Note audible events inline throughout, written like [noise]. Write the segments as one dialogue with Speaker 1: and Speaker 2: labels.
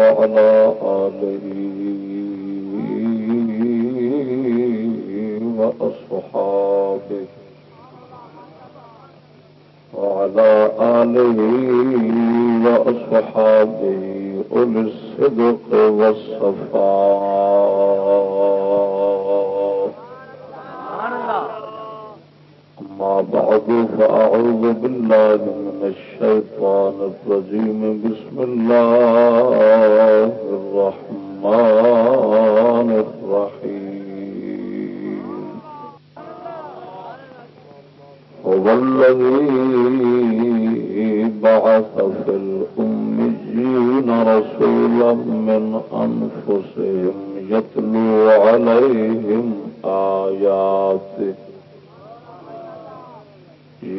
Speaker 1: وعلى آله وأصحابه وعلى آله وأصحابه أولي الصدق والصفاء. أما بعد فأعوذ بالله من من الشيطان الرجيم. بسم الله الرحمن الرحيم. هو الذي بعث في الأميين رسولا من أنفسهم يتلو عليهم آياته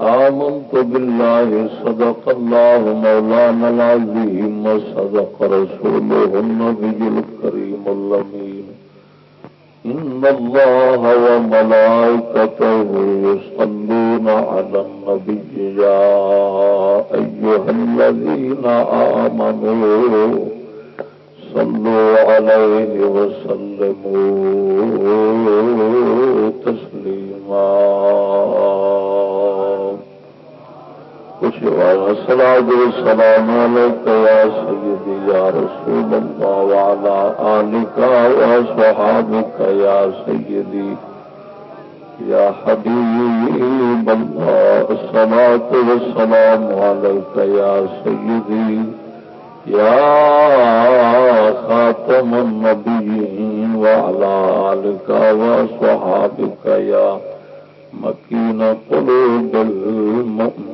Speaker 1: آمنت بالله صدق الله مولانا العظيم وصدق رسوله النبي الكريم اللمين إن الله وملائكته يصلون على النبي يا أيها الذين آمنوا صلوا عليه وسلموا تسليما السلام والسلام عليك يا سيدي، يا رسول الله، وعلى آلك وصحابك يا سيدي، يا حبيب الله. الصلاة والسلام عليك يا سيدي، يا خاتم النبيين، وعلى آلك وصحابك يا مكين قلوب المؤمنين.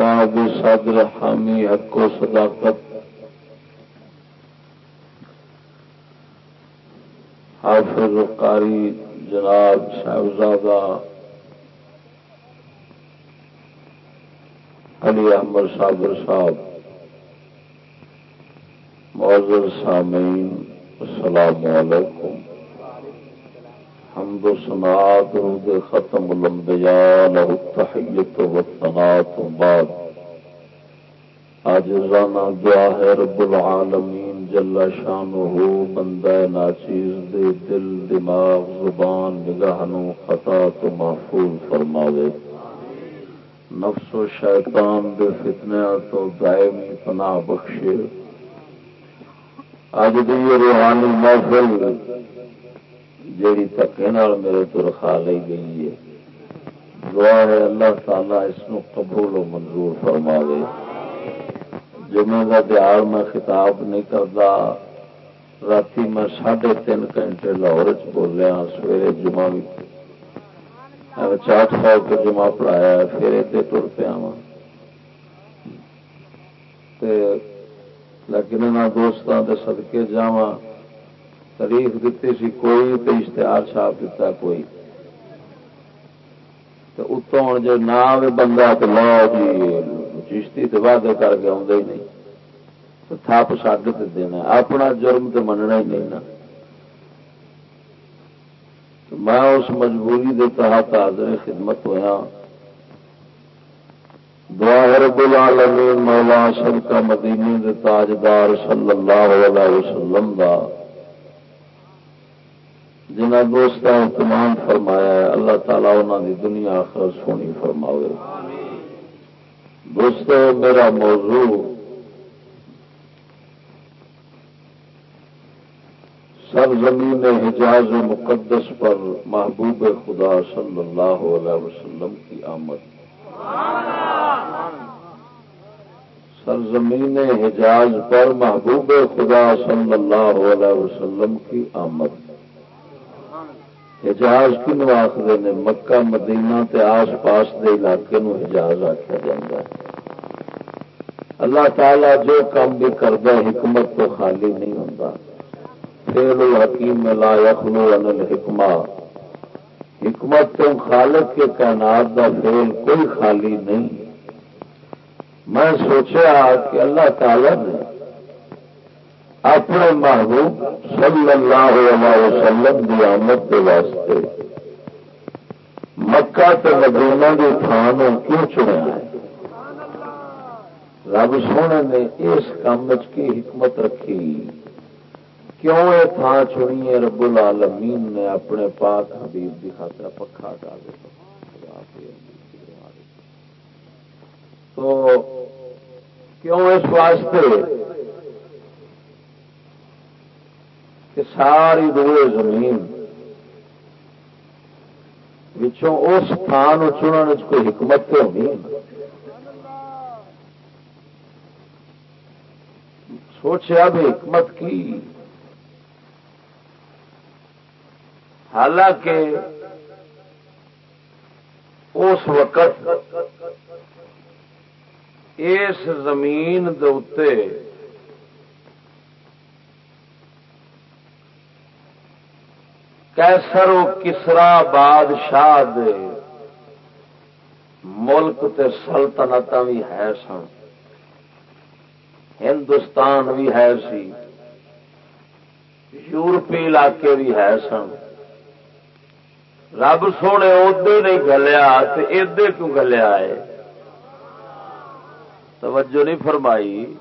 Speaker 1: صاحب صدر حامی حق و صداقت حافظ قاری جناب صاحبزادہ علی احمد صابر صاحب معذر سامعین، السلام علیکم۔ حمد و سنات رود ختم الانبیاء له التحیت و الثنات بعد۔ آجزانہ دعا ہے رب العالمین، جل شانہ بندہ ناچیز دے دل، دماغ، زبان نگاہ نو خطا تو محفوظ فرماوے۔ نفس و شیطان دے فتنہ تو دائمی پناہ بخشے۔ اج دی روحانی محفل جیڑی تکے میرے تو رکھا لی گئی ہے۔ دعا ہے اللہ تعالی اس کو قبول و منظور فرما دے جمعے کا دیہڑ میں خطاب نہیں کرتا رات میں ساڑھے تین گھنٹے لاہور چ بولیا، سویرے جمعہ بھی چاٹ سو کے جمعہ پڑھایا، پھر ادھر تر پیا لیکن انہوں دوستوں کے سدکے جا تاریخ دیتی سی، کوئی تو اشتہار چھاپ دیتا کوئی۔ تو اتوں ہوں جی نہ بندہ تو لو جی چشتی تو وعدے کر کے آدھے ہی نہیں۔ تو تھپ سڈ تو دینا اپنا جرم تو مننا ہی نہیں نا۔ میں اس مجبوری کے تحت حاضر خدمت ہوا دعا رب العالمین مولا سب کا مدینے دے تاجدار صلی اللہ علیہ وسلم دا۔ جنہ دوست اہتمام فرمایا ہے، اللہ تعالیٰ انہوں دی دنیا آخر سونی فرماوے۔ دوستو، میرا موضوع سب زمین حجاز مقدس پر محبوب خدا صلی اللہ علیہ وسلم کی آمد۔ سرزمین حجاز پر محبوب خدا صلی اللہ علیہ وسلم کی آمد۔
Speaker 2: حجاز کنو آخر نے؟ مکہ، مدینہ تے آس پاس دے علاقے نو حجاز آخیا جا اللہ تعالی جو کام بھی کرتا حکمت تو خالی نہیں ہوتا فیل الحکیم لا یخلو ان الحکمہ۔ حکمت تو خالق کے کائنات کا فیل کوئی خالی نہیں۔ میں سوچا کہ اللہ تعالی نے اپنے محبوب صلی اللہ علیہ وسلم کی آمد کے واسطے مکہ تے مدینہ کے تھان کیوں چنیا ہے؟ رب سونے نے اس کام کی حکمت رکھی۔ کیوں یہ تھان چنی ہے؟ رب العالمین نے اپنے پاک حبیب کی خاطر پکا ڈال تو کیوں اس واسطے کہ ساری دوے زمین پچھوں اس تھان چننے کوئی حکمت تو ہونی سوچا بھی حکمت کی۔ حالانکہ اس وقت اس زمین دے کیسر و کسرا بادشاہ دے ملک تے سلطنت بھی ہے سن۔ ہندوستان بھی ہے سی۔ یورپی علاقے بھی ہے سن۔ رب سونے ادے نہیں گلیا تو ادے کیوں گلیا ہے؟ توجہ نہیں فرمائی۔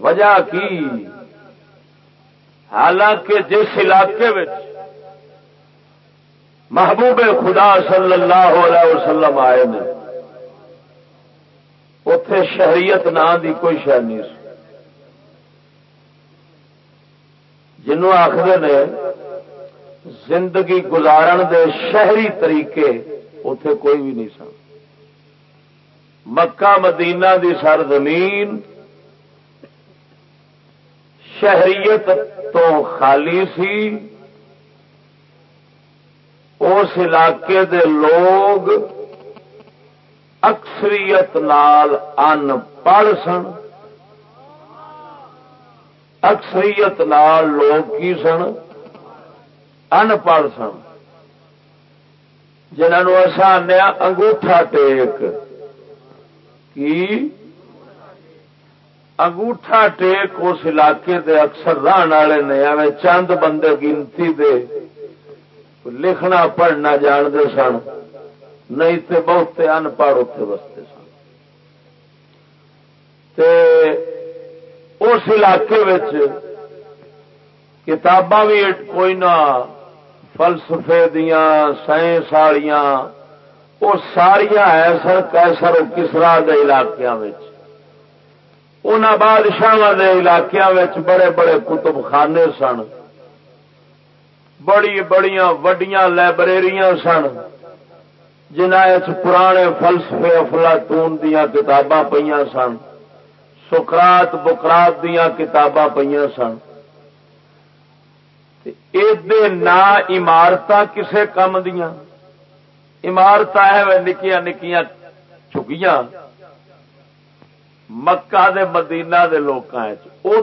Speaker 2: وجہ کی؟ حالانکہ جس علاقے محبوب خدا صلی اللہ علیہ وسلم آئے نے اتے شہریت دی کوئی شہ نہیں جنوں آخر نے، زندگی گزارن دے شہری طریقے اتے کوئی بھی نہیں سن۔ مکہ مدینہ دی سرزمین شہریت تو خالی سی، اس علاقے دے لوگ اکثریت نال ان پڑھ سن۔ اکثریت نال لوگ کی سن؟ ان پڑھ سن۔ جنہوں اصا آنے انگوٹھا ٹیک۔ کی؟ انگوٹھا ٹیک اس علاقے دے اکثر رہن والے نے چند بندے گنتی دے، لکھنا، پڑھنا جانتے سن، نہیں تے بہتے ان پڑھ اتنے بستے سن۔ اس علاقے کتاباں بھی کوئی نہ، فلسفے دیا سائنس والیاں، وہ ساریا ہے سر کیسر کسرا کے علاقوں ان بادشاہ علاقوں بڑے بڑے کتب خانے سن۔ بڑی بڑی وڈیاں لائبریریاں سن۔ جنہ پرانے فلسفے افلاطون دیا کتاباں پہ سن۔ سکرات، بکرات دیا کتاباں پہ سن۔ نہ عمارت کسے کام دیا عمارت ہے نکیا نکیا چگیاں مکہ دے مدینہ دے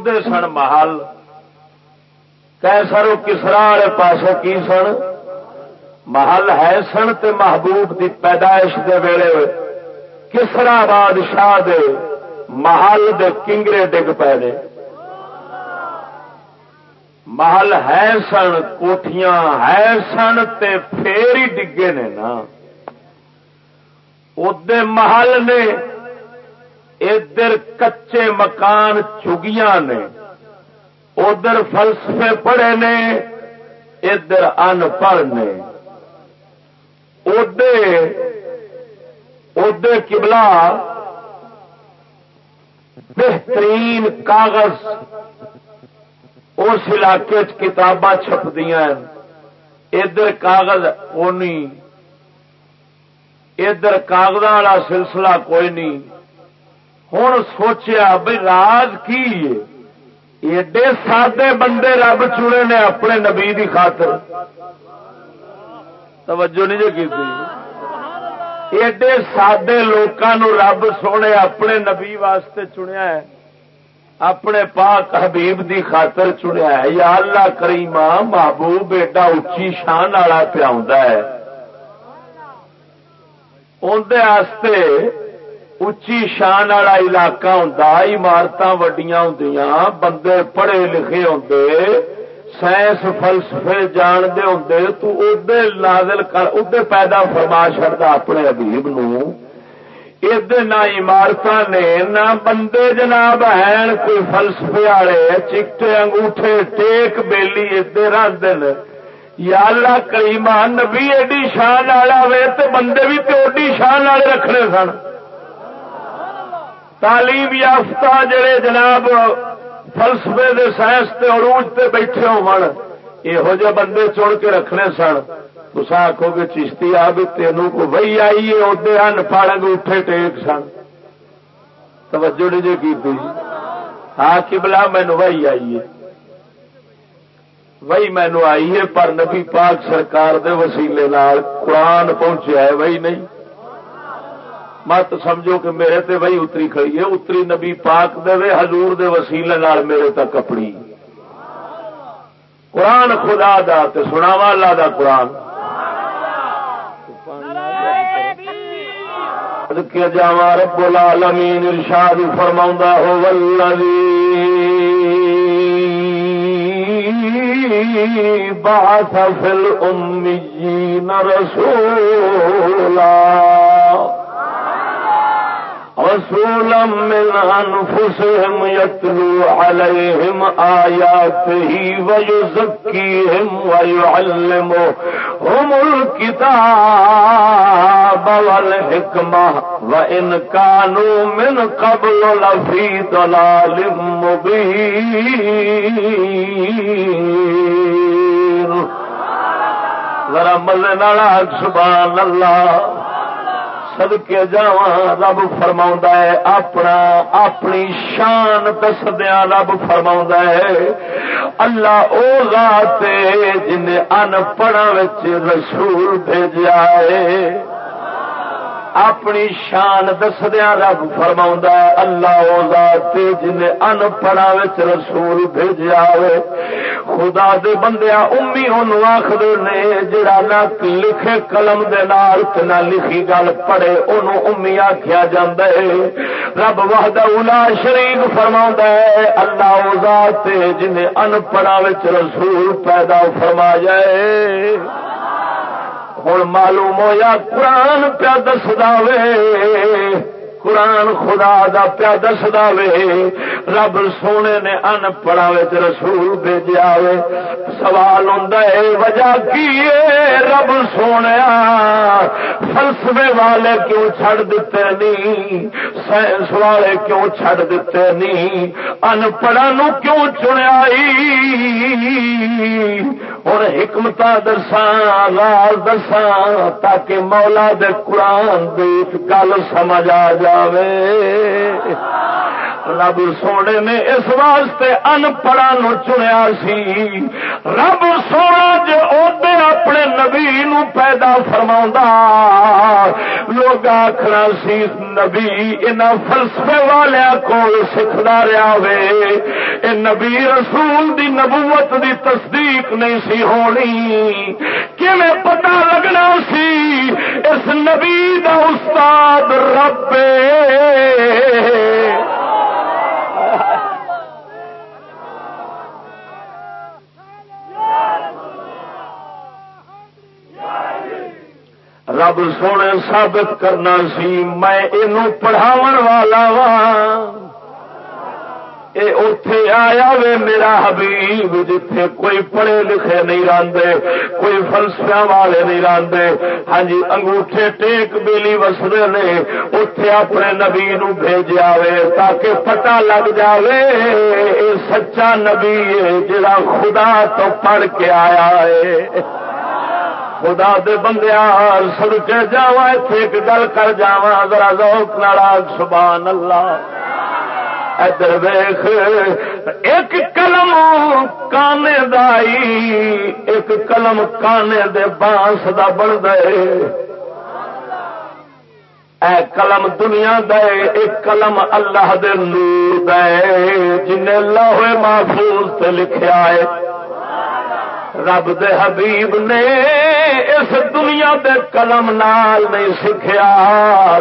Speaker 2: دے سن محل۔ کیسر کسرا والے پاس کی سن؟ محل ہے سن تے محبوب دی پیدائش دے ویلے۔ کسرا بادشاہ دے محل دے کنگرے ڈگ پے نے۔ محل ہے سن کوٹیاں ہے سن تے پھر ہی ڈگے نے نا۔ ادے محل نے ادھر کچے مکان چگیاں نے، ادھر فلسفے پڑے نے، ادھر ان پڑھ نے۔ ادے ادے کبلا بہترین کاغذ اس علاقے کتاباں چھپدیاں ادھر کاغذ اونی، ادھر کاغذ والا سلسلہ کوئی نہیں۔ ہوں سوچیا بھائی راز کی ایڈے سادے بندے رب چنے نے اپنے نبی دی خاطر توجہ نہیں جو کی ایڈے سادے لوگوں رب سونے اپنے نبی واسطے چنیا ہے اپنے پاک حبیب دی خاطر چنیا ہے یا اللہ کریما محبوب ایڈا اچھی شان والا پیا ہے اندر اچھی شان والا علاقہ ہوں عمارت وڈیا ہوں بندے پڑھے لکھے ہوں سائنس فلسفے جانتے ہوں تو ادے نازل کر ادے پیدا فرما چڑتا اپنے ابیب نہ عمارت نے، نہ بندے جناب ہیں، کوئی فلسفے والے چکٹے انگوٹھے، ٹیک بیلی ادے رن یا اللہ کریمان نبی ایڈی شان والا ہوئے تو بندے بھی تو ایڈی شان والے رکھنے سن۔ تعلیم یافتہ جڑے جناب فلسفے دے سائنس تے عروج تے بیٹھے ہو جہ بندے چڑ کے رکھنے سن۔ تو آخو گے چشتی آ بھی تینوں کو وہی آئی ہے ادے ان پڑنگ اٹھے ٹیک سن۔ توجہ نہیں جی کی ہاں کبلا مینو وہی آئی ہے۔ وہی مینو آئی ہے، پر نبی پاک سرکار دے وسیلے قرآن پہنچیا ہے، وہی نہیں۔ مت سمجھو کہ میرے تے وہی اتری کھڑی ہے، اتری نبی پاک دے حضور دے وسیلے نال میرے تک اپنی۔ قرآن خدا دا تے سناوا اللہ دا قرآن۔ کے جا رب العالمین ارشاد فرما ہو بعث في الأميين رسولا۔ رسولا من أنفسهم يتلو عليهم آياته ويزكيهم ويعلمهم الكتاب والحكمة. وإن كانوا من قبل لفي ضلال مبين. ذرا مزے نالا سبحان سد کے جا رب فرما ہے، اپنا، اپنی شان دسدیا رب فرما ہے۔ اللہ او ذات جن ان پڑھا رسول بھیجا ہے۔ اپنی شان دسدیا رب فرما اللہ جن ان پڑھا رسول بھیجا ہوئے۔ خدا دے بندیا امی ان آخر نے، جڑا نہ لکھے قلم دے نال نہ لکھی گل پڑھے ان امی آخیا جا رب وحد الا شریف فرما ہے، اللہ ذات جن ان پڑھا رسول پیدا فرما جائے ہوں معلوم ہوا قرآن پیا دس دے قرآن خدا دا پیا دس دے رب سونے نے ان پڑھا رسول بھیجا سوال ہوں وجہ کی رب سونے، فلسفے والے کیوں چھڑ دیتے نہیں؟ سائنس والے کیوں چھڑ دیتے نہیں؟ ان پڑھا نو کیوں چنیا اور حکمت دساں لال دساں، تاکہ مولا دے قرآن دے گل سمجھ آ جائے۔ جاوے رب سونے نے اس واسطے ان پڑھا نو چنیا سی۔ رب سونا جو ادے اپنے نبی نو پیدا فرما لوگ آخر سی، نبی ان فلسفے والوں کو سکھدا رہا وے۔ نبی رسول دی نبوت دی تصدیق نہیں سی ہونی۔ کہ پتا لگنا سی؟ اس نبی دا استاد رب رب سونے ثابت کرنا سی، میں یہ پڑھاو والا وا اتے آیا وے میرا حبیب، جتھے کوئی پڑھے لکھے نہیں راندے کوئی فلسفیا والے نہیں راندے ہاں جی انگوٹھے ٹیک بیلی وسدے نے اتے اپنے نبی نو بھیجا وے تاکہ پتہ لگ جاوے، اے سچا نبی ہے جڑا خدا تو پڑھ کے آیا ہے خدا دے بندیا سڑ کے جا ایک گل کر جا ذرا ذوق ناراض سبحان اللہ۔ ادھر ویخ ایک قلم کانے دائی ایک قلم کانے دے بانس دا بن دے اے قلم دنیا دے ایک قلم اللہ دے نور دے جن لوہے محفوظ تے لکھیا ہے۔ رب دے حبیب نے اس دنیا دے قلم نال نہیں سیکھا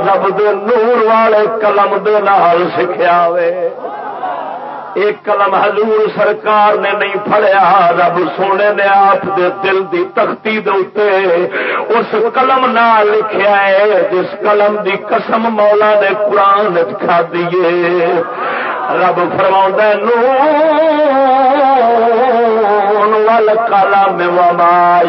Speaker 2: رب دے نور والے قلم دے نال سیکھا وے۔ ایک قلم حضور سرکار نے نہیں پڑیا رب سونے نے آپ دے دل دی تختی دے اس قلم نال لکھیا ہے، جس قلم دی قسم مولا نے قرآن کھا دیے رب فرما نور والقلم وما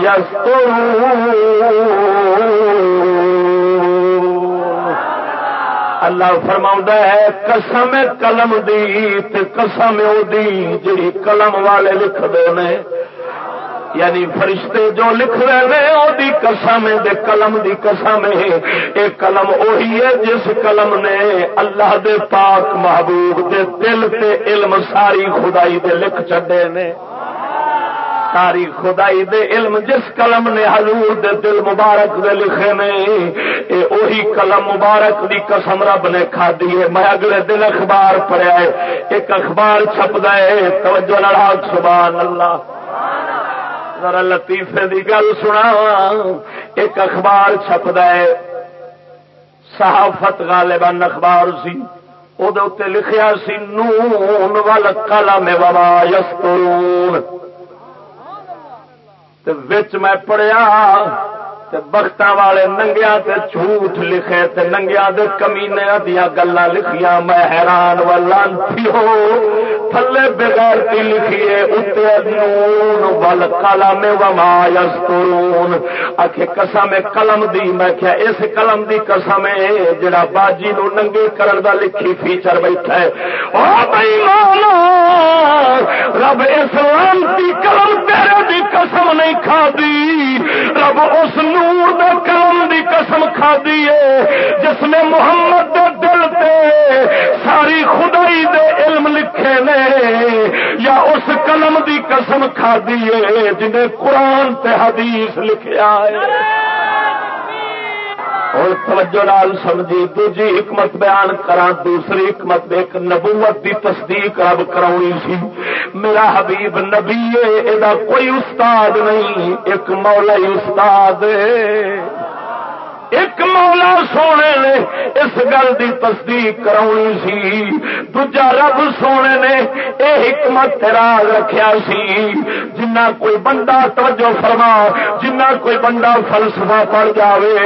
Speaker 2: اللہ فرما ہے، قسم قلم دی قسم دی جی قلم والے لکھ دے یعنی فرشتے جو لکھ رہے ہیں وہ قسم دے قلم دی قسم ہے۔ ایک قلم وہی ہے جس قلم نے اللہ دے پاک محبوب دے دل تے علم ساری خدائی دے لکھ چڈے نے۔ ساری خدائی دے علم جس قلم نے حضور دے دل مبارک دے لکھے نے، اے اوہی قلم مبارک دی قسم رب نے کھا دی ہے۔ میں اگلے دن اخبار پڑھیا ہے، ایک اخبار چھپ دے توجہ لڑا سبحان اللہ۔ ذرا لطیفے دی گل سنا ایک اخبار چھپ دے صحافت غالباً اخبار سی۔ وہ لکھیا سی، نون وال قلم وما یسترون میں پڑھیا بخت والے ننگیا تے جھوٹ لکھے تے ننگیا دے کمینے دیا گلا لکھیا میں حیران ولانتی ہو۔ تھلے بغیر لکھیے اتنے نون ول کالا میں وما یسترون آخے قسم قلم دی، میں کیا اس قلم دی قسم ہے جڑا باجی نو ننگے کرن دا لکھی فیچر بیٹھا ہے۔ او بھائی مانو رب اسلام کی قلم تیرے دی قسم نہیں کھا دی۔ رب اس نو حضور دے قلم دی قسم کھا دیے جس نے محمد دے دل تے ساری خدائی دے علم لکھے نے، یا اس قلم دی قسم کھا دیے جنہیں قرآن تے حدیث لکھیا ہے۔ اور توجہ نال سمجھی، دوجی حکمت بیان کرا دوسری حکمت ایک نبوت دی تصدیق رب کراؤنی سی۔ میرا حبیب نبی ہے کوئی استاد نہیں، ایک مولا استاد ایک مولا سونے نے اس گل کی تصدیق کرونی سی، دوجا رب سونے نے یہ حکمت راز رکھیا سی، جنہ کوئی بندہ توجہ فرما، جنہ کوئی بندہ فلسفہ پڑ جاوے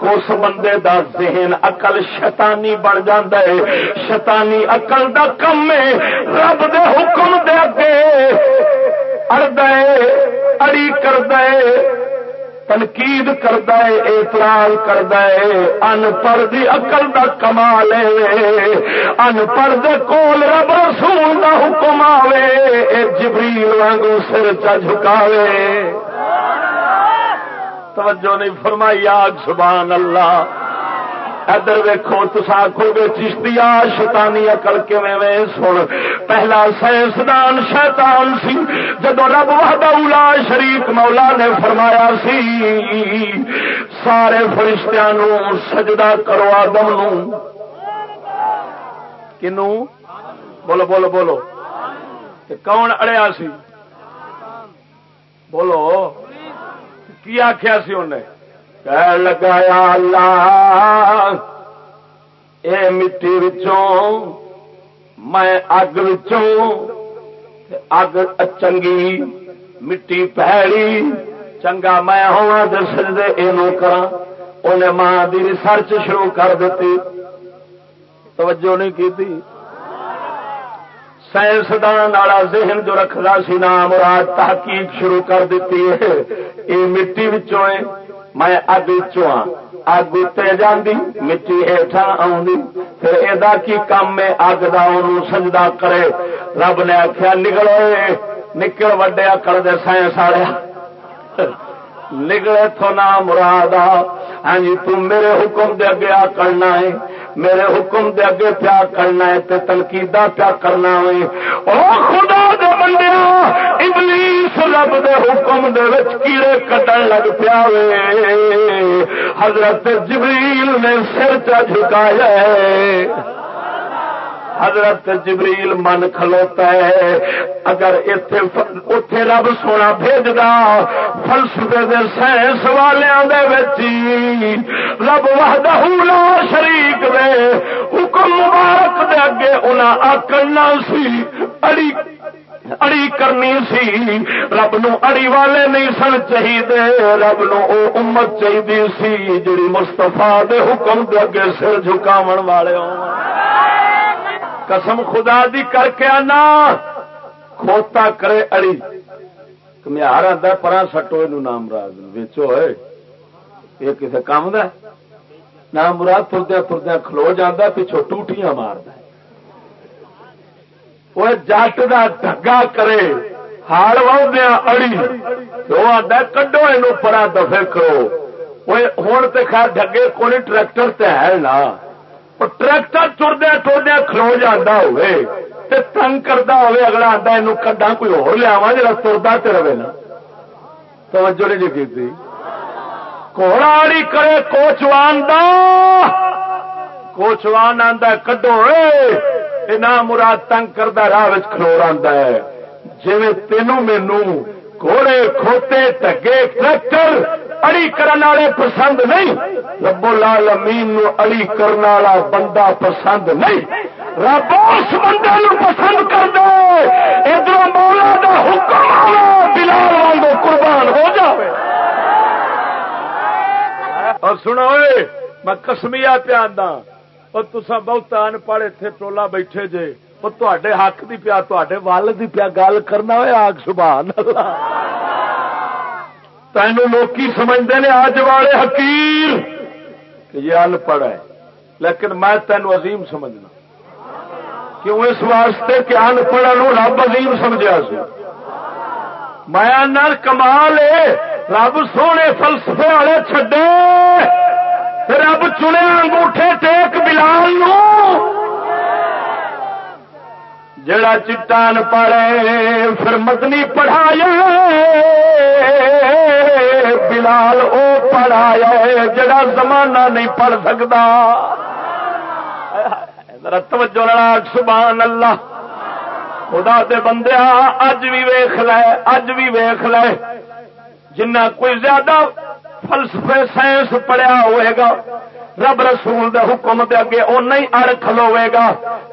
Speaker 2: کو اس بندے دا ذہن اقل شیطانی بن جاندے شیطانی اقل دا کم ہے، رب دے حکم دے اگے اڑ اڑی کر دے تنقید کرد اعتراض کرد ان پڑھ دی اقل دا کمال ان پڑھ دے کول رب رسول دا حکم آوے۔ اے جبریل وانگو سر چا جھکاوے۔ توجہ نہیں فرمائی آگ سبحان اللہ۔ ادھر ویکو تسا آخو گے چشتیا شیطانی اکل کیویں سن، پہلا سائنسدان شیطان سی جدو رب وحدہ اولا شریک مولا نے فرمایا سی، سارے فرشتیاں سجدہ کرو آدم نو۔ کنو؟ بولو بولو بولو۔ کون اڑیا سی؟ بولو۔ کی آخیا سی انہیں؟ کہہ لگایا اللہ اے مٹی وچوں میں اگ وچوں اگ چنگی مٹی پیڑی چنگا میں ہوا دس دے یہ کرا انہیں ماں دی ریسرچ شروع کر دیتی توجہ نہیں کی تھی سائنسدان والا ذہن جو رکھتا سی نام مراد تحقیق شروع کر دیتی ہے یہ مٹی وچوں میں اگ چواں۔ اگ اتنے جاندی، مٹی ہیٹھا آدھی پھر یہ کی کام میں اگ دن سجدہ کرے۔ رب نے آخیا نکلو نکل وڈیا کر دے سائنس والے نکلے تھو نہ مراد ہاں جی تم میرے حکم دے اگے آ کرنا ہے۔ میرے حکم دے اگے پیا کرنا ہے تے تنقیدہ پیا کرنا ہوئی او خدا دے بندیا ابلیس رب دے حکم دے وچ کیڑے کٹن لگ پیا وے حضرت جبریل نے سر چا جھکایا۔ ہے حضرت جبریل من کھلوتا ہے۔ اگر اتے رب سونا بھیجدا، فلسفے دے سائنس والوں رب وحدہ لا شریک دے۔ حکم مبارک دے اگے انہاں آکڑنا سی، اڑی اڑی کرنی سی رب نو اڑی والے نہیں سن چاہیے رب نو او امت چاہیے سی جڑی مستفا دے حکم دے اگے سر جھکاون والے ہوں قسم خدا دی کر کے آنا کھوتا کرے اڑی کمیار آتا پرا سٹو یہ نام راج ویچو ہے یہ کسی کام دا نام مراد تردیا تردیا کھلو جانا پچھو ٹوٹیاں مارد وہ جٹ کا ڈگا کرے ہال واؤدیا اڑی وہ آتا کڈو یہ پرا دفے کرو ہوں تو خیر ڈگے کون ٹریکٹر تے ہے نا ٹریکٹر چردیا ٹردیا کھلو جانا ہوئے تے تنگ کرتا ہوئے اگلا آتا یہ کڈا کوئی ہو لیا جا ترتا تو رہے نا توجہ نہیں جی کی کوڑاڑی کرے کوچوان دا کوچوان آتا کڈو نہ مراد تنگ کرتا راہ کھلو آتا ہے جی تینوں مینو گھوڑے کھوتے ٹگے ٹریکٹر اڑی کرنے والے پسند نہیں رب لال امین اڑی کرنے والا بندہ پسند نہیں رب اس بندے نو پسند کر دے ادھر مولا دا حکم بلال وانگو قربان ہو جائے اور سنو میں کسمیا پیا اور تسا بہت ان پڑھ اتنے ٹولا بیٹھے جے وہ تے حق دی پیا تے ول دی پیا گل کرنا ہوا آگ سبحان اللہ تین لوگ سمجھتے ہیں آج والے حکیر کہ یہ ان پڑھ ہے لیکن میں تین عظیم سمجھنا کیوں اس واسطے کہ ان پڑھا رب عظیم سمجھا میں کمال رب سونے فلسفے والے چڈے رب چنے انگوٹھے ٹیک بلال نو۔ جڑا چٹان پڑے پھر مدنی پڑھایا بلال او پڑھایا جڑا زمانہ نہیں پڑھ سکتا۔ توجہ سبحان اللہ۔ خدا دے بندیا اج بھی ویخ لے اج بھی ویخ لے۔ جنہ کوئی زیادہ فلسفے سائنس پڑھیا ہوئے گا، رب رسول دے حکم دے اگے او نہیں اڑ کھلوے گا،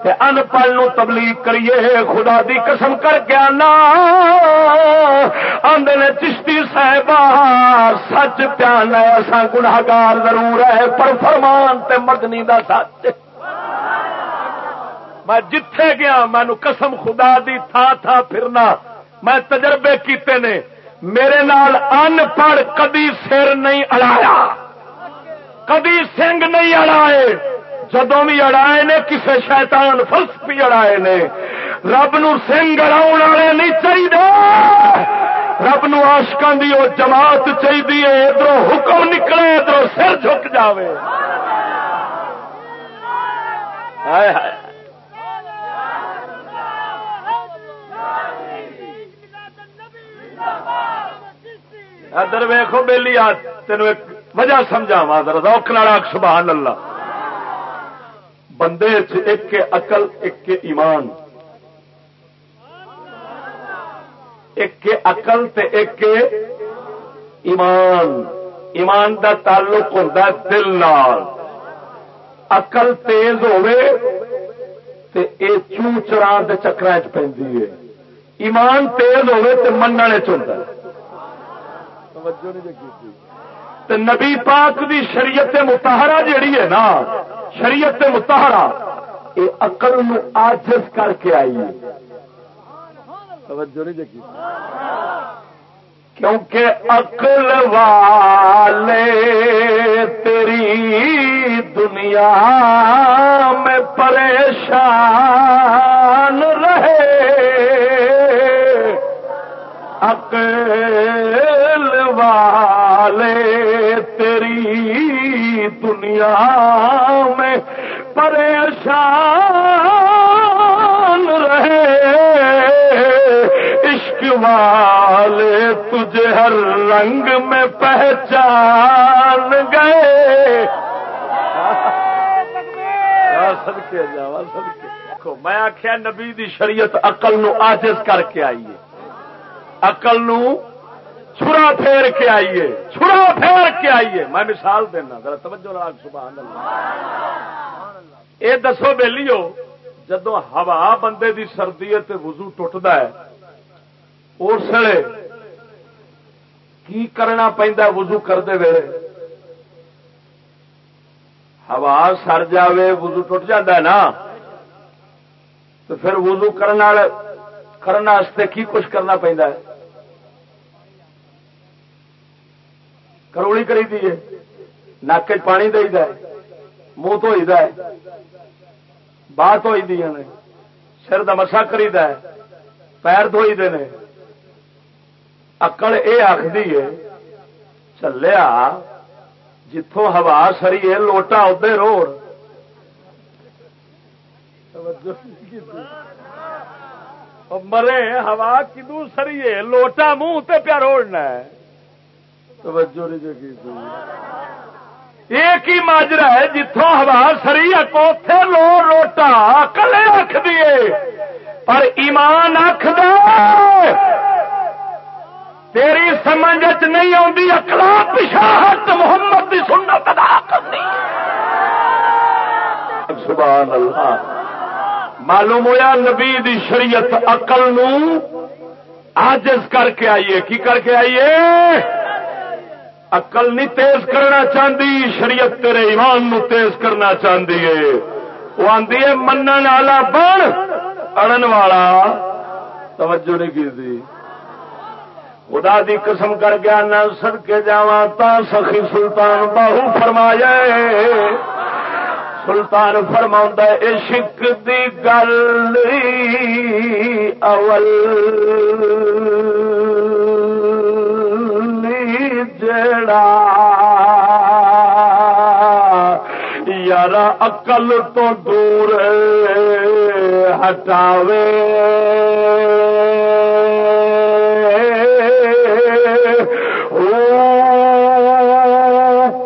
Speaker 2: تے ان پڑھ نو تبلیغ کریے، خدا دی قسم کر کے آنا۔ آندے نے چشتی صاحب سچ پیانا اساں گناہگار ضرور ہے، پر فرمان تے مدنی دا سچ۔ میں جتھے گیا مینو قسم خدا دی تھا تھا پھرنا۔ میں تجربے کیتے نے میرے نال ان پڑھ کدی سر نہیں اڑایا۔ کدی سنگ نہیں اڑائے۔ جدو بھی اڑائے نے، کسے شیطان فلسفی اڑائے نے۔ رب نو سنگ اڑاؤ والے نہیں چاہیے رب نو آشکان دی وہ جماعت چاہیے ادھر حکم نکلے ادھر سر جھک جاوے۔ ہائے ہائے۔ ادھر ویخو بہلی آ تین وجہ سمجھاوا روک ناراک سبحان اللہ۔ بندے ایک کے عقل، ایک کے ایمان۔ ایک کے عقل تے ایک کے ایمان۔ ایمان دا تعلق ہوتا دل نال۔ اقل تیز ہوے تے اے چو چران کے چکر چ پی ایمان تیز ہوے تے مننے چلتا ہے۔ نبی پاک دی شریعت متحرا جیڑی ہے نا شریعت متحرا یہ اقل آجز کر کے آئی ہے۔ کیونکہ عقل والے تیری دنیا میں پریشان رہے عقل والے تیری دنیا میں پریشان رہے، عشق والے تجھے ہر رنگ میں پہچان گئے۔ میں آخیا نبی دی شریعت اقل نو آجز کر کے آئیے۔ اقل نو چھرا پھیر کے آئیے چھرا پھیر کے آئیے۔ میں مثال دینا ذرا توجہ سبحان اللہ۔ یہ دسو بہلیو جدو ہوا بندے دی سردی وضو ٹوٹتا ہے اس کی کرنا پہنتا وضو کرتے ویلے؟ ہوا سر جائے وضو ٹوٹ جاتا ہے نا؟ تو پھر وضو کرنے کی کچھ کرنا پہنتا ہے؟ کروڑی کری دیے نک پانی دے منہ دھوئی بات ہوئی دیا نے سر کا مسا کری پیر دھوئی دے اکڑ یہ آخری ہے چلیا جتوں ہوا سری ہے لوٹا ادے روڑ مرے ہوا کدو سری ہے لوٹا منہ تے پیا روڑنا ہے توجہ نہیں ایک ہی ماجرا ہے جتوں ہوا سری اتے لو روٹا کلے رکھ دیے پر ایمان آخ تیری سمجھ نہیں آتی اکلا پشاہت محمد کی سنت ادا کرنی سبحان اللہ معلوم ہوا نبی دی شریعت اقل نو آجز کر کے آئیے کی کر کے آئیے؟ اقل نہیں تیز کرنا چاہتی شریعت تیرے ایمان نو تیز کرنا چاہتی ہے۔ وہ آدھی ہے من والا بن، اڑن والا۔ توجہ نہیں کی تھی۔ خدا دی قسم کر گیا نہ سد کے جا تا سخی سلطان باہو فرمایا سلطان فرما عشق دی گل اول۔ جڑا یار اقل تو دور ہٹاوے۔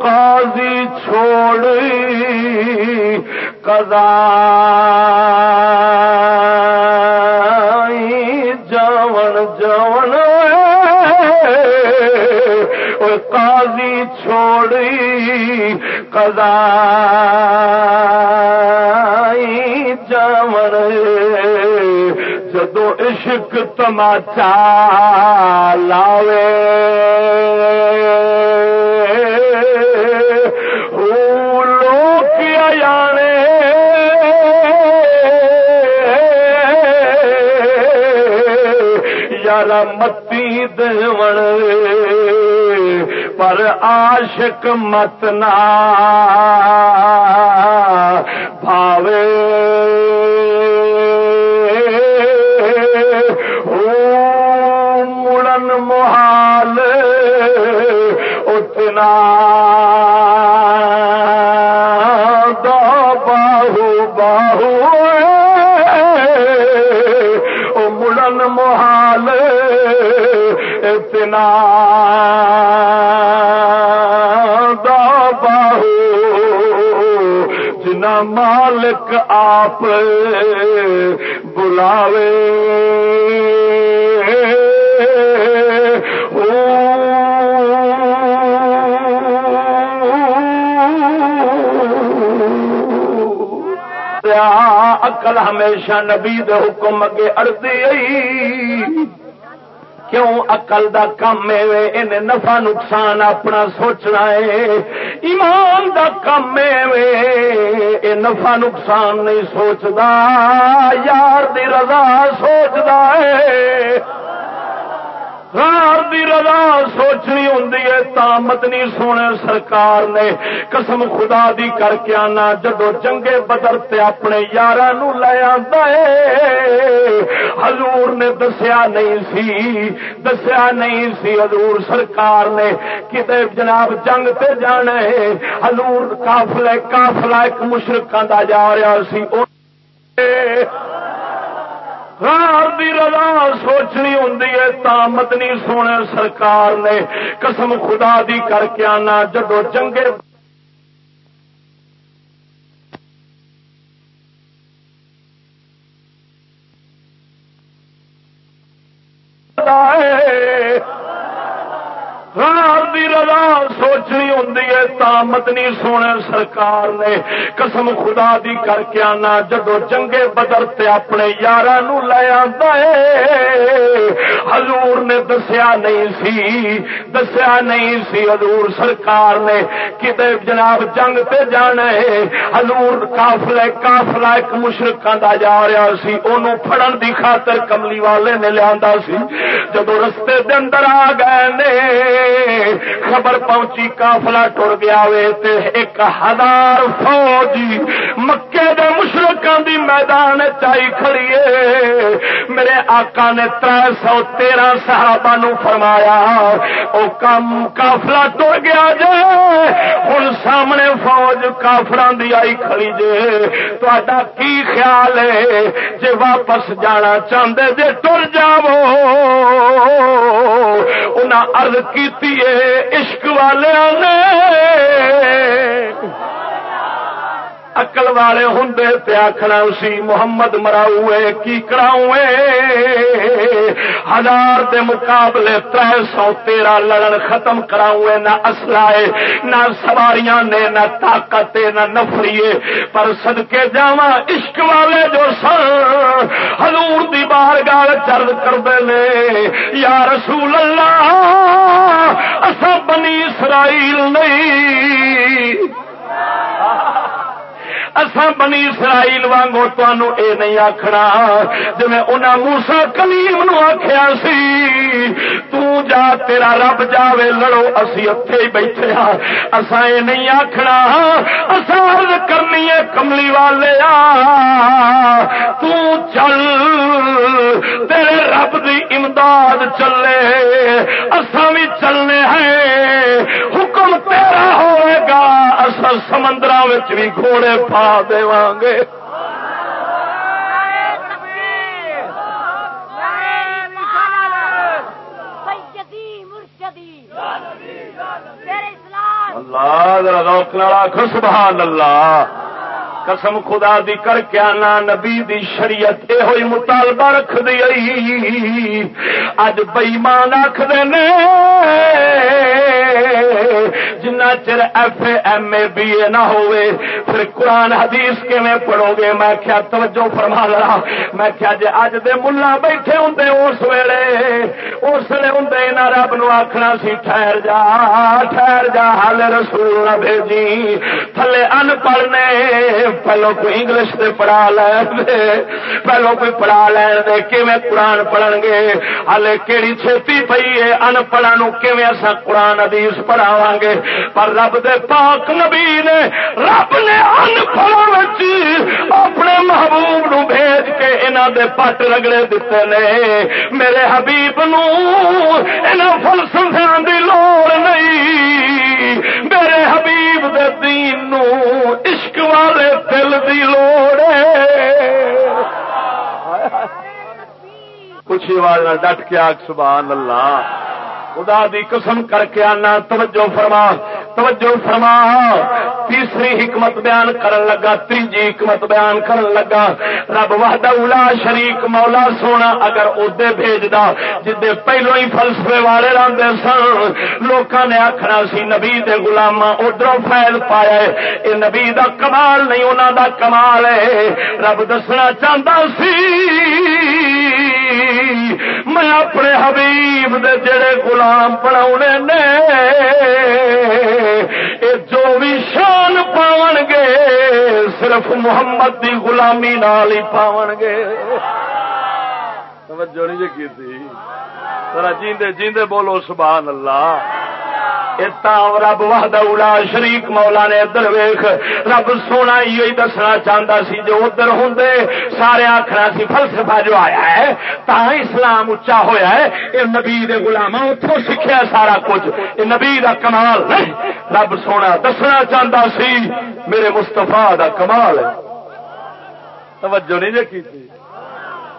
Speaker 2: قاضی چھوڑی قضا۔ قاضی چھوڑی قضا جمر جدو عشق تماچا لاوے۔ لوگ جانے یار متی دون پر عاشق مت نہ بھاوے مڑن محال اتنا دو باہو باہو اتنا مالک آپ بلاوے۔ اکل ہمیشہ نبی دے حکم اگے اڑتی کیوں اقل دا کم ان نفع نقصان اپنا سوچنا ہے۔ ایمان دا کم اے نفع نقصان نہیں سوچتا یار دی رضا سوچدا ہے۔ دی رضا سوچنی ہوں تامت نہیں سونے، سرکار نے قسم خدا دی کر کے آنا، جدو جنگے بدر تے اپنے یار لے آتا ہے۔ حضور نے دسیا نہیں سی، دسیا نہیں سی حضور، سرکار نے کتنے جناب جنگ تے جانے حضور کافلے کافلا ایک مشرقہ دا جا رہا سی رات دی رضا سوچنی ہوں تا مدنی سونے، سرکار نے قسم خدا دی کر کے آنا، جدو جنگے دی رضا سوچنی ہوں تامت نہیں سونے سرکار نے۔ قسم خدا دی کر کے آنا، جدو جنگے بدر تے اپنے یار لے حضور نے دسیا نہیں سی، دسیا نہیں سی حضور سرکار نے کتنے جناب جنگ تے جانے حضور کافلے کافلا ایک مشرقہ دا جا رہا سی انہوں پھڑن دی خاطر کملی والے نے لیا سی۔ جدو رستے دے اندر آ گئے نے خبر پہنچی کافلا ٹر گیا وے تے ایک ہزار فوجی مکے دے مشرقوں دی میدان چائی کھڑیے میرے آقا نے تر سو تیرہ صحابہ نو فرمایا، او کم کافلا ٹر گیا جے ہوں سامنے فوج کافران دی آئی کھڑی جے۔ تا کی خیال ہے؟ جے واپس جانا چاہتے جے ٹر جاو انہیں ارد کی عشق والے نے۔ اکل والے ہوں آخنا سی محمد مراؤ کی کراؤ ہزار دے مقابلے تر سو تیرہ لڑن ختم کراؤ نہ اسلائے نہ سواریاں نے، نہ طاقت نہ نفری پر سدکے جا عشق والے جو سن ہلور دی بار گال چرد کرتے یا رسول اللہ اصا بنی اسرائیل نہیں۔ اساں بنی اسرائیل وانگو تنوع اے نہیں آخنا جی انہیں موسا کلیم نو آخیا سی جا تیرا رب جاوے، لڑو، اسی اتے ہی بیٹھے ہاں۔ اسا یہ نہیں آخنا اصل کرنی ہے کملی والے آ چل، تیرے رب دی امداد چلے۔ اسا بھی چلنے ہیں، حکم تیرا ہوئے گا۔ اصل سمندر بھی گھوڑے پا دے گے۔ اللہ۔ سبحان اللہ۔ قسم خدا دی کر کے آنا، نبی دی شریعت یہ ہوئی مطالبہ رکھ دی اج بئیمان آخر جنا چر F M A B A نہ ہوئے، پھر قرآن حدیث کیویں پڑھو گے؟ میں کیا توجہ فرما لا میں کیا جی اج دے ملا بیٹھے ہوں اس ویلے اس ویلے ہوں نہ رب نو آخنا سی، ٹھہر جا ٹھہر جا ہال رسول نہ بھیجی۔ تھلے ان پڑھ نے پہلو کوئی انگلش سے پڑھا لین دے، پہلو کوئی پڑھا لین دے، کیویں قرآن پڑھن گے؟ ہالے کیڑی چھتی پئی ہے ان پڑھا نو کیویں اسا قرآن حدیث پڑھاواں گے؟ پر رب دے پاک نبی نے، رب نے ان پڑھا اپنے محبوب نو بھیج کے انہاں دے پٹ رگڑے دیتے نے۔ میرے حبیب نو انہاں فلسفیاں دی لوڑ نہیں۔ میرے حبیب دے دین نو عشق والے دل دی لوڑ کچھ آواز ڈٹ کے آگ سبحان اللہ۔ خدا دی قسم کر کے آنا، توجہ فرما توجہ فرما۔ تیسری حکمت بیان کرن لگا، تیجی حکمت بیان کرن لگا۔ رب وحدہ اولا شریک مولا سونا اگر ادے بھیجدا، جدے پہلو ہی فلسفے والے راندے سن، لوکاں نے آکھنا سی، نبی دے غلاماں ادھروں فیض پایا اے نبی دا کمال نہیں، انہاں دا کمال ہے۔ رب دسنا چاہندا سی میں اپنے حبیب دے جڑے غلام بنا نے جو بھی شان پاؤ گے، صرف محمد دی غلامی نال ہی پاؤ گے۔ توجہ نہیں جی کی جیندے جیندے بولو، سبحان اللہ۔ رب واہد الا شریک مولا نے ادھر ویخ رب سونا ہی دسنا چاہتا سی جو ادھر ہوں سارے آخر سی فلسفہ جو آیا ہے تا اسلام اچا ہویا ہے۔ یہ نبی گلام اتوں سیکھا سارا کچھ۔ یہ نبی کا کمال نہیں رب سونا دسنا چاہتا سی، میرے مستفا دا کمال ہے۔ توجہ نہیں جی کی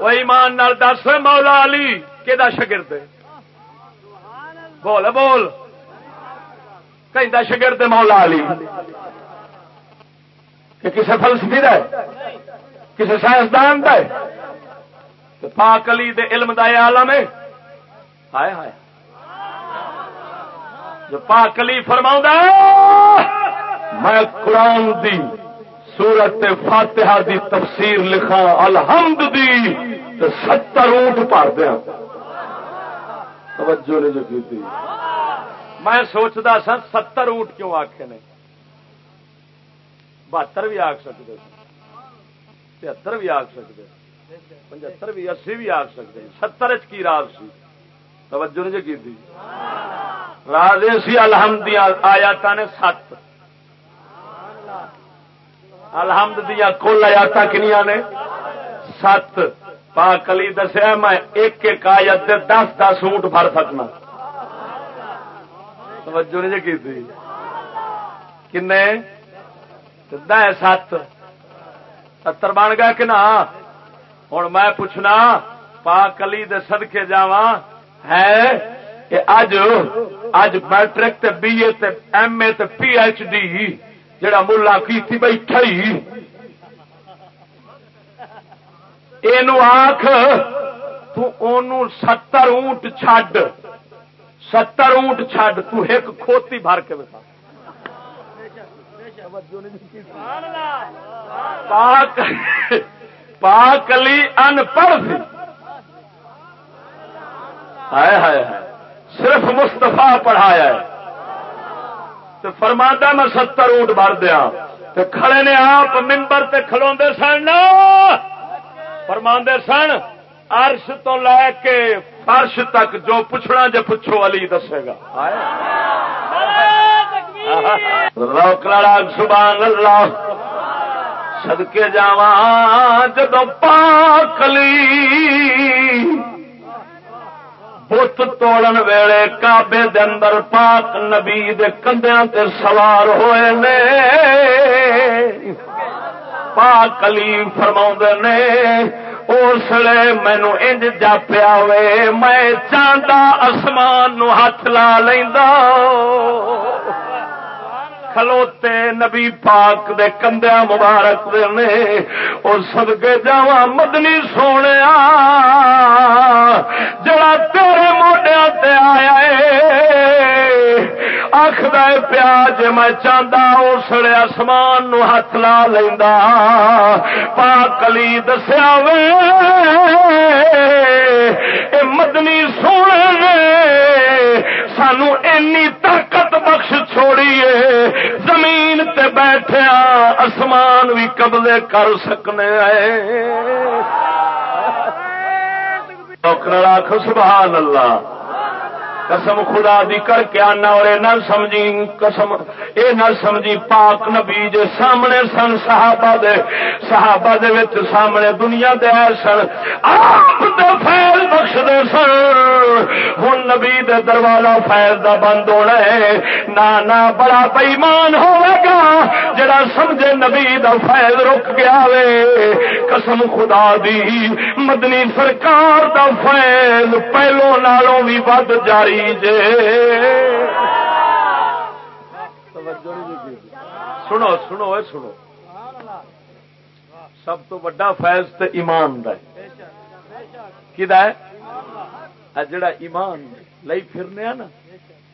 Speaker 2: وہ ایمان نال دس، مولا علی کہ شگرد بول بول۔ کہ شگرد مولا علی۔ کہ کسی فلسفی ہے کسی سائنسدان ہے پاک علی دے علم دا عالم ہے۔ ہائے ہائے۔ جو پاک علی فرما میں قرآن دی سورت فاتحہ دی تفسیر لکھا الحمد دی تو ستر اونٹ پار دیا۔ توجہ نے جو کی میں سوچتا سا، ستر اونٹ کیوں آخے نے؟ بہتر بھی آخ سکتے پچہتر بھی آخ سکتے پچہتر بھی، اسی بھی آخ سکتے ستر کی راز سی؟ توجہ نے کی تھی راز سی الحمد آیات نے سات۔ الحمد دیا کل آیات کنیا نے؟ سات۔ پاک علی دسیا، میں ایک ایک آیت دس دس اونٹ بھر سکنا۔ توجہ نہیں جی کی تھی؟ کن سات۔ ستر بن گیا کہ نہ؟ ہوں میں پوچھنا پا کلی دے سدکے جا ہے کہ اج اج میٹرک تے بی اے تے ایم اے تے پی ایچ ڈی جڑا ملا کی بیٹھا ہی۔ یہ آخ ستر اونٹ چڈ ستر اونٹ چڈ ایک کھوتی بھر کے بتا پاک علی ان پڑھ صرف مستفا پڑھایا ہے۔ تو فرماندہ میں ستر اونٹ بھر دیا تو کھڑے نے آپ ممبر تے کھلو سن۔ فرماندے سن عرش تو لے کے فرش تک جو پوچھنا جو پوچھو علی دسے گا۔ روکڑا سبحان اللہ۔ سدکے جا جدو پاکلی بت توڑن ویلے کابے دے اندر پاک نبی دے کندیاں تے سوار ہوئے نے۔ پاک علی فرما نے اسلے مینو انج جاپیا وے میں چاہتا آسمان نو ہاتھ لا لینا کھلوتے نبی پاک دے کندیا مبارک دے نے۔ اور سد کے جا مدنی سونے جڑا تیرے موڈیا تے آیا آخر پیا جی میں چاہتا اسلے آسمان نو ہاتھ لا لینا پاک علی دسیا وے مدنی سونے سانو اینی طاقت بخش چھوڑیے۔ زمین تے بیٹھے آسمان بھی قبضے کر سکنے آخ سبحان اللہ۔ قسم خدا دی کر کے آنا اور نہ سمجھی قسم، اے نہ سمجھی پاک نبی جے سامنے سن، صحابہ دے صحابہ دے وچ سامنے دنیا دے آئے سن، آپ دے فیل بخش دے سن۔ ہن نبی دے دروازہ فیل دا بند ہونا ہے۔ نا نا بڑا بےمان ہوے گا، جڑا سمجھے نبی دا فیل رک گیا وے۔ قسم خدا دی، مدنی سرکار دا فیل پہلو نالوں بھی ود جاری سنو سنو سنو۔ سب تو وا فیض تو ایمان جڑا ایمان لئی پھرنے نا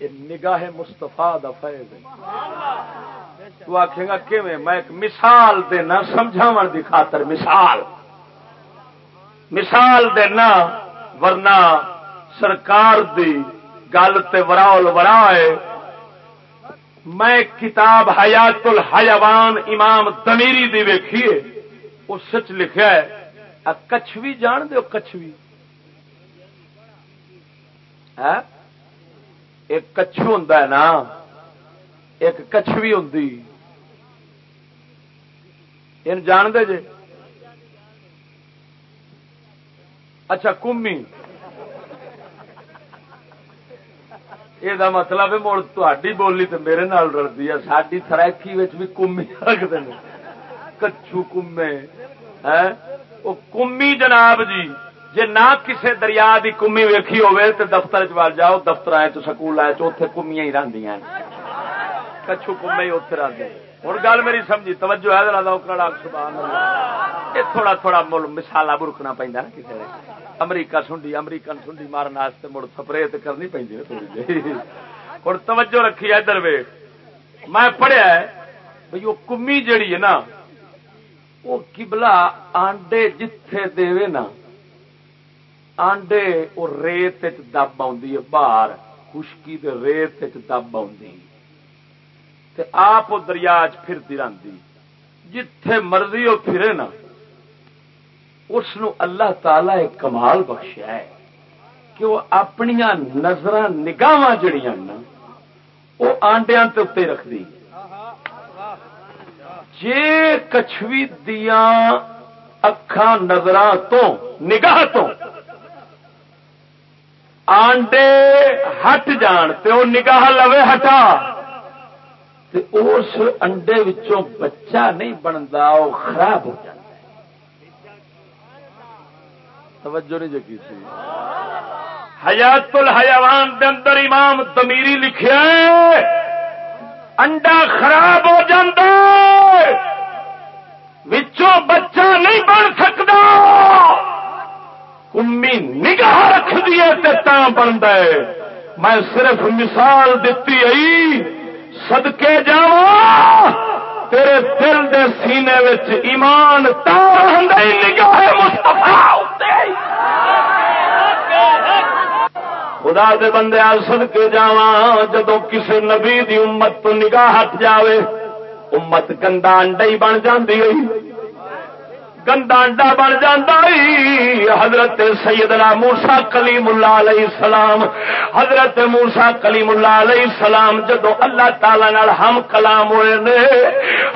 Speaker 2: یہ نگاہ مستفا دا فیض ہے۔ تو آخے گا کہ میں ایک مثال دینا سمجھاو دی خاطر مثال۔ مثال دینا ورنہ سرکار دی گل وراول ورا ہے میں کتاب حیات الحیوان امام دمیری دی ویکھیے اس سچ لکھا ہے۔ کچھوی جان دو کچھوی۔ ایک کچھو ہوں نا۔ ایک کچھوی ہوں جان دے جے۔ اچھا کمی۔ یہ مطلب ہے مڑ تھی بولی تو میرے نال رلتی ہے ساری سرائکی بھی کمی رکھتے ہیں کچھو کمے وہ کمی جناب جی جی نہ کسی دریا کی کمی ویکھی ہوے تو دفتر چل جاؤ دفتر سکول آئے تو اتنے کمیاں ہی رہی کچھو کمے ہی اتنے رہتے ہوں گل میری سمجھی توجہ ہے یہ تھوڑا تھوڑا مل مسالا برکنا پہ نا کسی نے امریکہ سنڈی امریکن سنڈی مارن واسطے مڑ سپرے تو کرنی پی ہوں جی۔ توجہ رکھی ہے ادھر وے میں پڑھیا بھائی وہ کمی جیڑی ہے نا، وہ کبلا آنڈے جتھے دے نا، آنڈے وہ ریت دب آ باہر، خشکی دے ریت دب آپ دریا چرتی رہتی جتھے مرضی وہ پھرے نا۔ اس اللہ تعالی ایک کمال بخشیا ہے کہ وہ اپنی نظر نگاہ جڑیاں نا وہ آنڈیا رکھتی جے کچھوی دیا اکھان نظر تو نگاہ تو آنڈے ہٹ جان تے وہ نگاہ لوے ہٹا، تے اس انڈے وچوں بچہ نہیں بنتا وہ خراب ہو جائے توجہ نہیں جگی سی۔ حیات الحیوان دے اندر امام تمیری لکھیا ہے، انڈا خراب ہو جاتا وچوں بچہ نہیں بن سکتا۔ کمی نگاہ رکھ دیے تا بنتا ہے۔ میں صرف مثال دیتی آئی سدکے جا سینے وچ ایمان نگاہ خدا دے بندے سد کے جا جدو کسی نبی دی امت تو نگاہ ہٹ جاوے، امت گندا انڈا بن جاندی ہوئی۔ گندا انڈا بن جانا حضرت سیدنا موسا کلیم اللہ علیہ السلام، حضرت موسا کلیم اللہ علیہ السلام، جدو اللہ تعالی نال ہم کلام ہوئے نے،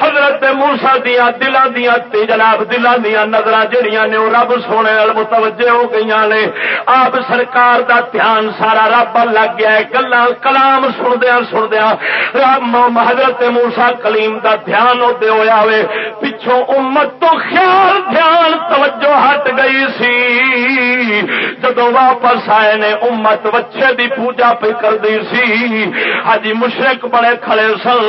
Speaker 2: حضرت موسا دیا دلان دیا جناب دلان دیا نظر جہیا نے وہ رب سونے متوجہ ہو گئی نے۔ آپ سرکار دا دھیان سارا رب لگ گیا ہے گلا کلام سندیا سندیا حضرت موسا کلیم دا دھیان ہوتے ہوا پچھوں امت تو خیال دھیان توجہ ہٹ گئی سی۔ جدو واپس آئے نے امت بچے دی پوجا پہ کر دی سی۔ ہجی مشرق بڑے کھڑے سن۔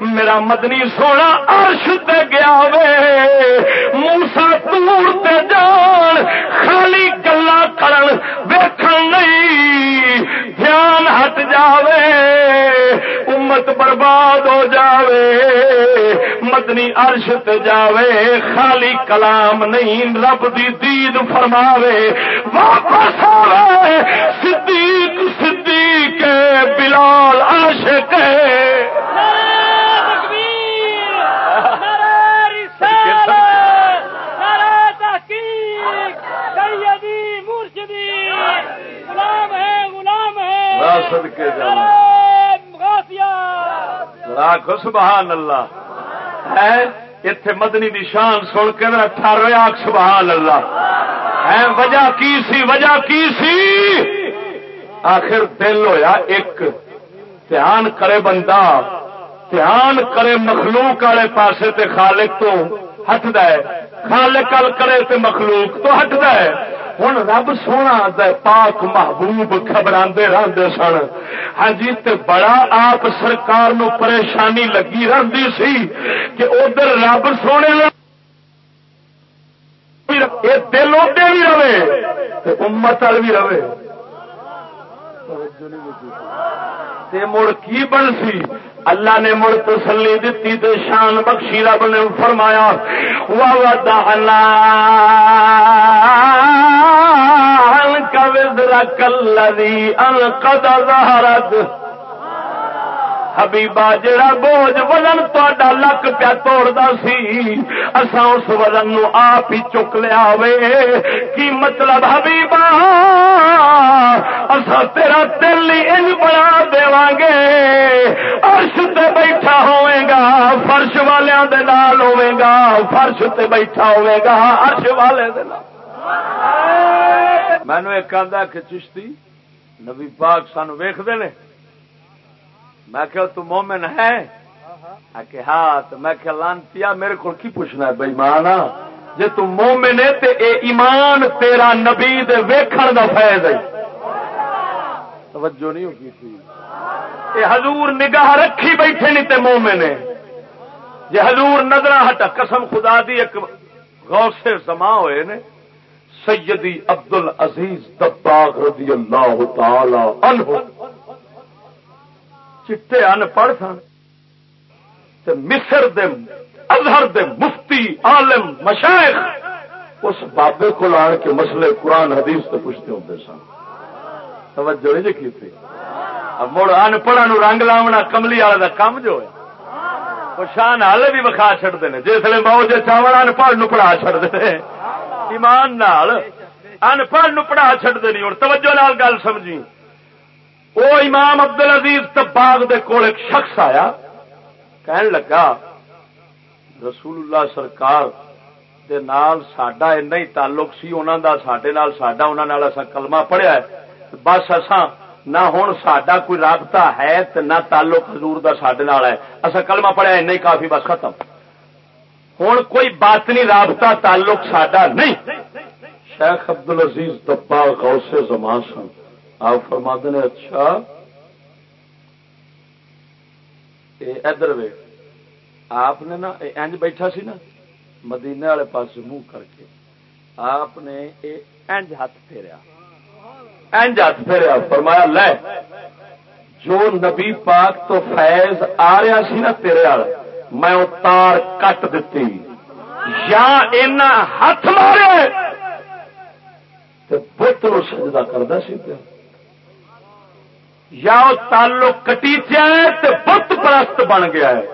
Speaker 2: میرا مدنی سونا عرش تے گیا وے۔ موسا دور تے جان۔ خالی گلا کرن ویکھن نہیں۔ دھیان ہٹ جاوے۔ امت برباد ہو جاوے۔ مدنی عرش تے جاوے۔ خالی کلام نہیں رب دی دید فرماوے واپس آوے۔ صدیق صدیق بلال عاشق۔ سبحان اللہ۔ ہے اتے مدنی دی شان سن کے اٹھارہ آخ سبحان اللہ۔ ہے وجہ کی سی، وجہ کی سی؟ آخر دل ہویا ایک۔ دھیان کرے بندہ، دھیان کرے مخلوق والے پاسے تے خالق تو ہٹ ہے۔ خالق کرے تے مخلوق تو ہٹ ہے۔ ہوں رب سونا پاک محبوب خبر رہتے سن ہاں جی تے بڑا آپ سرکار نو پریشانی لگی رہتی سی کہ ادھر رب سونے دل ادے بھی رہے امت وال بھی رہے مڑ کی بن سی؟ اللہ نے مڑ تسلی دیتی تے شان بخشی رب نے فرمایا کا وزر کلری ان قد ظہرت حبیبا جڑا بوجھ وزن تا لک پیا توڑتا سی اصا اس وزن نو آپ ہی چک لیا وے۔ کی مطلب حبیبا اصا تیرا دل ہی ان بنا دے گے۔ ارش تے بیٹھا ہوئے گا، فرش والوں دے نال ہوئے گا، فرش تے بیٹھا ہوئے گا ارش والے دے نال۔ مینو ایک آدھا کہ چشتی نبی پاک سان ویختے نے؟ میں کہ تو مومن ہے؟ کہ ہاں. تو میں کہ لانتی میرے کو کی پوچھنا ہے بھائی مانا جی تم مومن ہے تے اے ایمان تیرا نبی دے ویکھن دا فیض ہے۔ توجہ نہیں ہوگی تھی۔ اے حضور نگاہ رکھی بیٹھے نہیں تے مومن ہے۔ جی حضور نظر ہٹا، قسم خدا دی، ایک غوث سے سما ہوئے نے، سیدی عبد العزیز دباغ رضی اللہ تعالی عنہ۔ چٹے ان پڑھ سن مصر دے اظہر دے مفتی، عالم مشائق اس بابے کو آن کے مسئلے قرآن، حدیث سے پوچھتے ہوتے سن۔ توجہ نہیں جی تھی اب مڑ ان پڑھا نو رنگ لاونا، کملی والے کا کام جو ہے۔ وہ شان ہالے بھی وکھا چڑتے ہیں جسے ماؤ جی چاول ان پڑھ نو پڑھا چڑتے ایمان نال ان پڑھ نو پڑھا چڑتے نہیں ہوں توجہ نال گل سمجھی۔ وہ امام ابدل عزیز تباغ دے کول ایک شخص آیا، کہن لگا، رسول اللہ سرکار دے نال ساڈا اینا ہی تعلق سی انہوں دا ساڈے نال ساڈا انہوں نال اسا کلمہ پڑھیا ہے۔ بس اساں نہ ہوں ساڈا کوئی رابطہ ہے تو نہ تعلق حضور دا ساڈے نال ہے۔ اسا کلمہ پڑھیا اینا ہی کافی، بس ختم۔ ہوں کوئی بات نہیں رابطہ، تعلق ساڈا نہیں۔ شیخ عبد العزیز دبا غوث زمان سن۔ آپ فرما نے اچھا ادھر وے آپ نے نا انج بیٹھا سی نا، مدینے والے پاس منہ کر کے، آپ نے انج ہاتھ پھیریا۔ انج ہاتھ پھیریا، فرمایا، لے، جو نبی پاک تو فیض آ رہا سی نا تیرے وال میں وہ تار کٹ دیتی۔ یا اینا ہاتھ مارے بت نو سجدہ کرتا سی پیا یا تعلق کٹیچیا ہے بت پرست بن گیا ہے۔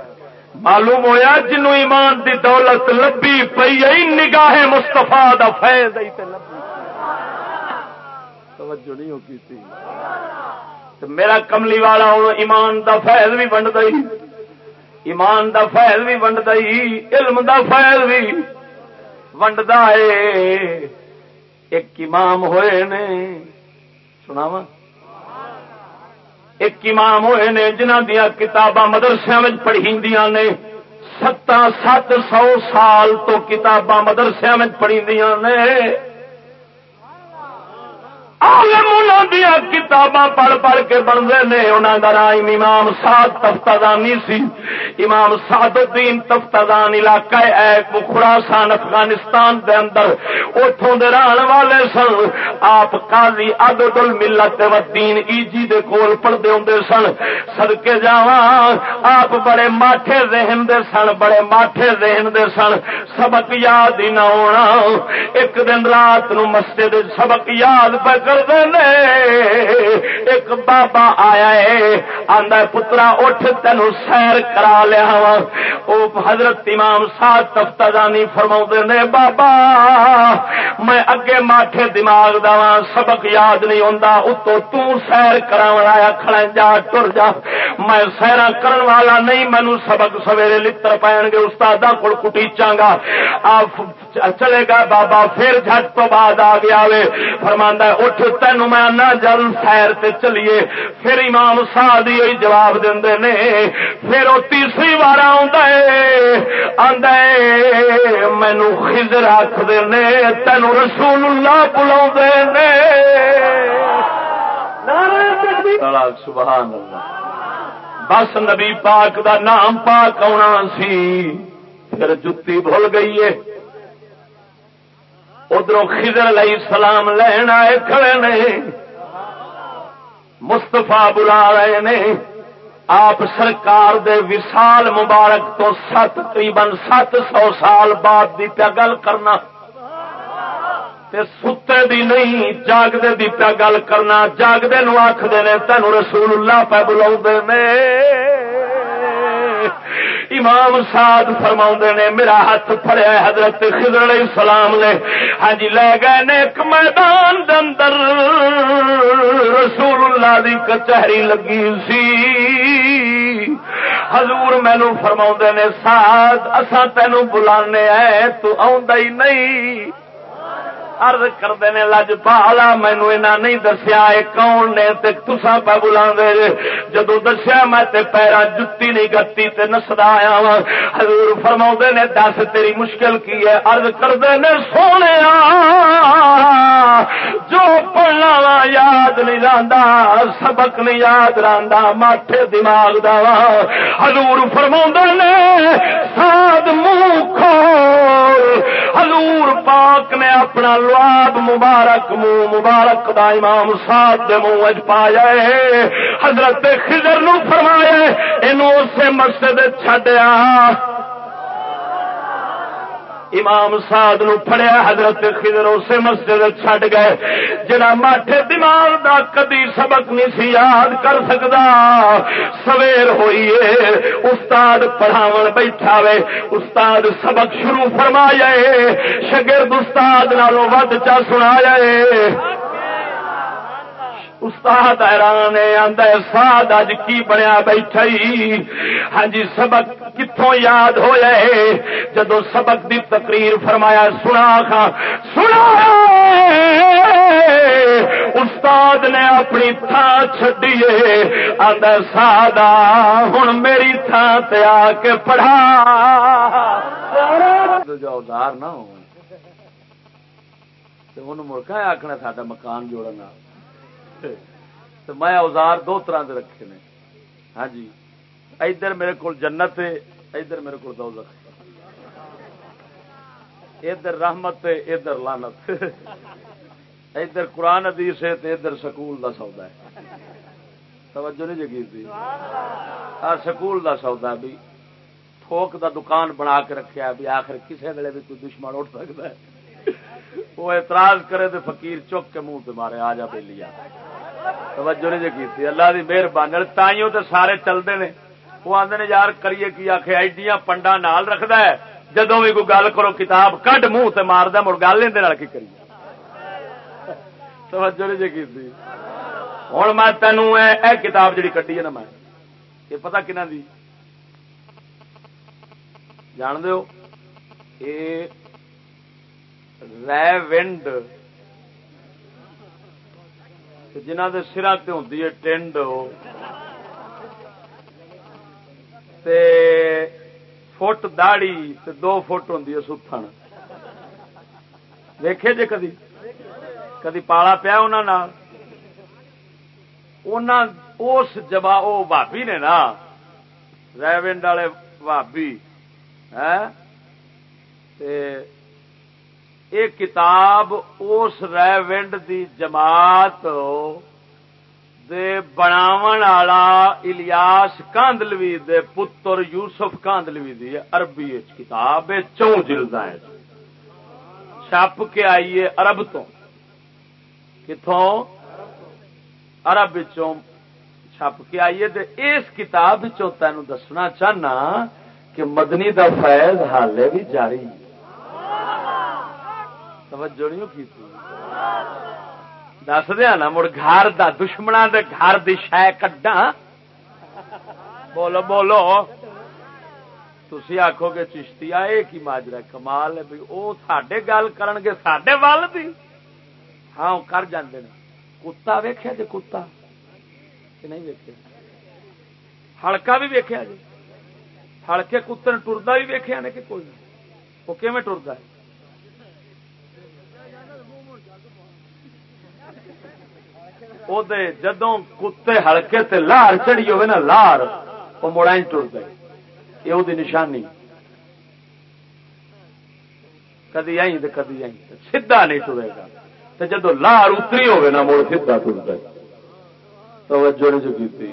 Speaker 2: معلوم ہوا جنو ایمان دی دولت لبی پی نگاہ مستفا دا فیض توجہ نہیں ہوتی تھی۔ میرا کملی والا ہوں، ایمان دا فیض بھی ونڈ دئی۔ ایمان دا فیض بھی ونڈ دئی، علم دا فیض بھی ونڈتا ہے ایک امام ہوئے نے، سناواں؟ ایک امام ہوئے نے جنہ دیا کتاباں مدرسے میں پڑھی نے ستا سات سو سال تو کتاباں مدرسے میں پڑھی نے۔ عالم دیا کتاباں پڑھ پڑھ کے بنتے نے انہوں کا نام امام سعد تفتانی سی۔ امام سعد الدین تفتان علاقہ ہے خراسان افغانستان دے اندر۔ اتوں دے رہن والے سن۔ آپ قاضی عدد الملت و دین ایجی دے کول پڑھتے ہوں سن۔ سدکے جا آپ بڑے ماٹھے ذہن دے سن، بڑے ماٹھے ذہن دے سن۔ سبق یاد ہی نہ ہونا۔ ایک دن رات نو مسجد سبق یاد پہ کرتے ایک بابا آیا ہے آدھا پترا، اٹھ تین سیر کرا لیا وا۔ وہ حضرت امام سات تفتانی فرما نے، بابا، میں اگے ماٹھے دماغ دا سبق یاد نہیں ہوتا اتو تیر کرا آیا، کھڑا جا، ٹر جا۔ میں سیرا کرن والا نہیں مینو سبق سویرے لڑ پائن گے استاد کو کٹیچا گا۔ آپ چلے گا بابا، پھر جھٹ تو بعد آ گیا وے فرمانا اٹھ تین میں نہ جل سیر تے چلیے، پھر امام سعد جواب دے نے، پھر وہ تیسری بار مینو خزر آخر نے تین رسول اللہ بلا سبحان اللہ بس نبی پاک دا نام پاک آنا سی، پھر جتی بھول گئی ہے ادھر خضر علیہ السلام لین آئے کھڑے نے۔ مستفا بلا رہے نے۔ آپ سرکار دے وسال مبارک تو سات، تقریباً سات سو سال بعد دی پیا گل کرنا۔ تے ستے دی نہیں، جاگدے دی پیا گل کرنا۔ جاگدے نو آخ دے تینوں رسول اللہ پہ بلا امام سعد فرما نے، میرا ہاتھ پڑیا حضرت خضر علیہ السلام نے۔ ہاں جی لے گئے نے ایک میدان اندر۔ رسول اللہ دی کچہری لگی سی۔ حضور مینو فرما نے ساتھ اسا تینو بلانے آئے، تو آئی نہیں۔ ارد کرتے نے لج پالا مینو اینا نہیں دسیا یہ کون نے تسا پہ بلا جدو دسیا میں پیرا جتی نہیں گتی تے نسدا آیا وا حضور فرما نے، دس تیری مشکل کی ہے؟ ارد کرتے نے سونے جو پڑھنا وا یاد نہیں رہتا سبق نہیں یاد رہتا ماٹھے دماغ دا وا حضور فرما نے، ساد منہ کھول۔ حضور پاک نے اپنا لواب مبارک منہ مبارک دا امام سات دے منہ اج پایا حضرت خضر نو فرمایا اینو اسے مسجد چھڈیا۔ امام سعد نو پڑیا حضرت خضر اسے مسجد چھڈ گئے۔ جڑا ماٹھے دماغ دا کدی سبق نہیں سی یاد کر سکتا سویر ہوئی ہے استاد پڑھاون بیٹھا وے۔ استاد سبق شروع فرمایا شگرد استاد نالوں ود چا سنایا استاد حیران آدھا ساد اج کی بنیا بیٹھا ہاں جی سبق کتوں یاد ہوا ہے؟ جدو سبق دی تقریر فرمایا، سنا کھا سنا! استاد نے اپنی تھان چڈیے آدھا سادا ہوں میری تھان تے آ کے پڑھا۔ ادار نہ ہو آخنا سا مکان جوڑنا۔ تو میں اوزار دو طرح کے رکھے نے۔ ہاں جی۔ ادھر میرے کو جنت ہے، ادھر میرے کو دوزخ ادھر رحمت ہے، ادھر لانت ادھر قرآن ادیس ہے تو ادھر سکول کا سودا ہے۔ توجہ نہیں جگی تھی سکول کا سودا بھی تھوک دا دکان بنا کے رکھا بھی آخر کسی ویلے بھی کوئی دشمن اٹھ سکتا ہے۔ وہ اعتراض کرے تو فقیر چک کے منہ مارے، آ جا بے لیا توجہ نے نہیں جی کی اللہ کی مہربانی تائیوں تو سارے چلتے نے۔ وہ آدھے نے، یار کریے کی آخ ایڈیاں پنڈا نال رکھد ہے۔ جدو بھی کوئی گل کرو، کتاب کڈ منہ سے مارد مڑ گل نہیں کی کریے۔ توجہ نے نہیں جی کی ہوں میں تینوں اے کتاب جڑی کٹی ہے نا میں، یہ پتا کنا دی؟ جان دو یہ ریونڈ جنہ کے سرا تے ہوں ٹینڈ فٹ داڑی دو فٹ ہوں ستھن ویکھے جی کدی کدی پالا پیا انہوں اس جبا وہ بھابی نے نا ریونڈ والے بھابی یہ کتاب اس ریونڈ دی جماعت دے بناون والا الیاس کاندلوی دے پتر یوسف کاندلوی دی عربی کتاب چون جلد چھپ کے آئیے ارب تو۔ کتوں ارب چھپ کے آئیے اس کتاب تین دسنا چاہنا کہ مدنی دا فیض حالے بھی جاری ہے۔ توجہ نہیں کی دس دیا نا، مڑ گھر دا دشمنا دے گھر دی شہ کڈا بولو بولو۔ تھی آخو گے چشتی آئے کی ماجرا کمال ہے بھائی وہ سڈے گل کرن گے سڈے ول دی۔ ہاں کر جاندے نا کتا ویخیا جی کتا؟ کہ نہیں ویکیا ہلکا بھی ویکیا جی ہلکے کتے ٹردا بھی ویکیا نے کہ کوئی نہیں؟ وہ کیون ٹردا ہے؟ جدو کتے ہلکے تے لار چڑی ہوئے نا، لار وہ مڑا ٹر گئے۔ یہ وہ نشانی۔ کدی آئی تو کدی آئی سیدا نہیں ٹرے گا۔ تو جدو لار اتری ہوگی نا، مڑ سیدا ٹر گئے۔ توجہ نہیں چکی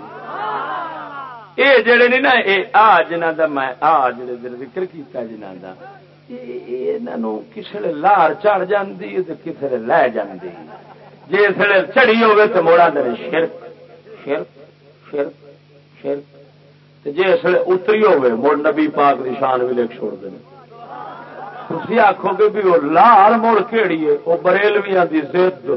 Speaker 2: یہ جڑے نہیں نا، یہ آ جنہ دا میں آ جڑے دل ذکر کیتا جنہ دا کسی لار چڑھ جاندی کسی لے جاندی جی چڑی ہوگی تو موڑا دے شرک شرک شرک شرک۔ جی اس لیے اتری ہوے مڑ نبی پاک نشان بھی لکھ چھوڑ دیں تھی آخو گے بھی وہ لال مڑ کہڑی ہے وہ بریلویاں کی زد۔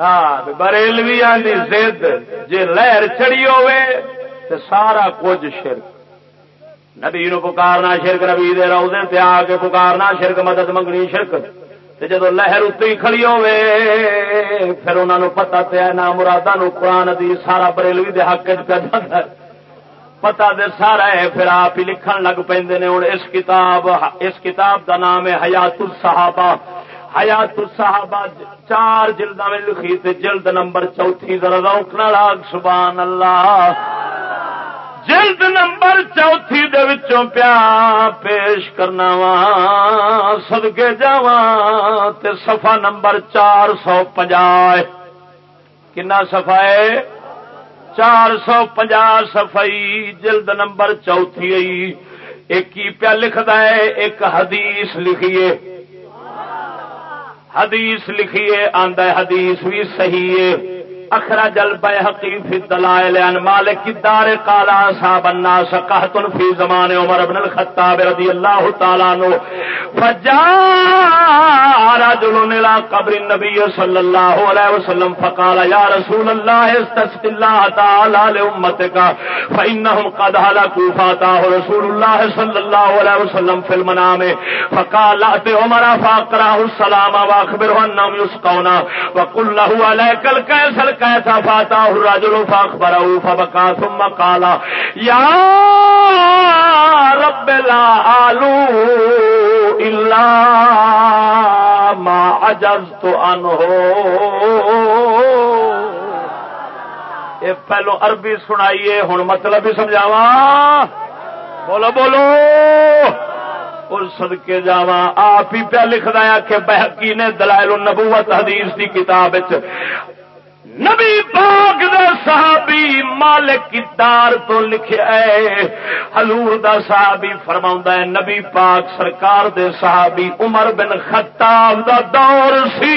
Speaker 2: ہاں بریلویاں کی زد۔ جی لہر چڑی ہوے تو سارا کچھ شرک۔ نبی نو پکارنا شرک، نبی دے روزے تے آ کے پکارنا شرک، مدد منگنی شرک۔ تے جدو لہر اتری کھڑی ہوے پھر انہوں نے پتا پیا نہ مرادا نو قرآن دی سارا بریلوی دے حق چ پتا دے سارا ہے، پھر آپ ہی لکھن لگ پہ ہوں اس کتاب اس کتاب دا نام ہے حیات الصحابہ۔ حیات الصحابہ چار جلدا میں لکھی، تے جلد نمبر چوتھی ذرا روکنا لاگ، سبحان اللہ۔ جلد نمبر چوتھی دے وچوں پیا پیش کرنا وا سدکے جا تے صفحہ نمبر چار سو پنجا کنا صفحہ ہے؟ چار سو پنجا صفائی جلد نمبر چوتھی ایک ہی پیا لکھتا ہے، ایک حدیث لکھیے۔ حدیث لکھیے، آندا حدیث بھی صحیح ہے۔ اخرج البيهقي في الدلائل عن مالك الدار قال اصحاب الناس قحط في زمان عمر بن الخطاب رضي الله تعالى عنه فجاء رجل الى قبر النبي صلى الله عليه وسلم فقال يا رسول الله استسق الله تعالى لامتك فانهم قد هلكوا فاتاه رسول الله صلى الله عليه وسلم في المنام. فقال ات عمر فاقرا السلام واخبره انهم يسقون وقل له عليك الكيس کیسا فاتا الرجل فاخبره فبكى ثم قال، يا رب لا آلو الا ما عجزت عنه. اے پہلو عربی سنائیے ہوں مطلب بھی سمجھاوا بولو بولو۔ اور سدکے جا آپ ہی پہ لکھ دیا کہ بحقی نے دلائل النبوت حدیث کی کتاب نبی پاک دے صحابی مالک کتار تو لکھے حضور دا صحابی فرما ہے، نبی پاک سرکار دے صحابی عمر بن خطاب دا دور سی۔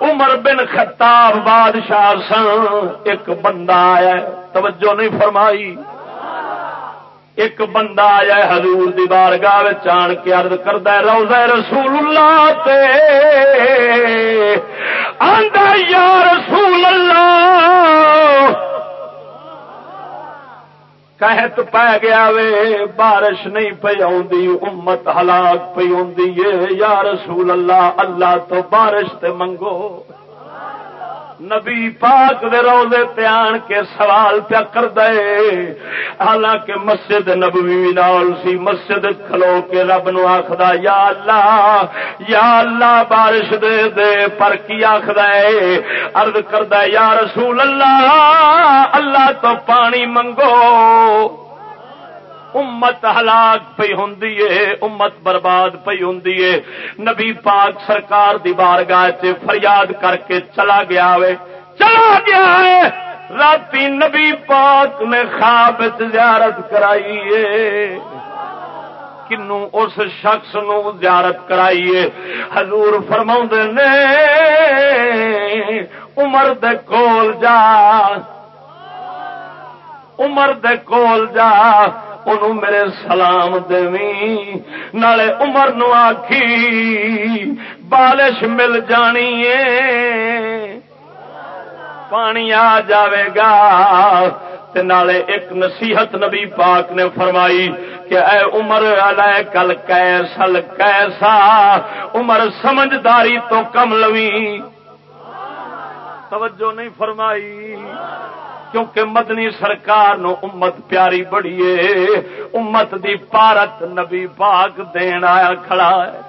Speaker 2: عمر بن خطاب بادشاہ سن ایک بندہ آیا توجہ نہیں فرمائی۔ ایک بندہ آیا حضور دی بارگاہ آن کے ارد کرد روزہ رسول اللہ تے۔ آندا یا رسول اللہ کہت پی گیا وے، بارش نہیں پی امت ہلاک پی یا رسول اللہ اللہ تو بارش تے منگو۔ نبی پاک دے روزے تے آن کے سوال پیا کر دے حالانکہ مسجد نبوی نال سی، مسجد کھلو کے رب نو آخدا، یا اللہ یا اللہ بارش دے دے، پر کی آخد ارد کردا یا رسول اللہ اللہ تو پانی منگو۔ امت ہلاک پی ہوں امت برباد پی ہوں نبی پاک سرکار دی بارگاہ چ فریاد کر کے چلا گیا وے۔ چلا گیا ہے رات نبی پاک نے خواب زیارت کرائی کنو اس شخص نو زیارت کرائیے حضور فرما نے، عمر دے کول جا۔ عمر دے کول جا۔ انہوں میرے سلام نالے عمر نو آخی بالش مل جانی ہے پانی آ جاوے گا نالے ایک نصیحت نبی پاک نے فرمائی کہ اے عمر علیہ کل کیسل کیسا عمر سمجھداری تو کم لوی توجہ نہیں فرمائی کیونکہ مدنی سرکار نو امت پیاری بڑی امت دی پارت نبی پاک دین آیا کھڑا ہے۔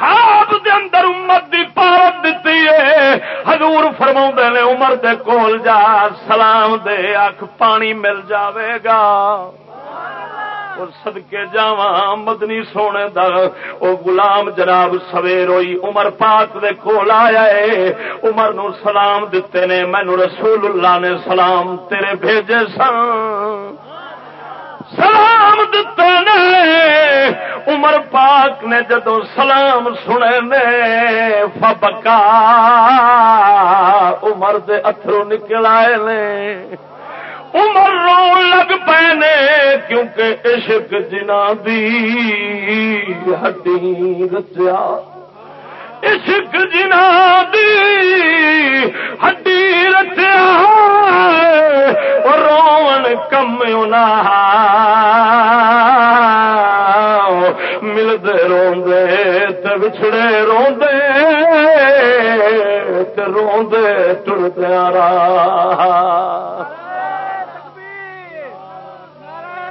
Speaker 2: خواب دے اندر امت دی پارت دیتی ہے۔ حضور فرما نے، عمر دے کول جا، سلام دے اکھ پانی مل جاوے گا۔ سدکے جا مدنی سونے دا۔ او غلام جناب سویر ہوئی عمر پاک دے کول آیا ہے عمر نو سلام دیتے نے مینو رسول اللہ نے سلام تیرے بھیجے سن سلام دیتے نے۔ عمر پاک نے جدو سلام سنے نے، فبکا عمر دے اترو نکل آئے نے۔ عمر رو لگ پے نے کیونکہ عشق جنا دی ہڈی رچیا عشق جنا دی ہڈی رچیا رون کم ملتے روندے بچھڑے روندے روندے ٹرتے رہا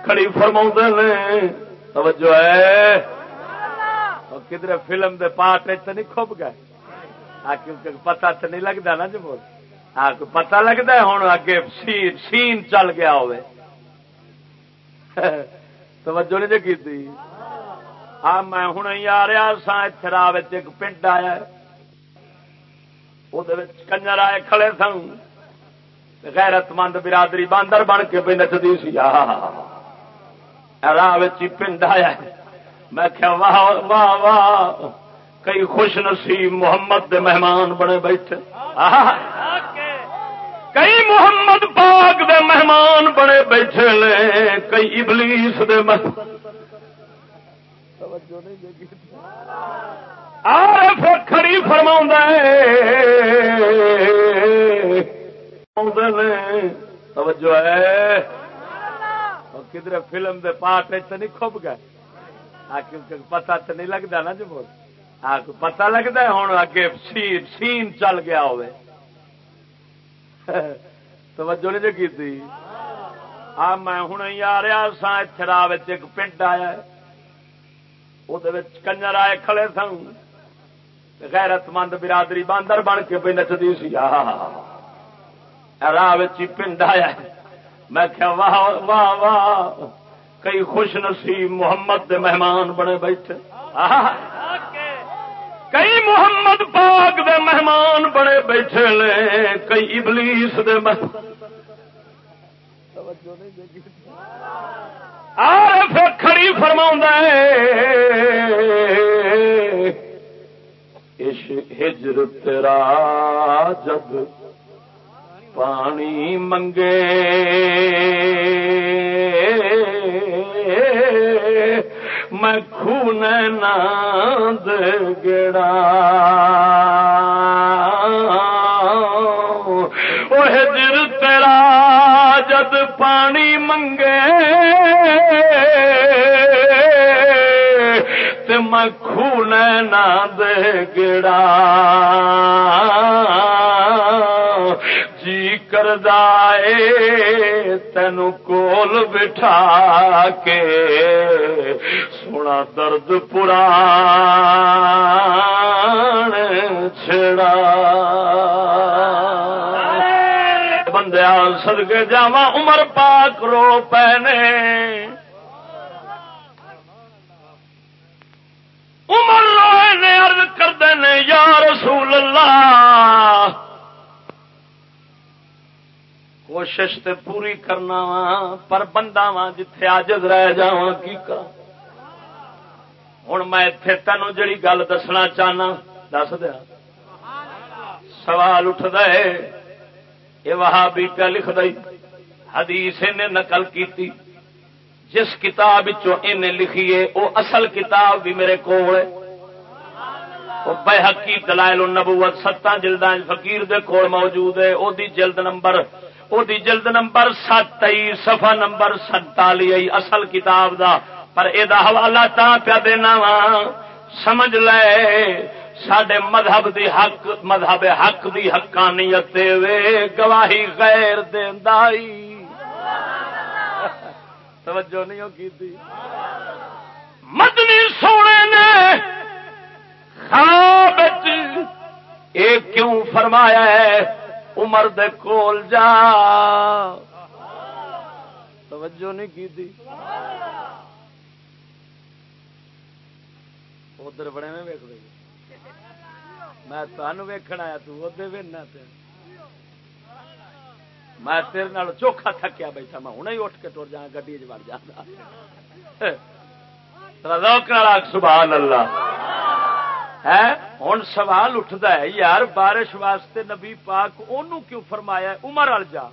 Speaker 2: کھڑی فرما نے۔ توجہ ہے۔ کدھر فلم دے پارٹ تو نہیں کھب گئے۔ کیونکہ پتا تو نہیں لگتا نا جو بول ہاں پتا لگتا ہے ہوں اگے سین سین چل گیا ہوئے توجہ نہیں جی کی ہاں میں ہوں آ رہا سا اترا ایک پنڈ آیا وہ کنجر آئے کھڑے سن۔ غیرت مند برادری باندر بن کے پہ نچتی سی۔ راہ پنڈ آیا میں کیا واہ واہ واہ کئی خوش نصیب محمد دے مہمان بنے بیٹھے۔ کئی محمد پاک دے مہمان بنے بیٹھے لے کئی ابلیس دے پھر کھڑی فرما توجہ ہے۔ کدھر فلم دے پارٹ تو نہیں کھب گئے؟ کیونکہ پتا تو نہیں لگتا نا جو بول پتا لگتا ہے ہوں اگے سین سین چل گیا ہوئے [laughs] توجہ نہیں جی کی ہاں میں ہوں آ رہا سا اترا ایک پنڈ آیا وہ کنجر آئے کھڑے سن۔ غیرت مند برادری باندر بن کے پہ نچتی سی۔ راہ پنڈ آیا میں کیا واہ واہ واہ، کئی خوش نصیب محمد دے مہمان بنے بیٹھے۔ کئی محمد پاک دے مہمان بنے بیٹھے لے، کئی ابلیس دے پھر کھڑی فرما ہجر تیرا جب پانی منگے میں خون ناند گڑا وہ ہجر تیرا جد پانی منگے میں خون ناند گڑا کر تین کول بٹھا کے۔ سونا درد پورا چھڑا۔ بندیا سدگے جاوا عمر پاک رو پینے۔ عمر روئے نے ارد کر یا رسول اللہ کوشش تے پوری کرنا وا، پر بندہ وا جتھے آجز رہ جا کی کر ہوں میں اتے تین جڑی گل دسنا چاہنا، دس دیا۔ سوال اٹھ دے یہ وہاں بھی پہ لکھ دئی حدیث نے نقل کی جس کتاب لکھیے وہ اصل کتاب بھی میرے کو بے حقی دلائل النبوت، ستاں جلدان فقیر دے کول موجود ہے، او دی جلد نمبر وہ جلد نمبر سات سفا نمبر سنتالی اصل کتاب دا پر یہ حوالہ تا پیا دینا وا سمجھ لے سڈے مذہب دی حق مذہب حق دی حقانیت وے گواہی غیر دائی توجہ نہیں کی مدنی سونے نے خواب ایک کیوں فرمایا ہے عمر دے کول جا۔ توجہ نہیں کی تھی؟ ادھر بڑے میں ویک رہی۔ میں تمہیں ویکن آیا، تو ادھر وینا میں تیرے چوکھا تھکیا بیٹھا، میں ہوں ہی اٹھ کے ٹر جا گڈی چڑ جا سبحان اللہ۔ ہے ہوں سوال اٹھتا ہے، یار بارش واسطے نبی پاک ان کیوں فرمایا عمر وال جا۔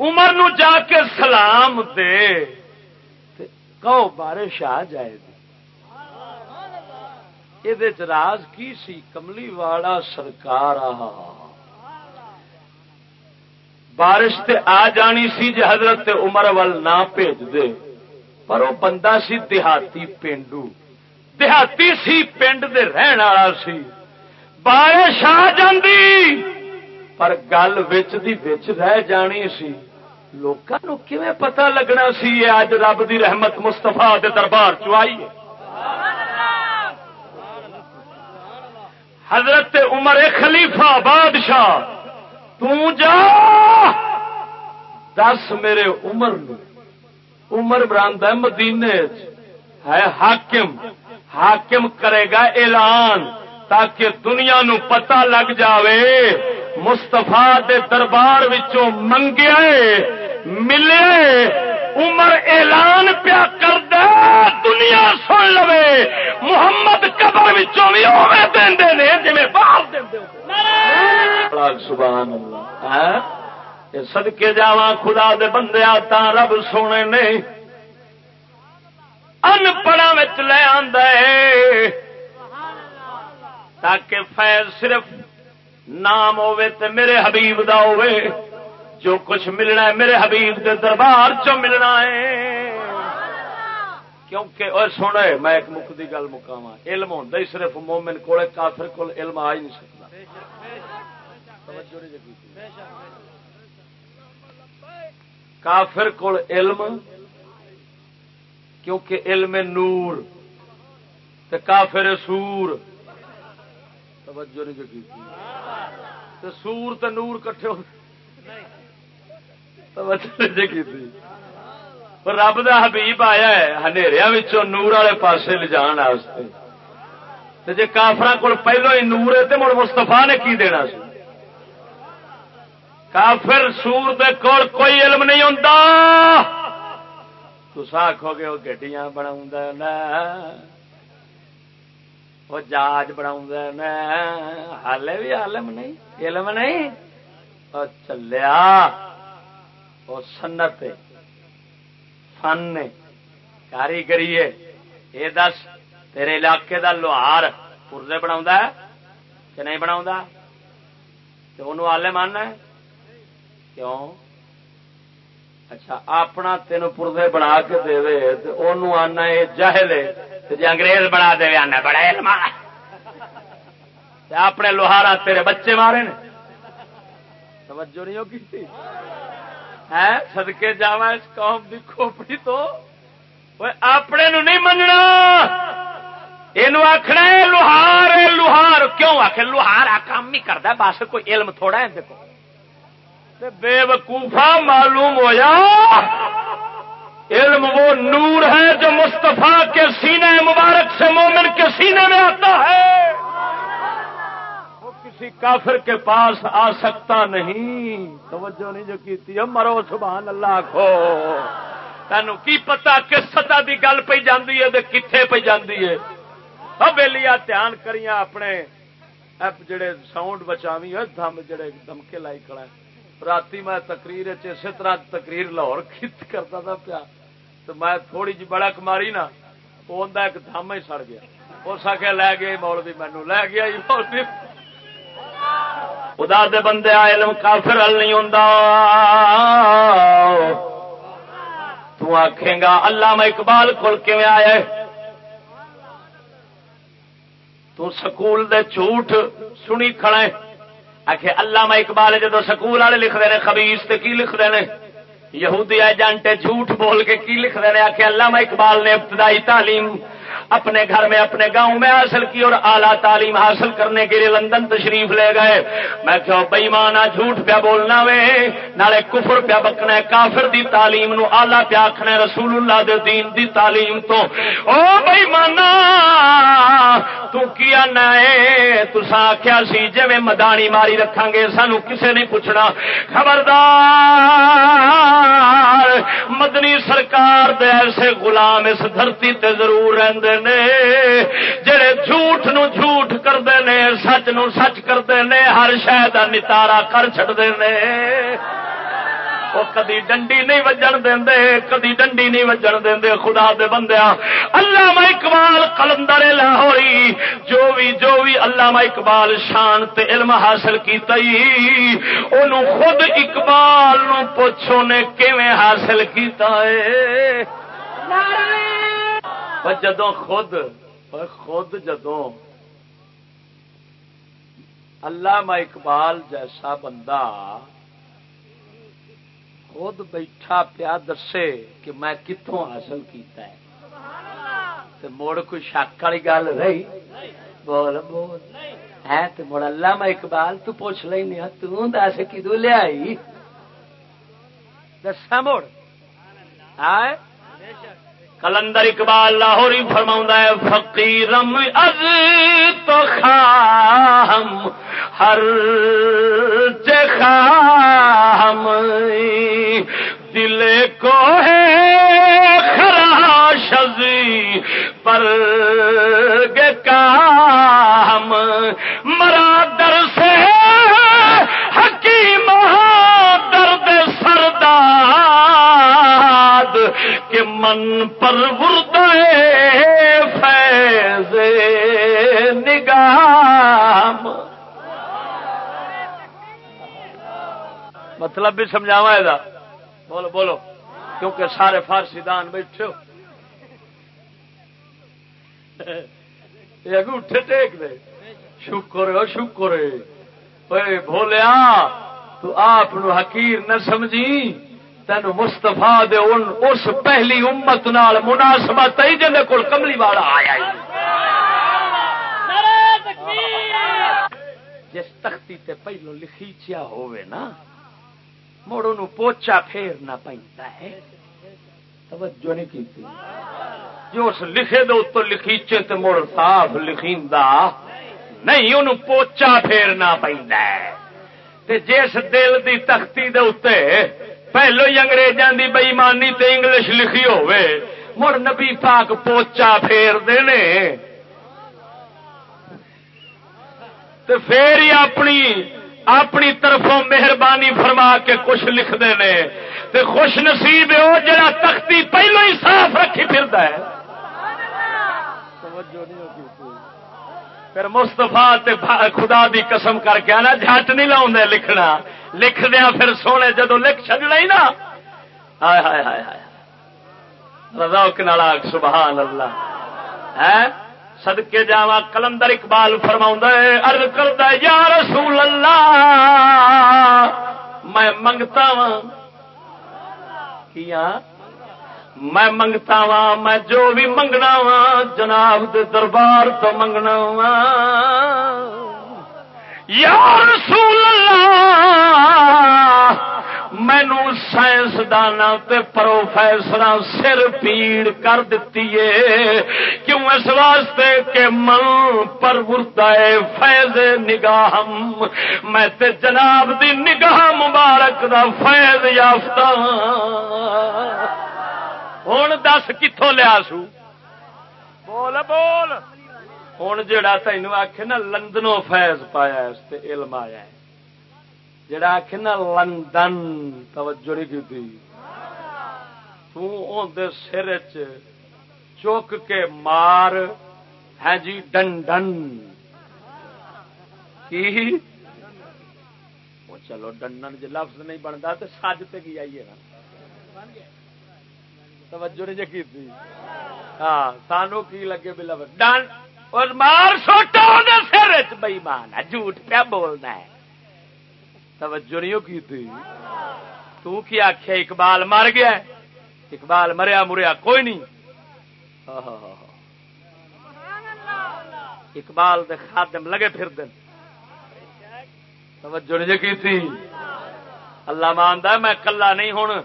Speaker 2: عمر نو جا کے سلام دے۔ کہو بارش آ جائے گی۔ یہ راز کی سی؟ کملی والا سرکار بارش تے آ جانی سی جی حضرت عمر ول نہ بھیج دے، پر وہ بندہ سی دیہاتی پینڈو۔ دیہاتی سی، پنڈ دے رہن والا سی۔ بارش آ جاندی، پر گل وچ دی وچ رہ جانی سی۔ لوگوں کیویں پتہ لگنا سی اج رب دی رحمت مستفا دے دربار چائی حضرت عمر خلیفہ بادشاہ جا۔ دس میرے عمر نو۔ عمر براند مدینے ہے حاکم۔ حاکم کرے گا اعلان تاکہ دنیا نو پتہ لگ جاوے۔ مستفا دے دربار وچوں منگیا ملے، عمر اعلان پیا کر دے، دنیا سن لو محمد قبر بھی دے نے جی باہر سبحان اللہ ہاں؟ سدکے جا خدا دے بندے تا رب سونے نے ان پڑھا لے آدھے تاکہ فیض صرف نام ہوے تے میرے حبیب دا ہوے جو کچھ ملنا ہے میرے حبیب کے دربار چ ملنا ہے۔ کیونکہ اور سونا میں ایک مک دی گل مکاوا علم ہوتا ہی صرف مومن کو کافر کو علم آ ہی نہیں سکتا کافر کو علم کیونکہ علم نور تے کافر سور توجہ نہیں کی سور تے نور کٹھے ہو رب دا حبیب آیا ہے نور والے پاسے لے جان جی کافر کو پہلو ہی نور ہے تو مڑ مستفا نے کی دینا سی؟ کافر سور دے کول کوئی علم نہیں ہوتا تو آخو گے وہ گڈیاں بنا وہ جاج بنا ہالے بھی علم نہیں علم نہیں اور چلیا وہ سنت فن کاریگری ہے یہ دس تیرے علاقے دا لوہار پورزے بنا کہ نہیں بنا آلے ماننا کیوں اچھا اپنا تین پورزے بنا کے دے آنا یہ جہل جی انگریز بنا دے آنا بڑا علم اپنے لوہارا تیرے بچے مارے نے۔ توجہ نہیں کی سدکے جا اس قوم کی کھوپڑی تو۔ اپنے نو نہیں مننا یہ آخنا لوہار لوہار۔ کیوں آخ لوہار آ کام ہی کرتا بس کوئی علم تھوڑا ہے دیکھو بے وقوفا معلوم ہوا علم وہ نور ہے جو مستفا کے سینے مبارک سے مومن کے سینے میں آتا ہے۔ کسی کافر کے پاس آ سکتا نہیں۔ توجہ نہیں جو کی مرو، سبحان اللہ کھو تین کی پتا کس سطح کی گل پہ جاندی ہے کتنے پہ جاندی ہے؟ لیا دھیان کریاں اپنے جڑے ساؤنڈ بچاوی دم جڑے دمکے لائی کھڑا ہے۔ رات میں تقریر اسی طرح تقریر لاہور کت کرتا تھا پیا تو میں تھوڑی جی بڑا کماری نا وہ ایک دم ہی سڑ گیا اس آخیا لے گیا مولوی مینو لے گیا مولوی خدا دے بندے علم کافر حل نہیں ہوں تو آخے گا اللہ میں اقبال کھل کے آیا تو سکول دے جھوٹ سنی کھڑے آخ اللہ اقبال جدو سکول والے لکھتے ہیں خبیس تے کی لکھتے ہیں یہودی ایجنٹ جھوٹ بول کے کی لکھتے ہیں آخ اللہ اقبال نے ابتدائی تعلیم اپنے گھر میں، اپنے گاؤں میں حاصل کی اور اعلیٰ تعلیم حاصل کرنے کے لیے لندن تشریف لے گئے۔ میں کہو بئی مانا جھوٹ پیا بولنا وے، نالے کفر پیا بکنا کافر دی تعلیم نو آلہ پیا آخنا رسول اللہ دے دین دی تعلیم تو۔ او بئی مانا تو کیا نئے تسا آخیا سی جی مدانی ماری رکھا گے، سانو کسے نہیں پوچھنا۔ خبردار، مدنی سرکار دے ایسے غلام اس دھرتی تے ضرور رہندے نے، جڑے جھوٹ نو جھوٹ کرتے نے، سچ نو سچ کرتے نے، ہر شہ کا نتارا کر چڑتے نے۔ وہ کدی ڈنڈی نہیں وجن دے کدی ڈنڈی نہیں وجن دے خدا دے بندیا اللہ اقبال کلندر لاہوری، جو بھی جو بھی اللہ اقبال شان تے علم حاصل کیتا ہی خود اقبال نو پوچھو نے کیویں حاصل کیتا ہے۔ جدو خود خود جدو اللہ اقبال جیسا بندہ خود بیٹھا پیا دسے کہ میں کتوں حاصل کیتا ہے۔ مڑ کوئی شک والی گل رہی؟ بول بول۔ ہے تو مڑ اللہ میں اقبال، تو پوچھ لینا تس کدو لیا دسا مڑ۔ کلندر اقبال لاہور ہی فرما ہے، فقیرم از تو خام ہر خام دل کو ہے خراشی پر کام مرا در سے حکیم ہاں۔ من پر فیض نگام۔ مطلب بھی سمجھاوا یہ بولو بولو۔ کیونکہ سارے فارسی دان بیٹھے اٹھے ٹیک دے۔ شکر ہو شکر بولیا تو آپ حقیر نہ سمجھی۔ تین مستفا اس پہلی امت نال مناسبت ہی جن کو کملی والا آیا جس تختی تے پہلو لکھیچیا ہوئے نا مڑ ان پوچا پھیرنا پہنتا ہے۔ توجہ نہیں کی جو اس لکھے دو تو لکھیچے تے مڑ صاف لکھیندا نہیں ان پوچا پھیرنا پہنتا ہے۔ تے جس دل دی تختی دے اتے پہلو ہی انگریزاں دی بےمانی تے انگلش لکھی ہوئے مڑ نبی پاک پوچا پھیر دینے۔ تے پھر ہی اپنی اپنی طرفوں مہربانی فرما کے کچھ لکھتے ہیں تے خوش نصیب ہے وہ جڑا تختی پہلو ہی صاف رکھی پھرتا ہے۔ پھر مستفا خدا دی قسم کر کے نا جھٹ نہیں لاؤ لکھنا۔ لکھ دیا پھر سونے جدو لکھ چڈنا ہی نا۔ ہائے ہائے ہائے ہائے۔ رضا سبحان اللہ۔ ہے سدکے جا کلندر اقبال فرما ارد کرتا یا رسول اللہ، میں منگتا وا کیا میں منگتا وا میں جو بھی منگنا وا جناب دے دربار تو منگنا وا یا رسول اللہ، مینو سائنسدان پروفیسر سر پیڑ کر دیتی ہے۔ کیوں اس واسطے کہ من پر فیض نگاہ میں تے جناب دی نگاہ مبارک دا فیض یافتہ۔ ہوں دس کتوں لیا سو بول بول ہوں جا تین آخ نا لندنوں فیض پایا اس علم آیا ہے جڑا آخ نا لندن توجہ نہیں کی سر چک کے مار ہے جی ڈن ڈن کی چلو ڈنڈن جی لفظ نہیں بنتا تو سج تے کی آئیے نا توجہ نہیں جی کی ہاں سانو کی لگے بھی لفظ ڈن اور مار سوٹو سر چ مان ہے، جھوٹ پیا بولنا ہے۔ توجہ نہیں کی تھی؟ تو کی آخیا اقبال مر گیا اقبال مریا مریا، کوئی نہیں۔ ہاں، ہاں، ہاں، اقبال دے خادم لگے پھر دن توجہ نہیں جی کی تھی؟ اللہ مانتا میں کلا نہیں ہوں،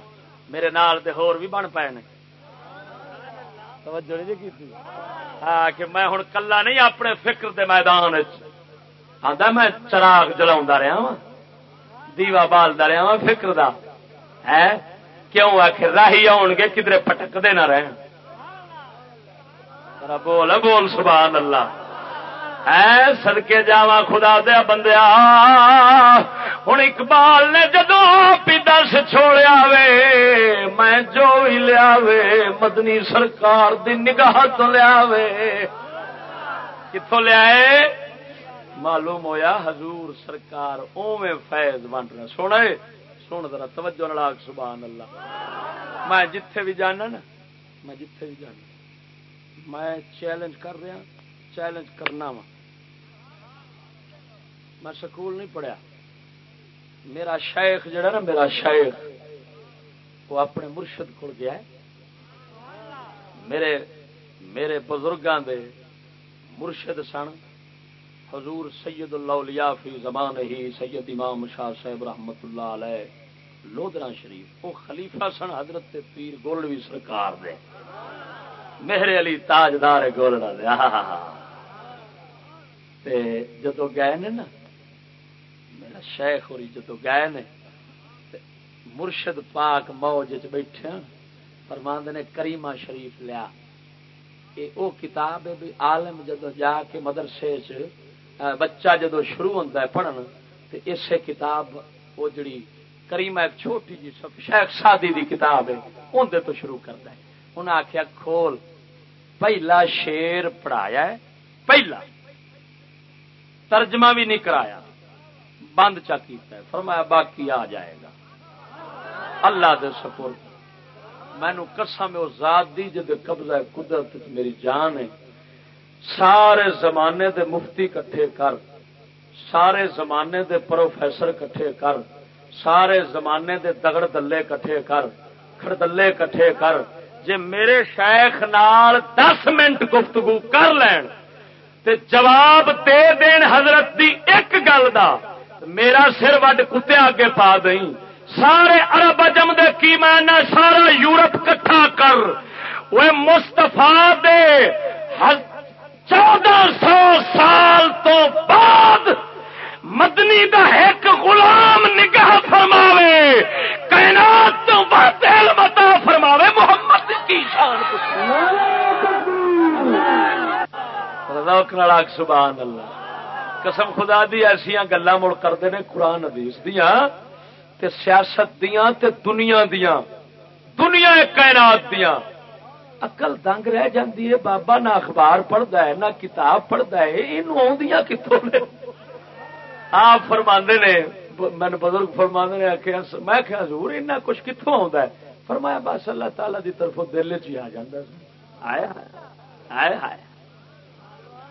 Speaker 2: میرے نال دے ہور بھی بن پائے توجہ نہیں کی تھی ہاں کہ میں ہوں کلا نہیں، اپنے فکر دے میدان آتا میں چراغ جلا رہا وا دیوا بالتا رہا وا فکر دا۔ ہے؟ کیوں؟ آخر راہی آن گے کدھر پٹکتے نہ رہ بول بول، سبحان اللہ۔ سڑکے جا خدا دیا بندیا ہوں اقبال نے جدو دس چھوڑیا وے، میں جو بھی لیا وے، مدنی سرکار دی نگاہ تو لیا وے۔ کتوں لیا معلوم ہویا حضور سرکار اوے فیض بن رہا سونا سن ذرا توجہ نلاگ سبحان اللہ۔ میں جتھے بھی جانا نا، میں جتھے بھی جانا۔ میں چیلنج کر رہا چیلنج کرنا وا۔ میں سکول نہیں پڑھیا۔ میرا شیخ جڑا نا، میرا شیخ، وہ اپنے مرشد کو گیا ہے۔ میرے میرے بزرگاں دے مرشد سن۔ حضور سید اللہ فی زمان ہی سید امام شاہ صاحب رحمت اللہ علیہ لودرا شریف، وہ خلیفہ سن حضرت پیر گولڈوی سرکار دے۔ میرے علی تاجدار گولڈا دے۔ جدو گئے نا شیخ ہوری جدو گئے نے مرشد پاک موج بیٹھے فرماند نے کریمہ شریف لیا۔ او کتاب ہے بھی عالم جدو جا کے مدرسے چ بچہ جدو شروع ہوتا ہے پڑھن تو اسے کتاب وہ جڑی کریمہ ایک چھوٹی جی سب شیخ سادی دی کتاب ہے اندر تو شروع کرتا ہے۔ انہیں آخیا کھول۔ پہلا شیر پڑھایا ہے، پہلا۔ ترجمہ بھی نہیں کرایا۔ بند چا کیتا ہے۔ فرمایا باقی آ جائے گا۔ اللہ دے سپور مینو کسا میں ذات دی جد قبضہ ہے، قدرت میری جان ہے۔ سارے زمانے دے مفتی کٹھے کر، سارے زمانے دے پروفیسر کٹھے کر، سارے زمانے دے دگڑ دلے کٹھے کر کھڑدلے کٹھے کر۔ جے میرے شیخ نال دس منٹ گفتگو کر لین، تے جواب دے دین حضرت دی ایک گل دا۔ میرا سر وڈ کتے اگے پا دئی سارے ارب اجم دے کی میں سارا یورپ کٹھا کر۔ وہ مستفا دے چودہ سو سال تو بعد مدنی دا ایک غلام نگاہ فرماوے۔ کائنات تو دل متا فرماوے۔ محمد کی شان سبحان اللہ۔ قسم خدا دی ایسا گلا مڑ کرتے ہیں قرآن ادیس دیا تے سیاست دیا تے دنیا دیا دنیا کائنات دیا اقل دنگ رہ جاندی ہے، بابا نہ اخبار پڑھتا ہے، نہ کتاب پڑھتا ہے یہ کتوں نے؟ آپ فرما نے میں بزرگ فرما نے آخیا میں کیا ضرور اتنا کچھ کتوں آتا ہے؟ فرمایا، بس اللہ تعالی دی طرف دل چ آ جا آیا آئے ہائے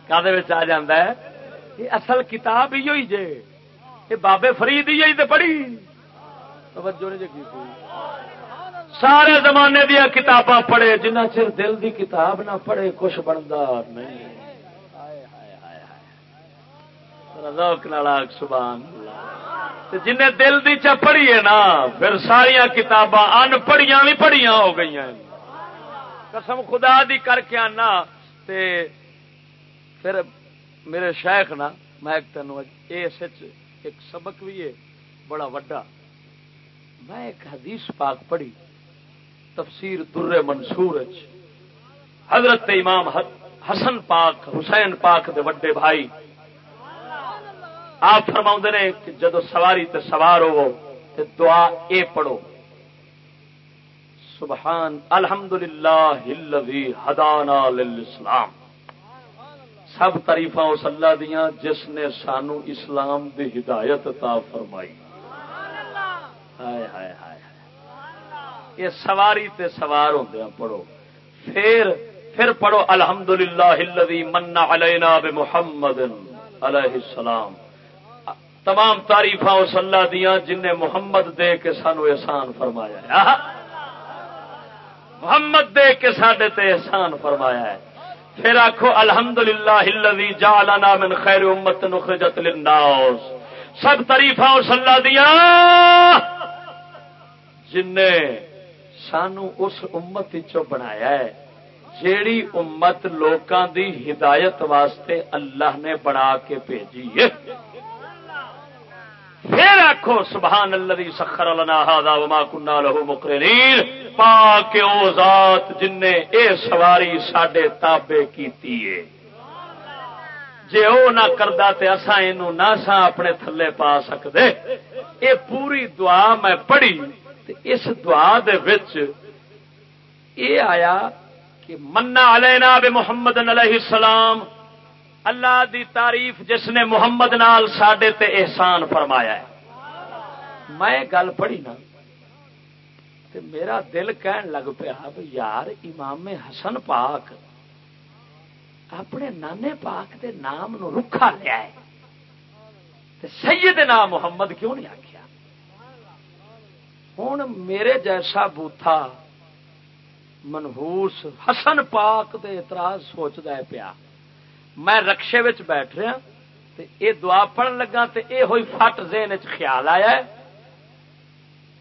Speaker 2: کدے آ جا ہے؟ یہ اصل کتاب ہی جے، یہ بابے فرید ہی تو پڑھی۔ توجہ نے جی سارے زمانے دیا کتاباں پڑھے، جنہ چر دل دی کتاب نہ پڑھے، کچھ بنتا نہیں۔ سبحان جن دل دی چا پڑھی ہے نا، پھر ساریا کتاباں ان پڑھیاں بھی پڑھیاں ہو گئی قسم خدا دی کر کے آنا، تے پھر میرے شیخ نا، میں تین ایک سبق بھی ہے، بڑا وڈا۔ میں ایک حدیث پاک پڑھی، تفسیر در منصور حضرت امام حسن پاک، حسین پاک دے وڈے بھائی۔ آپ فرما نے کہ جدو سواری تے سوار ہو تے دعا اے پڑھو۔ سبحان الحمد للہ ہدانا للاسلام۔ سب تاریف اس اللہ دیا جس نے سانو اسلام دی ہدایت تا فرمائی۔ ہائے ہائے ہائے یہ سواری تے سوار ہوں پڑھو۔ پھر پھر پڑھو الحمد للہ منا علینا محمد علیہ السلام۔ تمام تاریف اس اللہ دیا جن نے محمد دے کے سانو احسان فرمایا محمد دے کے سڈے تے احسان فرمایا ہے۔ پھر آخو الحمد للہ جعلنا من خیر امت نخرجت للناس. سب تریفا اس اللہ دیا. جن سانو اس امت چو بنایا ہے، جیڑی امت لوکاں دی ہدایت واسطے اللہ نے بنا کے بھیجی ہے۔ پھر آخو سبحان اللہ سخر اللہ وما کنا لہو مقررین پا کے او ذات جن نے اے سواری ساڈے تابے کیتی ہے۔ جے او نہ کردا تے اساں اینو نہ سا اپنے تھلے پا سکدے۔ اے پوری دعا میں پڑھی تے اس دعا دے وچ اے آیا کہ منا علینا بے محمد علیہ السلام اللہ دی تعریف جس نے محمد نال ساڈے تے احسان فرمایا ہے۔ میں گل پڑھی نا، تے میرا دل کہن لگ پیا یار، امام حسن پاک اپنے نانے پاک دے نام نو رکھا لیا ہے۔ تے سید نام محمد کیوں نہیں آخیا ہوں میرے جیسا بوتھا منہوس حسن پاک دے اعتراض سوچتا ہے پیا۔ میں رکشے بیٹھ رہا یہ دعا پڑھ لگا تے اے ہوئی فٹ زین خیال آیا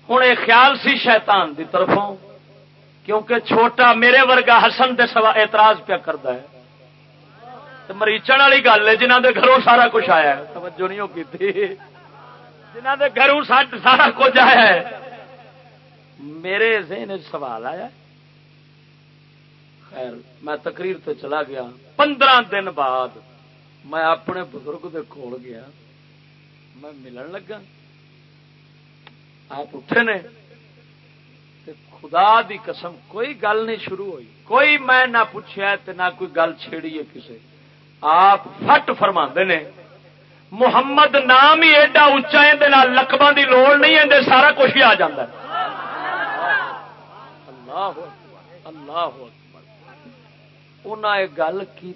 Speaker 2: ہوں یہ خیال سی شیطان دی طرفوں، کیونکہ چھوٹا میرے ورگا حسن دے سوا اعتراض پیا کرتا ہے۔ مریچن والی گل ہے جنہ دے گھروں سارا کچھ آیا ہے۔ توجہ نہیں کی جنہ دے گھروں سارا کچھ آیا ہے۔ میرے ذہن سوال آیا خیر، میں تقریر تے چلا گیا۔ پندرہ دن بعد میں اپنے بزرگ دے کول گیا۔ میں ملن لگا۔ آپ اٹھے نے۔ خدا دی قسم، کوئی گل نہیں شروع ہوئی۔ کوئی میں نہ پوچھا نہ کوئی گل چھیڑی ہے کسی آپ فٹ فرما نے۔ محمد نام ہی ایڈا اچا لقباں دی لوڑ نہیں ہے سارا کچھ ہی آ جا اللہ اللہ انہیں یہ گل کی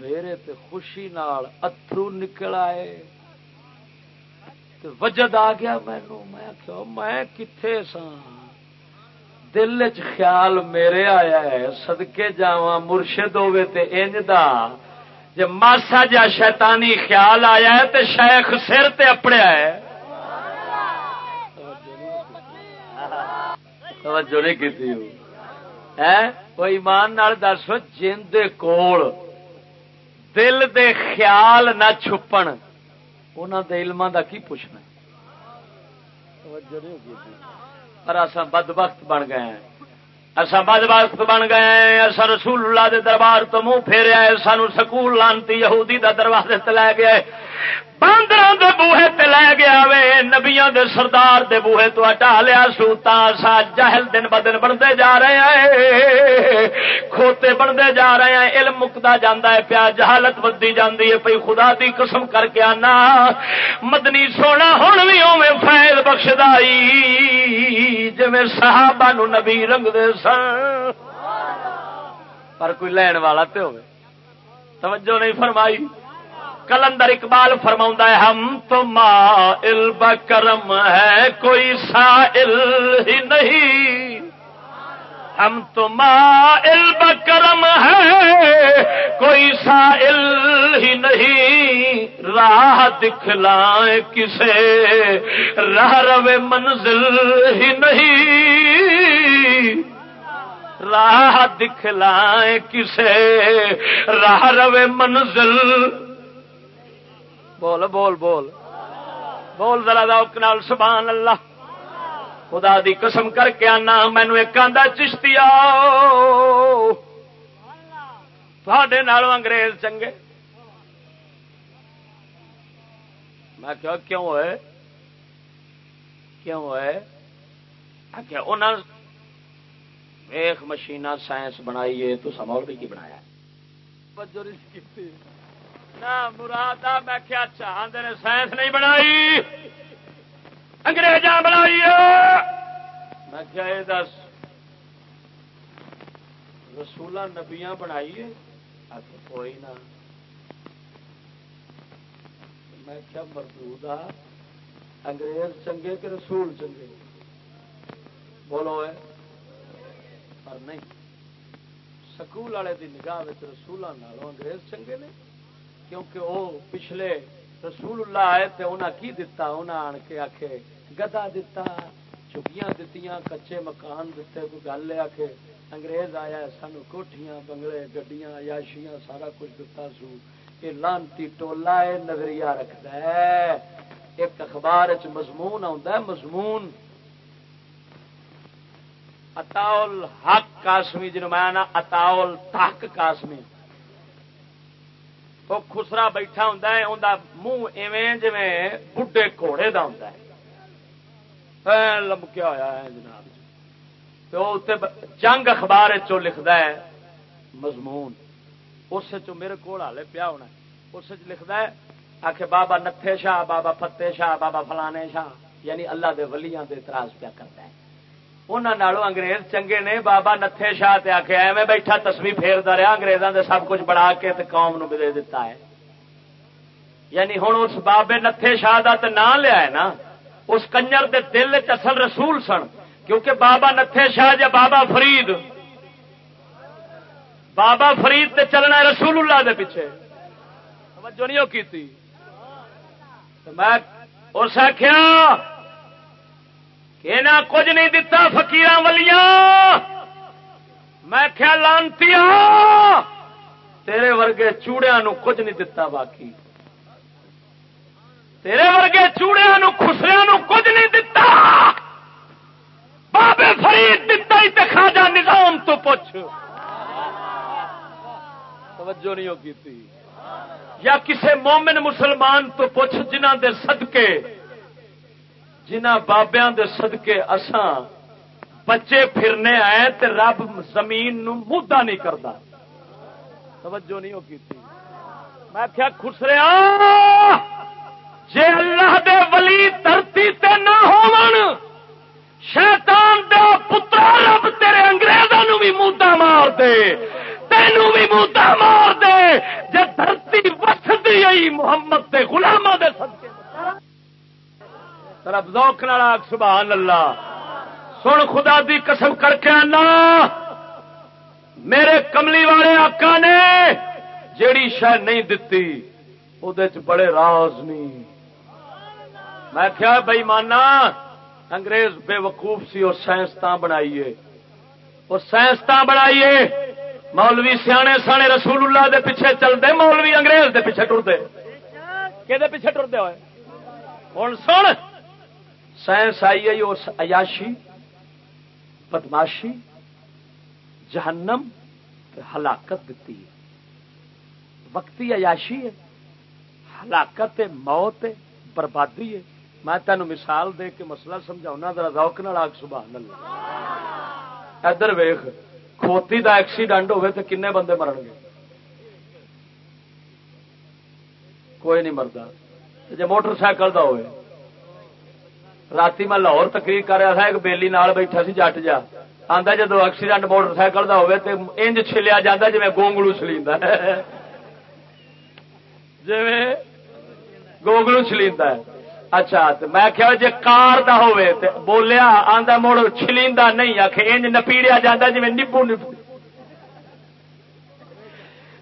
Speaker 2: میرے تے خوشی نال اترو نکل آئے۔ وجد آ گیا مینو میں میں کتنے سا دل چ خیال میرے آیا ہے سدکے جا مرشد ہوے تے انج دا۔ جے ماسا جا شیطانی خیال آیا ہے تے شیخ سر تے اپڑیا ہے۔ توجہ نہیں کی ایمان دس جن کول دل دے خیال نہ چھپن انہوں دے علم دا کی پوچھنا پر اصا بد وقت بن گئے ہیں۔ اصا بد وقت بن گئے ہیں۔ اصا رسول اللہ دے دربار تو منہ پھیریا ہے سانو سکول لانتی یہودی دا دروازے لے ہے باندر دے بوہے تے لے گیا وے نبیاں دے سردار دے بوہے تو ہٹا لیا سوتا سا جہل دن ب دن بنتے جا رہے ہیں۔ کھوتے بنتے جا رہے ہیں، علم مکتا جانا ہے، پیا جہالت بدی جاندی ہے۔ پی خدا دی قسم کر کے آنا۔ مدنی سونا ہوں بھی اوے فائد بخشدائی۔ جی صحابہ نو نبی رنگ دے سن۔ پر کوئی لین والا تے ہوئے توجہ نہیں فرمائی۔ کلندر اقبال فرما ہے، ہم تو مائل بکرم ہے، کوئی سائل ہی نہیں۔ ہم تو مائل بکرم ہے، کوئی سائل ہی نہیں۔ راہ دکھلائیں کسے، راہ رو منزل ہی نہیں۔ راہ دکھلائیں کسے، راہ رو منزل بول بول بول. بول ذرا نال سبحان اللہ خدا دی قسم کر کے آنا مینو ایک آدھا چشتی تھوڑے انگریز چنگے. میں کیا کیوں ہوئے کیوں ہوئے انہوں ایک مشین سائنس بنائی ہے؟ تو سمول کی بنایا مراد میں کیا چاہتے نے سائنس نہیں بنائی انگریزاں بنائی میں کیا یہ دس رسولہ نبیاں بنائی کوئی نہ میں کیا مردود انگریز چنگے کہ رسول چنگے بولو ہے پر نہیں سکول والے دی نگاہ رسولوں انگریز چنگے نے کیونکہ وہ پچھلے رسول اللہ آئے تے انہاں کی دتا؟ انہاں آن کے آکھے گدا دتا چکیاں دتیاں، کچے مکان دیتے کوئی گل لے آکھے، انگریز آیا، سانو کوٹھیاں، بنگلے، گڈیاں، عیاشیاں، سارا کچھ دتا سو۔ یہ لانتی ٹولا ہے نظریہ رکھتا ہے۔ ایک اخبار چ مضمون آتا ہے، مضمون۔ اتاول حق کاسمی جنوب میں نا اتاول تحق کاسمی وہ خسرا بیٹھا ہوں انہیں منہ ایویں جی بڈے گھوڑے کا ہوں لمکیا ہوا ہے جناب جی؟ تو جنگ اخبار چو لکھتا ہے، مضمون۔ اس میرے کو ہالے پیا ہونا اس لکھتا ہے آخ بابا نتھے شاہ، بابا فتح شاہ، بابا فلانے شاہ یعنی اللہ دے ولیاں دے اعتراض پیا کرتا ہے۔ انہوں انگریز چنگے نے بابا نتھے شاہ تے آخ ایویں بیٹھا تسمی پھیرتا رہا اگریزوں نے سب کچھ بڑھا کے تے قوم نو دے دیتا ہے یعنی ہوں اس بابے نتھے شاہ کا تو نام لیا ہے نا اس کنجر دے دل چسل رسول سن کیونکہ بابا نتھے شاہ جا بابا فرید بابا فرید تے چلنا رسول اللہ دے پیچھے توجہ نہیں کی میں اس آخیا کہ نہ کچھ نہیں دتا فکیر ولیاں۔ میں کیا لانتی تیرے ورگے چوڑیا نو کچھ نہیں دتا باقی۔ تیرے ورگے چوڑیا نو خسریا نو کچھ نہیں دتا۔ بابے فرید دتا ہی دکھا جا نظام تو پوچھ۔ توجہ نہیں ہوگی تھی یا کسے مومن مسلمان تو پوچھ جنہ دے صدقے۔ جنہ بابیاں دے صدقے اساں بچے پھرنے آئے تے رب زمین نو مدا نہیں کرتا توجہ نہیں ہوگی تھی میں کیا خسریا! جے اللہ دے ولی دھرتی تے نہ ہون، شیطان دے پترا رب تیرے انگریزوں بھی مودا مار دے۔ تینوں بھی مودا مار دے۔ جے دھرتی وسدی آئی، محمد دے غلاماں دے صدقے۔ رب ذوق نال سبحان اللہ۔ سن خدا دی قسم کر کے آنا۔ میرے کملی والے آقا نے جیڑی شہ نہیں دتی وہ بڑے راز نہیں میں کیا بئی مانا، انگریز بے وقوف سی، اور سائنسدان بنائیے۔ وہ سائنسدان بنائیے، مولوی سیانے سانے رسول اللہ دے پیچھے چلتے مولوی انگریز دے پیچھے ٹرتے۔ کہ پیچھے ٹرتے ہوئے؟ ہوں سن سائنس آئی ہے اس عیاشی، بدماشی، جہنم ہلاکت دیتی ہے۔ وقتی عیاشی ہے، ہلاکت موت ہے، بربادی ہے۔ میں تینوں مثال دے کے مسئلہ سمجھا ذرا روک نال آگ، سبحان اللہ۔ ادھر ویخ کھوتی دا ایکسیڈنٹ ہوئے تو کنے بندے مرن گے؟ کوئی نہیں مرتا جی موٹر سائیکل کا ہوئے رات میں لاہور تقریر کر رہا تھا ایک بیلی نال بیٹھا سی جٹ جا آتا جدو ایکسیڈنٹ موٹر سائیکل کا ہوئے تو انج چلیا جا جی گونگلو چلی جی گونگلو چلی ہے اچھا میں کیا جی کار دا ہوئے تے بولیا آندا مڑ چلیندا نہیں آخ انج نپیڑیا جاتا جی نبو نبو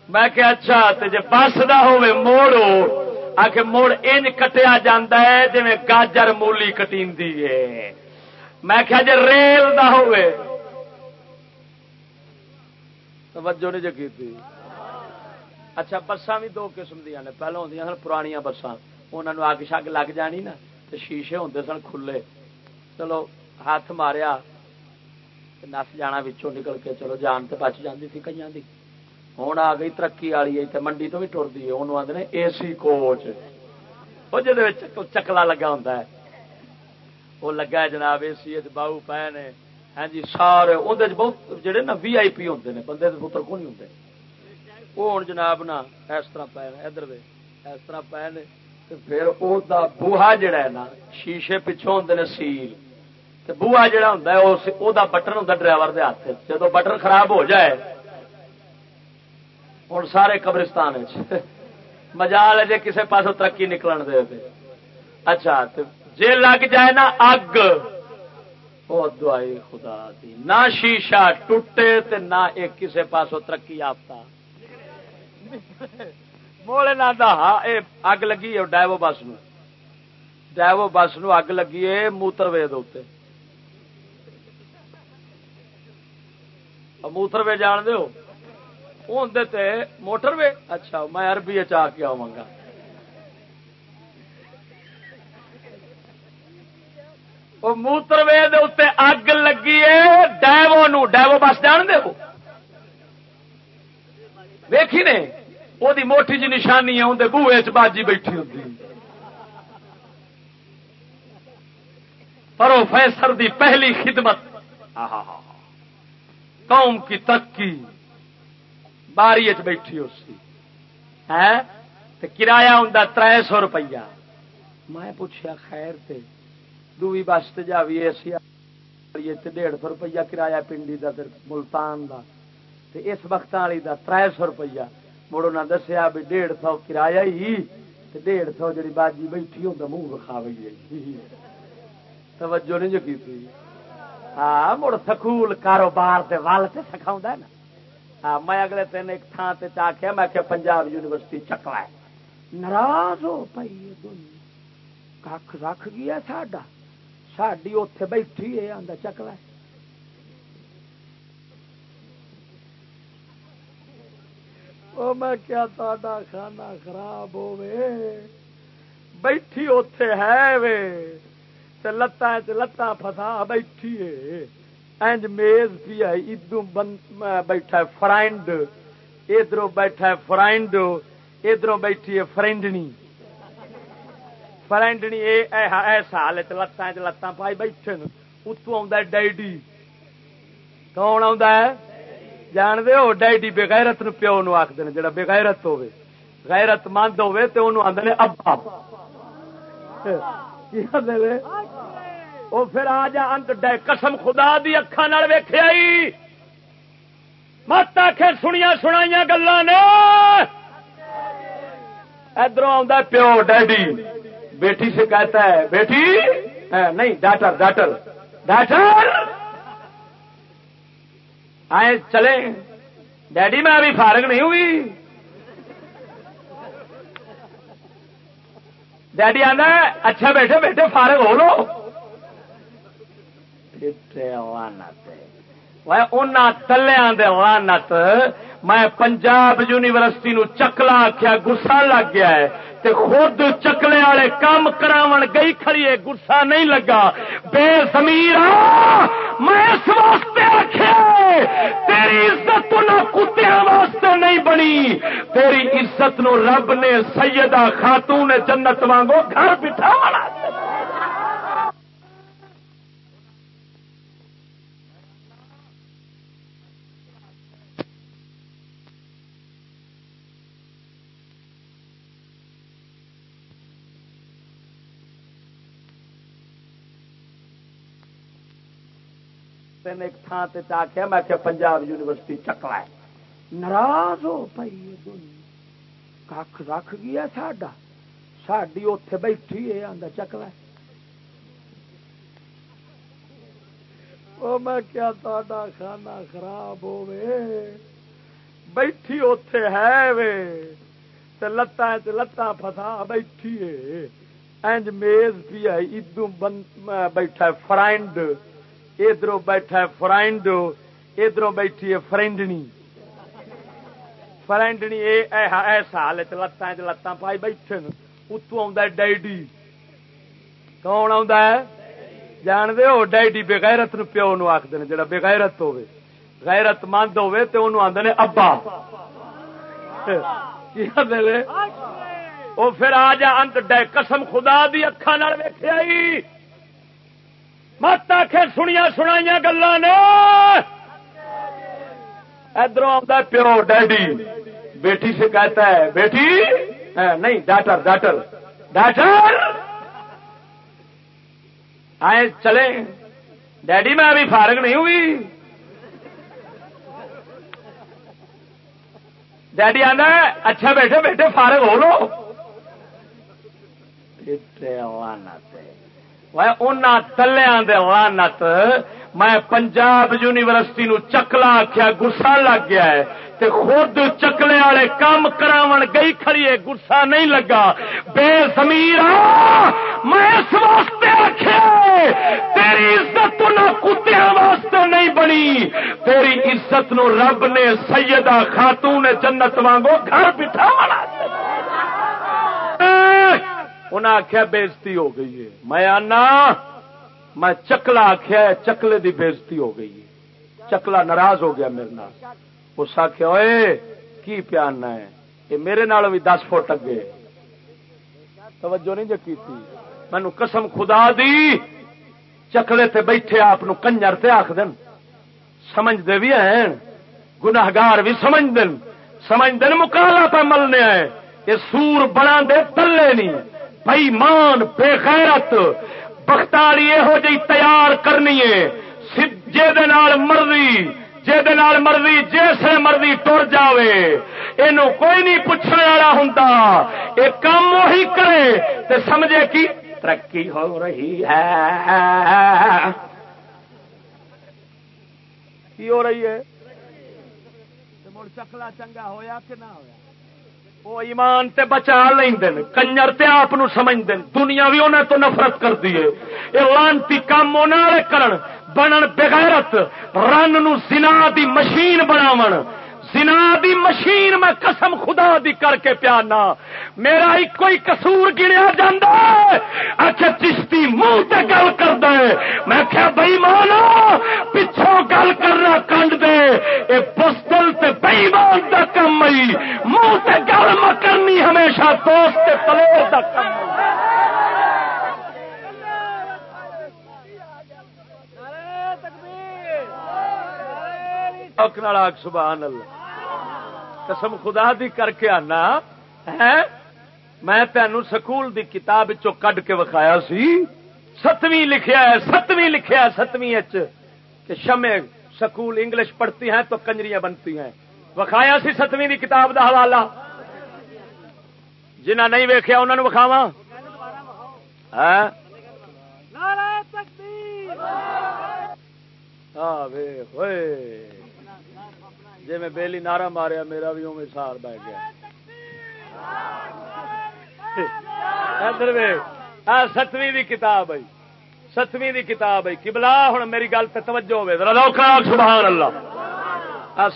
Speaker 2: میں کہ اچھا تے جی بس دا ہوئے موڑو آخ مڑ انج کٹیا جاتا ہے جی گاجر مولی کٹی ہے۔ میں کیا جی ریل دا ہوئے۔ توجہ نہیں جگی تھی اچھا بساں بھی دو قسم دیا نے۔ پہلے ہوندیاں سن پرانیاں بساں انہوں اگ شگ لگ جانی نا تو شیشے ہوتے سن کھلے۔ چلو، ہاتھ ماریا نس جانا بچوں نکل کے، چلو جان تو بچ جاتی تھی کئی ہوں آ گئی ترقی والی منڈی تو بھی ٹرتی ہے انہوں آدھے اے سی کوچ وہ جی چکلا لگا ہوں وہ لگا ہے جناب اے سی باہو پے نے ہاں جی سارے اندر بہت جہے نا وی آئی پی ہوں نے بندے پتر کو نہیں ہوں وہ ہوں جناب نا اس طرح پے ادھر اس طرح پے نے پھر وہ بوہا جڑا ہے نا شیشے پچھوں ہوں نے سیل بوہا جڑا ہوں وہ بٹن ہوں ڈرائیور کے ہاتھ جب بٹن خراب ہو جائے ہوں سارے قبرستان مجال ہے جی کسی پاس ترقی نکلن دے اچھا جی لگ جائے نا اگ وہ دعائی خدا دی نہ شیشہ ٹوٹے تے نہ ایک کسے پاسوں ترقی یافتہ مولے نہ دا اے اگ لگی ہے ڈائیو بس نو ڈائیو بس نو اگ لگی ہے موتر وے دے موتر وے جان دے ہو تے موٹر وے۔ اچھا میں عربی چاہ کے آواں گا۔ موتر وے اگ لگی ہے ڈیو نو۔ ڈیو بس جان دے ویکھی نے؟ وہ موٹی جی نشانی ہے اندر بوے چ باجی بیٹھی ہوتی پروفیسر دی پہلی خدمت۔ قوم کی ترقی۔ باری بیٹھی اسی ہے کرایہ ہوں تر سو روپیہ۔ میں پوچھا خیر تے دوی بس تے جاوی اسی ڈیڑھ سو روپیہ کرایہ پنڈی دا ملتان دا۔ تے اس وقت والی دا تر سو روپیہ۔ مڑو نہ دسیا بھی ڈیڑھ سو کرایہ ہی، تے ڈیڑھ سو جی باجی بیٹھی ہوں منہ بخا توجہ نہیں جو کی ہاں مڑ سکول کاروبار دے وال سے سکھاؤں نا۔ ہاں، میں اگلے دن ایک تھان سے آخیا میں کہ پنجاب یونیورسٹی چکلا ہے ناراض ہو پی کھ رکھ گیا ساڈا۔ ساڈی اتے بیٹھی ہے آدھا چکلا او میں کیا تا کھانا خراب ہوے بیٹھی اتے ہے وے۔ لتاں لتاں فسا بیٹھی ہے۔ اینج میز پی آئی ادو بیٹھا فرائنڈ۔ ادھر بیٹھا فرائنڈ۔ ادھر بیٹھی ہے فرینڈنی۔ فرینڈنی ایسا لتاں لتاں پائی بیٹھے اتو آ ڈیڈی۔ کون آ جان دے ہو، ڈیڈی بےغیرت نو پیو نو آخ دے جا بےغیرت ہوے غیرت مند ہوے تو انہوں آدھے ابا۔ وہ پھر آ جا انت ڈے قسم خدا دی اکھان ویخیا مت آخر سنیا سنائی گلا نے۔ ادھر آ پیو ڈیڈی۔ بیٹی سے کہتا ہے، بیٹی؟ ہاں، نہیں، ڈاٹر ڈاٹر۔ ڈاٹر؟ آئے چلے ڈیڈی، میں ابھی فارغ نہیں ہوئی۔ ڈیڈی آنا اچھا بیٹھے بیٹھے، فارغ ہو لو۔ تلیا نت میں پنجاب یونیورسٹی نو چکلا آخیا گسا لگ گیا ہے تے خود چکلے والے کام کراون گئی کھڑی ہے گسا نہیں لگا بے سمیر میں اس واسطے آخیا تیری عزت نہ کتیا واسطے نہیں بنی تیری عزت نو رب نے سیدہ خاتون جنت وانگو گھر بٹھا ایک تھان سے آخیا میں آخیا پنجاب یونیورسٹی چکلا ہے ناراض ہو پی کھ رکھ گیا ساڈا۔ ساڈی اتے بیٹھی ہے آدھا چکلا میں کیا تا کھانا خراب ہوے بیٹھی اتے ہے وے۔ لتاں لتاں فسا بیٹھی ہے۔ اینج میز پی آئی ادو بیٹھا فرائنڈ ادھر بیٹھا فرائنڈ ادھر بیٹھی ہے فرینڈنی۔ فرینڈنی ایسا ہاں، لتاں لتاں پائی بیٹھے اتو آ ڈیڈی۔ کون آ جان دے ہو، ڈیڈی بےغیرت نو پیو نو آخ دے جا بےغیرت ہوے غیرت مند ہوے تو انہوں آدھے ابا۔ وہ پھر آ جا، انت ڈے، قسم خدا دی اکھان ویخیا مت آخر سنیا سنائی گلا نے۔ ادھر آ پیو ڈیڈی۔ بیٹی سے کہتا ہے، بیٹی؟ نہیں، ڈاٹر ڈاٹر۔ ڈاٹر؟ آئے چلے۔ ڈیڈی، میں ابھی فارغ نہیں ہوئی۔ ڈیڈی آنا اچھا بیٹھے بیٹھے، فارغ ہو لو۔ تلیا لانت میں پنجاب یونیورسٹی نو چکلا آخیا گسا لگ گیا ہے تے خود چکلے والے کام کراون گئی کھڑی ہے گسا نہیں لگا بے زمیر میں اس واسطے آخیا تیری عزت نہ کتیا واسطے نہیں بنی تیری عزت نو رب نے سیدہ خاتون جنت وانگو گھر بٹھا انہیں آخیا بےزتی ہو گئی ہے۔ میں آنا، میں چکلا آخیا چکلے دی بےزتی ہو گئی ہے۔ چکلا ناراض ہو گیا میرے نال۔ اس آخیا ہوئے کی پیانا ہے؟ یہ میرے نال بھی دس فٹ اگے۔ توجہ نہیں جی مینو قسم خدا دی، چکلے تے بیٹھے آپ کنجر تے آخ دن سمجھتے بھی ہیں، گناہگار بھی سمجھ دن سمجھ دن مکالا پہ ملنے آئے یہ سور بنا دے تلے نہیں۔ بھائی مان بے غیرت بختاری یہو جی تیار کرنی ہے۔ مرضی جی مرضی جس مرضی ٹر جائے یہ کوئی نہیں پوچھنے والا ہوں یہ کام وہی کرے تو سمجھے کہ ترقی ہو رہی ہے۔ کی ہو رہی ہے؟ چکلا چنگا ہویا کہ نہ ہویا؟ وہ ایمان تے بچا لیں کنجر تے آپ سمجھتے دنیا بھی انہیں تو نفرت کر دیے یہ لانتی کام انہیں کرن، بنن بغیرت، رن نو زنا دی مشین بناون۔ زنا دی مشین میں قسم خدا دی کر کے پیانا میرا ایک کوئی کسور گنیا جانا اچھا چشتی منہ تے گل کر دے میں کیا بئی مانا پچھوں گل کرنا کنڈ دے اے بستل تے بئی مان دا کم آئی منہ تے گل میں کرنی ہمیشہ دوست پلور دا کم سبحان اللہ۔ قسم خدا دی کر کے آنا ہے میں تینوں سکول دی کتاب چو کڈ کے وکھایا سی۔ ستویں لکھیا ہے ستویں لکھیا ہے ستویں کہ شمع سکول انگلش پڑھتی ہیں تو کنجریاں بنتی ہیں۔ وکھایا سی ستویں دی کتاب دا حوالہ۔ جنہ نہیں ویخیا انہوں نے وکھاوا ہاں ہوئے۔ جی میں بہلی نعرہ ماریا، میرا بھی اوے سار بہ گیا۔ ستویں دی کتاب آئی۔ ستویں دی کتاب آئی۔ کبلا ہوں میری گل سے توجہ ہوے سبحان اللہ۔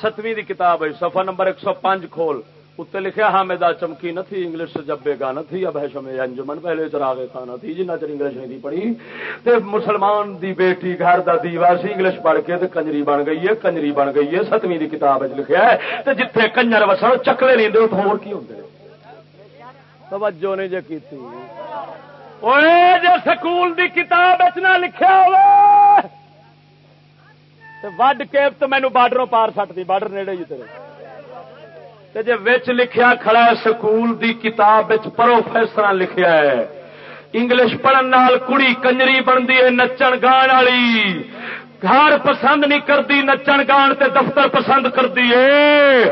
Speaker 2: ستویں دی کتاب آئی، صفحہ نمبر ایک سو پانچ کھول۔ اتنے لکھا حامدہ چمکی نہ تھی انگلش جب بے گا نہ تھی اب ہے انجمن پہلے چراغے تھا تھی جنہ چر انگلش نہیں پڑھی تے مسلمان دی بیٹی گھر دا دیوا سی انگلش پڑھ کے تے کنجری بن گئی ہے کنجری بن گئی ہے ستویں دی کتاب لکھا ہے تے جتھے کنجر وسن چکلے نہیں دے ہور کی ہوندے توجہ نہیں جے کیتی اوے جے سکول دی کتاب وچ نہ لکھیا ہوے تے وڈ کے تے مینوں بارڈروں پار سٹ دی بارڈر نیڑے ہی تیرے جی وچ لکھیا کھڑا ہے، سکول دی کتاب پروفیسر لکھیا ہے۔ انگلش پڑھن نال کڑی کنجری بنتی ہے، نچن گان والی۔ گھر پسند نہیں کرتی، نچن گان تے دفتر پسند کرتی ہے۔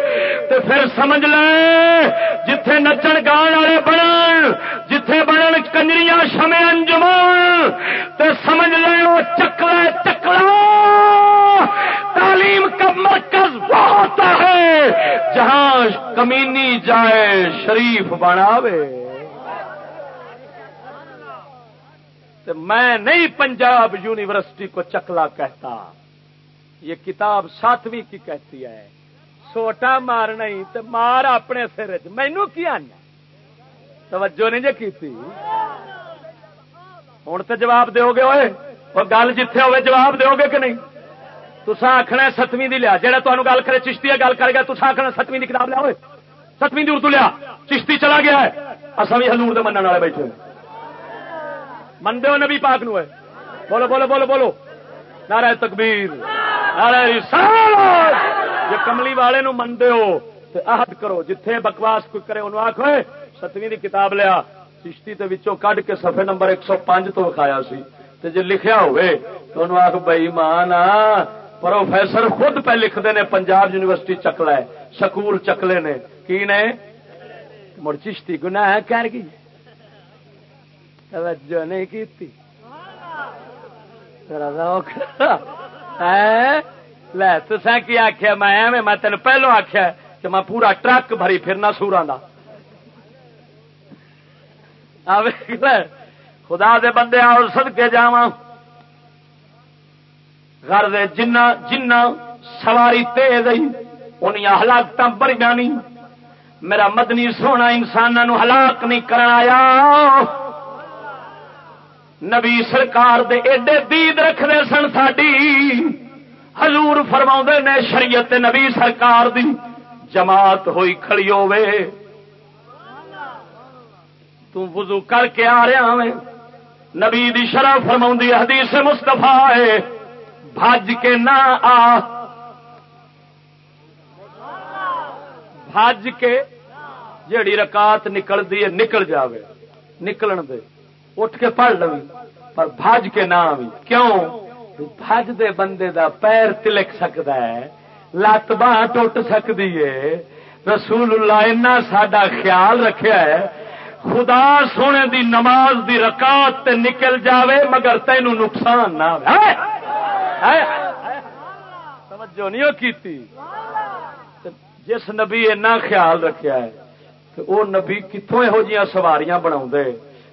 Speaker 2: تے پھر سمجھ لے، جتھے نچن گان والے بنن، جتھے بنن کنجریاں شمے انجمن، تے سمجھ لے وہ چکلا چکلا۔ تعلیم کا مرکز وہ ہوتا ہے۔ جہاں کمینی جائے، شریف بناوے۔ میں نہیں پنجاب یونیورسٹی کو چکلا کہتا۔ یہ کتاب ساتویں کی کہتی ہے۔ سوٹا مارنا ہی تو مار اپنے سر مینو کی آنا توجہ نہیں جی کی ہوں تو جواب دو گے ہوئے وہ گل جتھے ہوئے جواب دو گے کہ نہیں؟ تسا آخنا ستویں دی لیا۔ جہاں تمہیں گل کرے چشتی گل کر گیا تسا آخنا ستویں کی کتاب لیا ہوئے ستویں دی اردو لیا۔ چشتی چلا گیا ہے۔ اصل بھی ہلور کے والے بیٹھے منڈے ہو نبی پاک نو ہے۔ بولو بولو بولو بولو۔ نارا تکبیر۔ نارا جی کملی والے نو منڈے ہو عہد کرو۔ جتھے بکواس کوئی کرے انہوں آخ ہوئے ستویں دی کتاب لیا۔ چشتی تے وچوں کڈ کے صفحے نمبر ایک سو پانچ تو وکھایا سی۔ تے جی لکھیا ہوئے تو انہوں آخ بئی مان پروفیسر خود پہ لکھتے ہیں پنجاب یونیورسٹی چکلا ہے، سکول چکلے نے۔ کی نے؟ مڑ چشتی گنا کر گئی۔ توجہ نہیں کی لے کی آخیا میں میں تین پہلو آخیا کہ میں پورا ٹرک بھری پھرنا سورا خدا دے بندے آؤ سد کے جا گھر دے جنا جنا سواری تیز ان ہلاکت بڑی جانی۔ میرا مدنی سونا انسانوں ہلاک نہیں کرایا نبی سرکار دے ایڈے دید رکھتے سن ساڈی۔ حضور فرما نے شریعت نبی سرکار دی۔ جماعت ہوئی کھڑی ہوے وضو کر کے آ رہا میں نبی دی شرح فرما حدیث مستفا ہے۔ بھج کے نہ آ۔ بھج کے جیڑی رکات نکلتی ہے، نکل جاوے، نکلن دے۔ اٹھ کے پڑھ لو پر بھج کے نہ آئی کیوں؟ بھج دے بندے دا پیر تلک سکتا ہے، لت باہ ٹوٹ سکتی ہے۔ رسول اللہ اینا ساڈا خیال رکھا ہے، خدا سونے دی نماز دی رکات تے نکل جاوے، مگر تینوں نقصان نہ توجہ نہیں کیتی؟ جس نبی اینا خیال رکھا ہے کہ وہ نبی کتوں یہو جی سواریاں بنا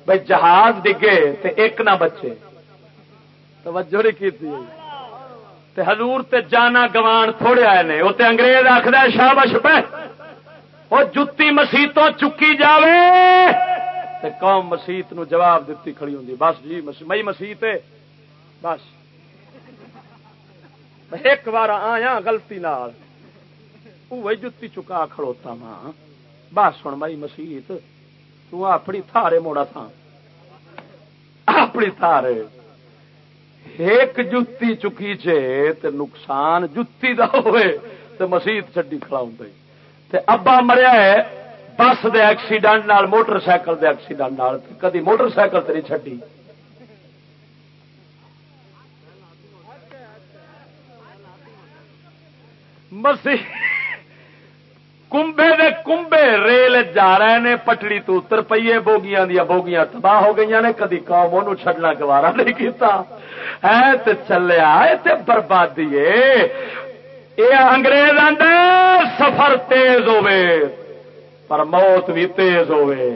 Speaker 2: بھائی جہاز ڈگے تے ایک نہ بچے۔ توجہ نہیں کی حضور تے جانا گوان تھوڑے آئے نے۔ وہ انگریز آخر شابش پہ وہ جتی مسیتوں چکی جاوے۔ تے قوم مسیت نو جواب دیتی کھڑی ہوں بس جی مئی مسیت بس۔ ایک بار آیا گلتی جتی چکا کھڑوتا ماں۔ بس سن مئی مسیت۔ تپنی تھارے موڑا تھا۔ اپنی تھارے۔ ایک جتی چکی چے تے نقصان جتی دا ہوئے تے مسیت چڈی کھڑا ہوں تے ابا مریا ہے، بس دے ایکسیڈنٹ نال، موٹر سائیکل دے ایکسیڈنٹ نال کدی موٹر سائیکل تے نہیں چڈی مسیح کمبے دے کمبے ریل جا رہے نے، پٹڑی تو اتر پیے بوگیاں دیا بوگیاں تباہ ہو گئی نے، کدی قوم وہ چڈنا گوارا نہیں کیتا۔ ہے چلیا بربادی یہ انگریز آدھے سفر تیز ہوے پر موت بھی تیز ہوے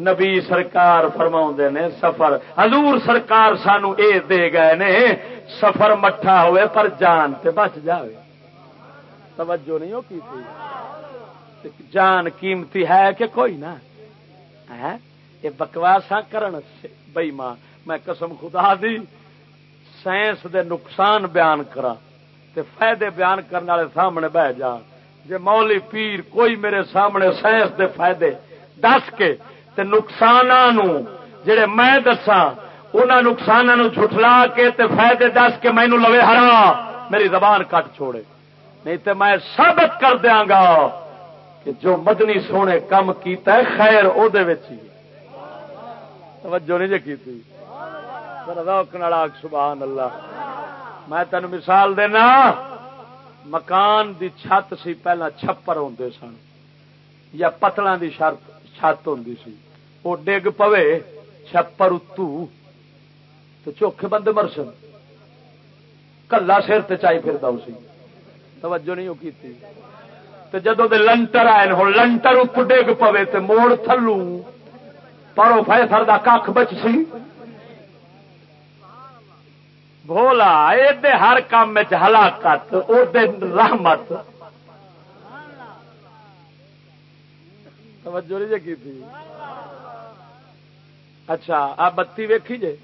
Speaker 2: نبی سرکار فرما نے، سفر۔ حضور سرکار سانو اے دے گئے نے، سفر مٹھا ہوئے پر جان تے بچ جاوے۔ توجہ نہیں ہو کی تھی؟ جان قیمتی ہے کہ کوئی نہ۔ یہ بکواسا کرن بئی ماں میں قسم خدا دی، سائنس دے نقصان بیان کرا تے فائدے بیان کرنے والے سامنے بہ جا۔ جے مولی پیر کوئی میرے سامنے سائنس دے فائدے دس کے تے نقصان جڑے میں دسا ان نقصان جھٹلا کے تے فائدے دس کے مینو لوے ہرا میری زبان کٹ چھوڑے۔ نہیں تے میں ثابت کر دیا گا۔ کہ جو مدنی سونے کام کیتا ہے، خیر او دے ہی توجہ نہیں جی کی سبحان اللہ۔ میں تین مثال دینا، مکان دی چھت سی پہلا چھپر ہوں سن، یا پتلا دی شرط، چھت ہوں سی۔ وہ ڈگ پوے، چھپر اتو۔ تو چوکھے بندے مرسن۔ کلا سر تائی پھر سی توجہ نہیں وہ کی جدو دے لنٹر آئے ہوں لنٹر ات ڈگ پوے تو موڑ تھلو۔ پرو فیسر کھ بچ سی۔ بولا یہ ہر کام ہلاکت رحمت۔ توجہ نہیں جی کی اچھا آ بتی ویکھی جے۔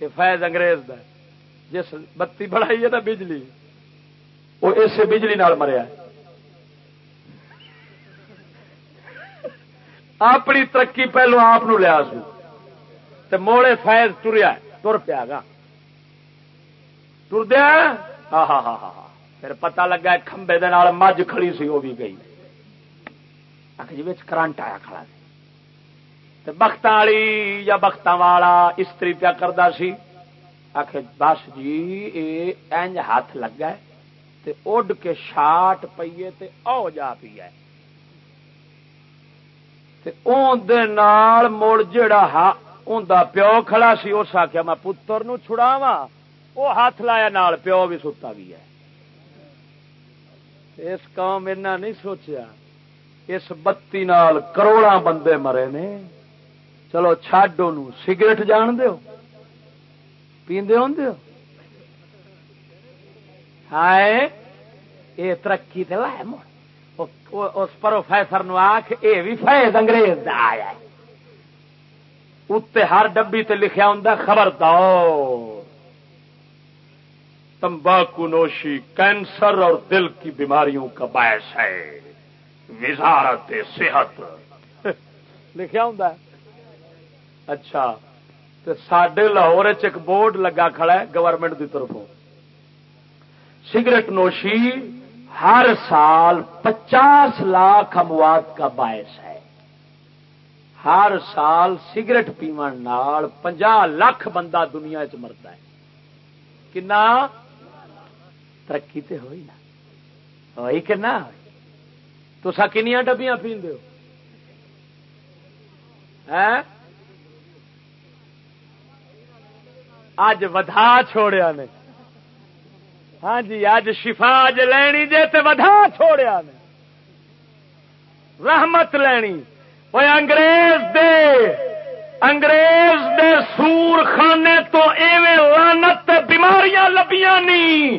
Speaker 2: یہ فیض انگریز دا جس بتی بڑھائی ہے نا بجلی۔ وہ اسے بجلی نال مریا اپنی ترقی پہلو آپ لیا سو موڑے فیض تریا تر پیا گا تر دیا ہاں ہاں ہاں ہاں پھر پتا لگا کمبے مجھ کھڑی سی وہ بھی گئی جی کرنٹ آیا کھڑا سی بخت والی یا بخت والا استری پیا کرتا سی آخ بس جی اینج ہاتھ لگا ہے تے اڈ کے شاٹ پیے تے او جا پی مڑ جڑا ان پیو کھڑا سی، اس آخیا میں پتر نو چھڑاوا وہ ہاتھ لایا نال، پیو بھی ستا گیا اس قوم ایسا نہیں سوچیا۔ اس بتی نال کروڑا بندے مرے نے۔ چلو چڈ سگریٹ جان دو پیندے ہوں ہائے! یہ ترقی تو اس پروفیسر نو آخ یہ بھی فیض انگریز دا آیا اتنے ہر ڈبی تے لکھیا ہوں خبر تمباکو نوشی، کینسر اور دل کی بیماریوں کا باعث ہے۔ وزارت صحت۔ لکھا ہوں اچھا سڈے لاہور ایک بورڈ لگا کھڑا ہے گورنمنٹ کی طرفوں۔ سگریٹ نوشی ہر سال پچاس لاکھ اموات کا باعث ہے۔ ہر سال سگریٹ پیمن پنجا لاکھ بندہ دنیا چ مرتا ہے۔ کنا؟ ترقی تو ہوئی نا۔ ہوئی کہ نہ تو سا کنیا ڈبیاں پیندے ہو؟ اج ودھا چھوڑیا نے۔ ہاں جی اج شفا اج لینی جے تے ودھا چھوڑیا نے۔ رحمت لینی۔ وہ انگریز دے انگریز دے سور خانے تو ایویں لانت بیماریاں لبیاں نہیں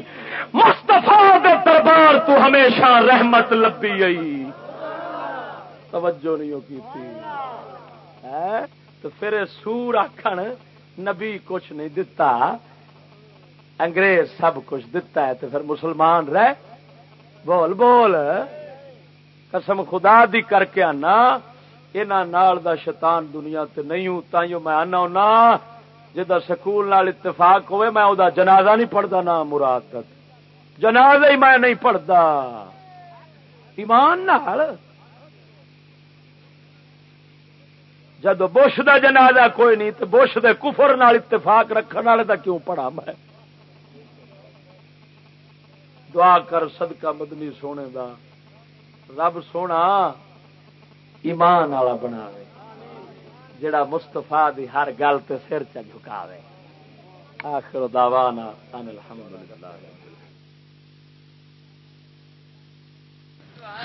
Speaker 2: مستفا دے دربار تو ہمیشہ رحمت لبی آئی۔ توجہ نہیں کی ہاں، تو پھر سور آخر نبی کچھ نہیں دتا۔ انگریز سب کچھ دتا ہے تو پھر مسلمان رہ، بول بول۔ قسم خدا دی کر کے آنا یہاں دا شیطان دنیا تے نہیں ہوں، تائیوں میں آنا ہونا۔ جا سکول نال اتفاق ہوئے، میں دا جنازہ نہیں پڑھتا نہ مراد تک۔ جنازہ ہی میں نہیں پڑھتا ایمان نال۔ جدو بش دا جنازہ کوئی نہیں تو بش دے کفر نال اتفاق رکھنے والے دا کیوں پڑھا میں؟ دعا کر صدقہ مدنی سونے دا۔ رب سونا ایمان والا بنا جڑا مستفا دی ہر گل تے سر چ جھکاوے۔ آخر دعوانا ان الحمدللہ۔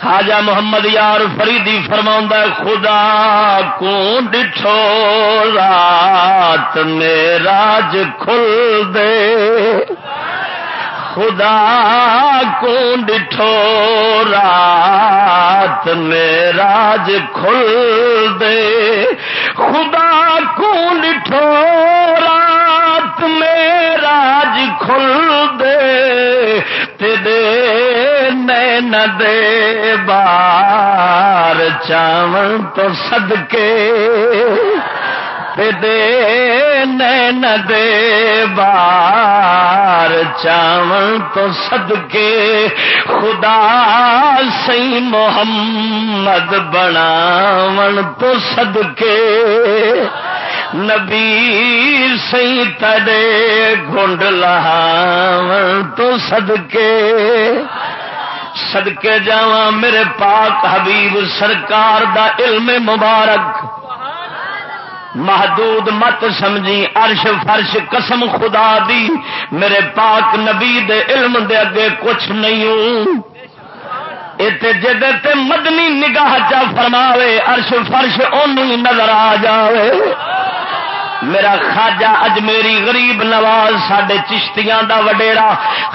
Speaker 1: خاجا محمد یار فریدی فرما خدا کو ڈٹھو رات میراج کھل دے؟ خدا کو ڈٹھو رات میں راج کھل دے۔ خدا کو ڈٹھو رات میں راج کھل دے۔ تیرے نین دے بار چاون تو صدقے۔ دے نین دے بار چاون تو صدقے خدا سی محمد بناون تو صدقے نبی سی تڑے گنڈ لہاون تو صدقے صدقے جاواں میرے پاک حبیب سرکار دا علم مبارک محدود مت سمجھی، عرش فرش قسم خدا دی۔ میرے پاک نبی دے علم دے اگے کچھ نہیں ہوں۔ تے مدنی نگاہ چا فرماوے، عرش فرش اونی نظر آ جاوے۔ میرا خاجا اجمیری غریب نواز سڈے چشتیاں دا وڈیرا۔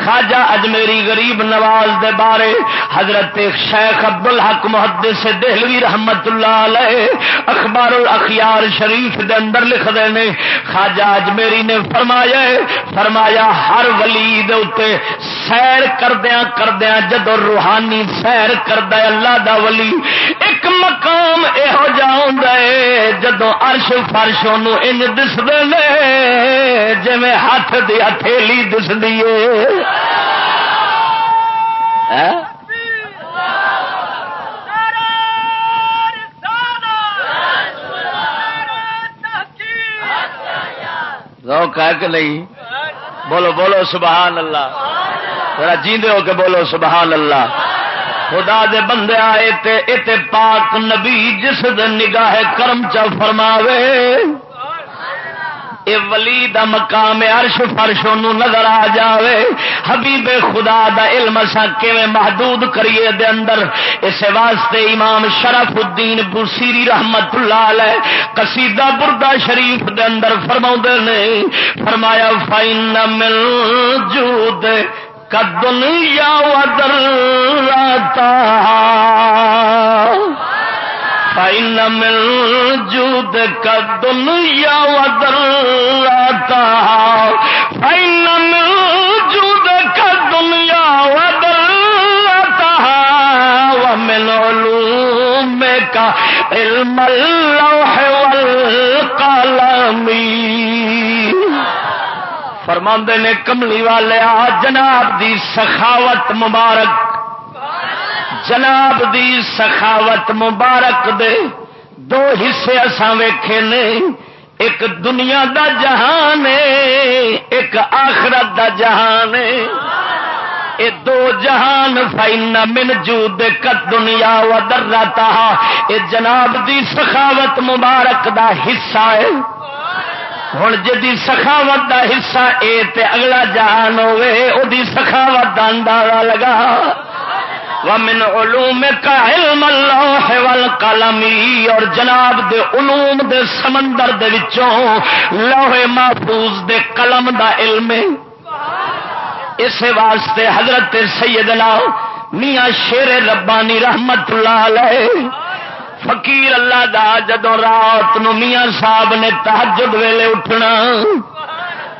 Speaker 1: خاجا اجمیری غریب نواز دے بارے حضرت شیخ عبد الحق محدث دہلوی رحمت اللہ علیہ اخبار الاخیار شریف دے اندر لکھ دے نے خاجا اجمیری نے فرمایا فرمایا ہر ولی دے اتے سیر کردیا کردیا جدو روحانی سیر کرد اللہ دا ولی، ایک مقام یہو جا جدو ارش فرش ان دستے جی ہاتھ دی ہتھیلی دستی روک ہے کہ نہیں بولو بولو سبحان اللہ تھوڑا جیندے ہو کے بولو سبحان اللہ خدا دے بندے آئے تے اتے پاک نبی جس دن نگاہ کرم چا فرماوے اے ولی دا مقام عرش فرش نظر آ جاوے۔ حبیب خدا دا علم اسا کیویں محدود کریے دے اندر۔ اس واسطے امام شرف الدین بصیری رحمت اللہ علیہ قصیدہ بردہ شریف دے اندر فرماؤ نے۔ فرمایا فائن مل جود کا دنیا ودر راتا فائن مل جود کا دنیا ودر راتا فائن مل جود کا دنیا ودر راتا ومن علوم کا علم اللوح والقلمی فرماندے نے کملی والے آ جناب دی سخاوت مبارک جناب دی سخاوت مبارک دے دو حصے اساں ویکھے نے۔ ایک دنیا دا جہان ہے، ایک آخرت دا جہان ہے۔ اے دو جہان فائن من جود کت دنیا و درتا اے جناب دی سخاوت مبارک دا حصہ ہے۔ ہوں جی سخاوت دا حصہ اے تے اگلا جہان ہوے او دی سخاوت دا اندازہ لگا۔ ومن علوم کا علم اللہ والقلمی، اور جناب دے علوم دے سمندر دے وچوں لوح محفوظ دے قلم دا علم ہے۔ اس واسطے حضرت سیدنا میاں شیر ربانی رحمت اللہ علیہ، فقیر اللہ دا جدو رات نو میاں صاحب نے تحجد ویلے اٹھنا،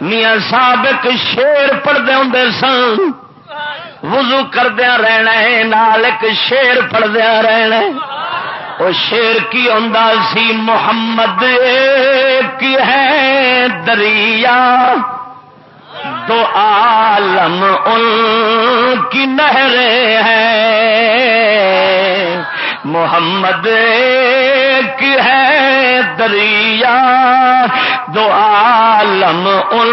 Speaker 1: میاں صاحب ایک شیر پڑھتے ہوں سن۔ وضو کردیا رہنا ہے، نال ایک شیر پڑھدیا رہنا وہ شیر کی ہوندا سی محمد، ایک ہے دریا۔ دو عالم ان کی نہریں ہیں۔ محمد ایک ہے دریا، دو عالم ان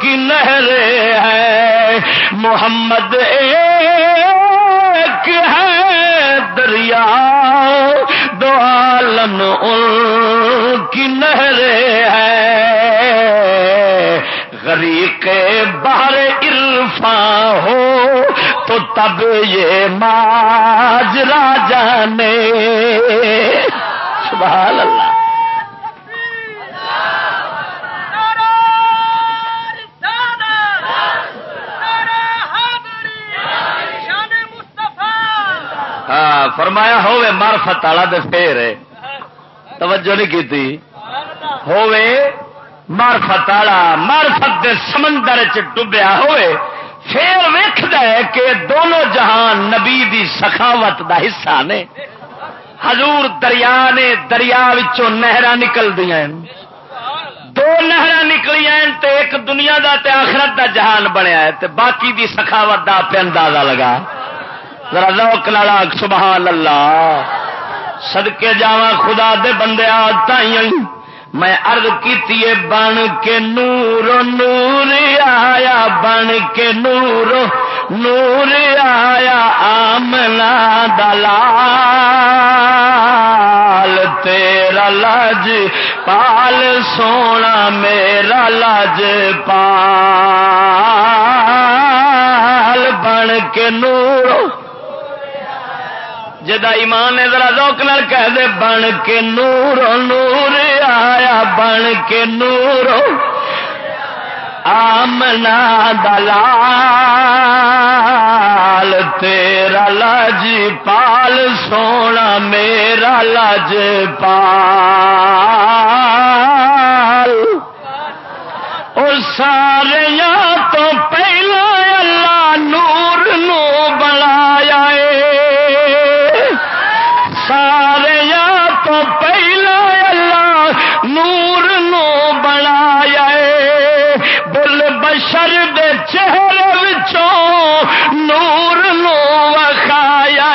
Speaker 1: کی نہریں ہیں۔ محمد ایک ہے دریا، دو عالم ان کی نہریں ہیں۔ غریق باہر عرفان ہو تو تب یہ ماجرا جانے سبحان اللہ۔ ہاں فرمایا ہوئے مارفت والا دے پھر۔ توجہ نہیں کی ہوئے مارفت والا مارفت دے سمندر چ ڈبیا ہوئے پھر ویخد کہ دونوں جہان نبی دی سخاوت دا حصہ نے۔ حضور دریا نے دریا نہر نکل دیا دو نہر نکلیاں تے ایک دنیا دا تے آخرت دا جہان بنیا ہے تے باقی دی سخاوت دا پہ اندازہ لگا۔ ذرا ذوق لالا سبحان اللہ۔ صدقے جاواں خدا دے بندے آئی میں ارد کی بن کے نور نور آیا، بن کے نور نور آیا، آمنا دلال، تیرا لج پال، سونا میرا لج پال، بن کے نور جدا ایمان نے ذرا روک نال کہہ دے، بن کے نور نور آیا، بن کے نور آمنا دلال، تیرا لج پال، سونا میرا لج پال۔ اور سارے تو پہلا نور نو وکھایا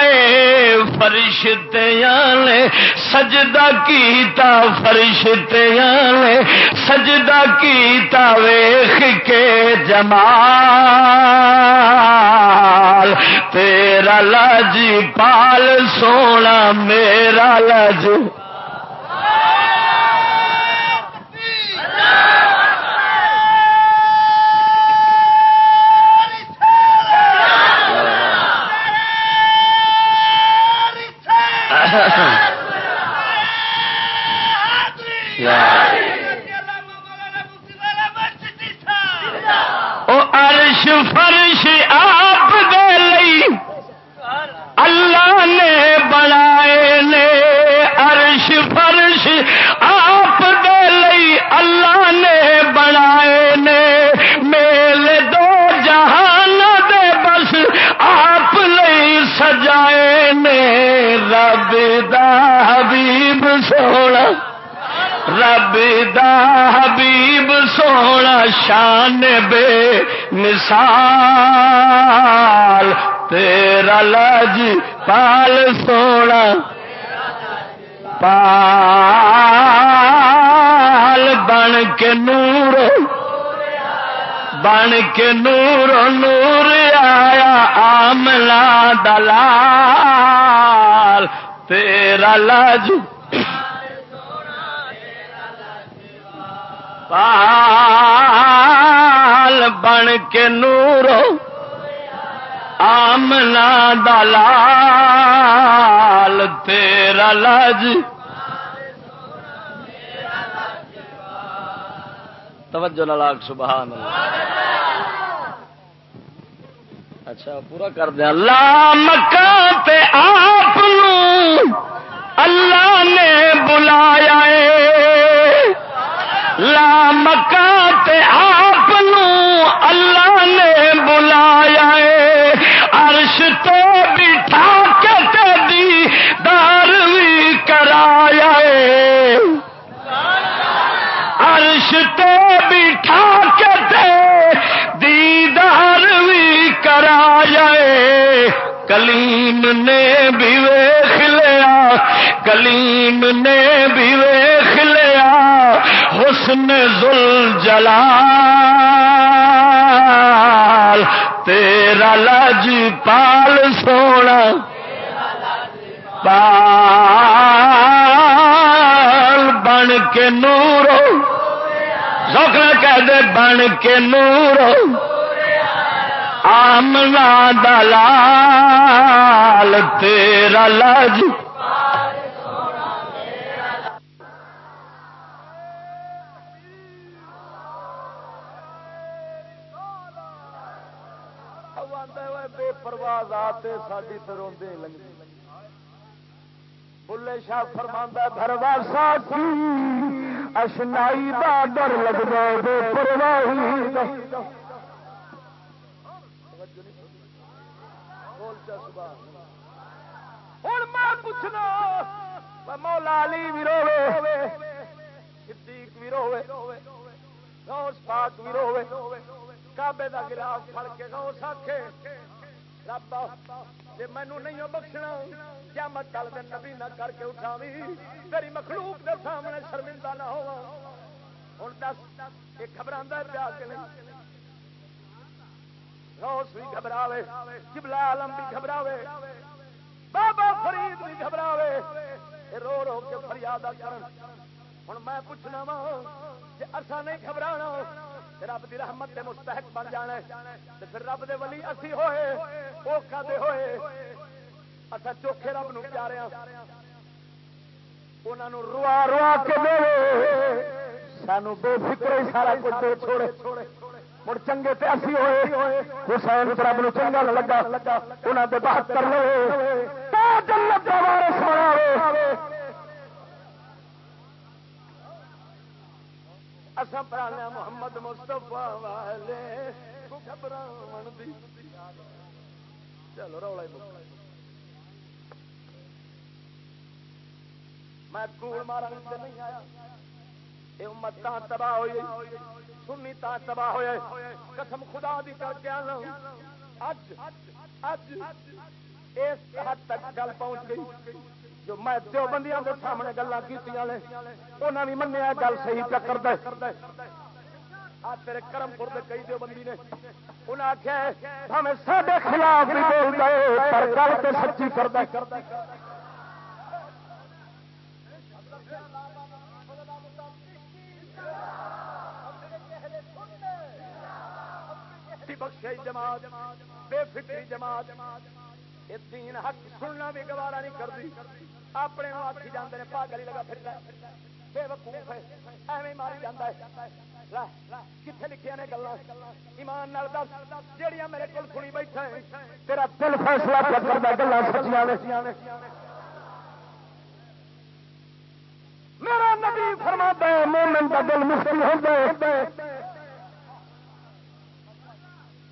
Speaker 1: فرشتیاں نے، سجدہ کیتا فرشتیاں نے، سجدہ کیتا ویخ کے جمال، تیرا لج پال سونا، میرا لج رب دا حبیب سونا شان بے مثال، تیرا لج پال سونا۔ پال بن کے نور، بن کے نور نور آیا آملا دلال۔ تیرا لج پال بن کے نور آمنا دلال تیرا لج توجہ لاک سبحان اللہ اچھا پورا کر دیا اللہ مکان تے آپ اللہ نے بلایا لا مکان تے آپ اللہ نے بلایا عرش تو بٹھا کے دی دار بھی کرایا عرش تو بٹھا کے دیدار بھی کرایا کلیم نے بھی ویخ لیا، کلیم نے بھی ویخ لیا۔ حسن زل جلال تیرا لج پال سونا۔ پال بن کے نورو۔ سوکھنا کہہ دے بن کے نورو۔ آمنا دلال، تیرا لج
Speaker 2: پرواز آتے ساری تو روندے لگے بلے شاہ فرماندہ بھروا ساتھی اشنائی دا ڈر لگتا بے پرواہی دا ہوں میں پوچھنا مولا علی بھی روے صدیق بھی روے غوث پاک بھی روے کعبے دا گلاف پھڑ کے غوث آکھے۔ رب جی مینو نہیں بخشنا کیا مت چل دن نبی نہ کر کے اٹھا بھی تیری مخلوق دے سامنے شرمندہ نہ ہوا ہوں دس یہ خبر پیا کہ نہیں روس بھی گھبراوے جبلا عالم بھی گھبراوے بابا فرید بھی گھبراوے رو رو کے فریاد کرن ہوں میں پوچھنا وا جی اصا نہیں گھبرانا رب دی رحمت دے مستحق بن جانا تے پھر رب دے ولی اسی ہوئے وہ کدے ہوئے۔ اصا چوکھے رب نو پیارے ہاں۔ انہوں روا روا کے دے سانو بے فکر ہی سارا کچھ دے چھوڑے۔ مڑ چنگے تے اسی ہوئے۔ حسین رب نو چنگا لگا۔ انہوں نے بات کر لو جنت دا وارث بناوے۔ اسا پرانا محمد مستفا والے گھبراون دی چلو رولا میں کوڑ مارن سے نہیں آیا یہ امت تا تباہ ہوئی سنی تا تباہ ہوئے قسم خدا دی کر کے آنا اج اج اس حد تک گل پہنچ گئی جو میں دو بندیاں کے سامنے گلا کی انہوں نے منیا گل صحیح پہ کر دے تیرے کرم پور کے کئی دو بندی نے انہیں آخیا ہمیں سارے خلاف بھی بول گئے پر گل تو سچی کر دے بخشی جماعت بے فکری جماعت یہ دین حق سننا بھی گوارا نہیں کرتی۔ اپنے آخی جانے پاگل ہی لگا پھر بے وقوف ہے، ایویں ماری جانا ہے۔ کتنے لکھیا نے گلا ایمان نال دس جہیا میرے کو سنی بیٹھا ہے، تیرا دل فیصلہ کرتا گلا سچیاں میرا نبی فرما مومن کا دل مشکل ہوتا ہے۔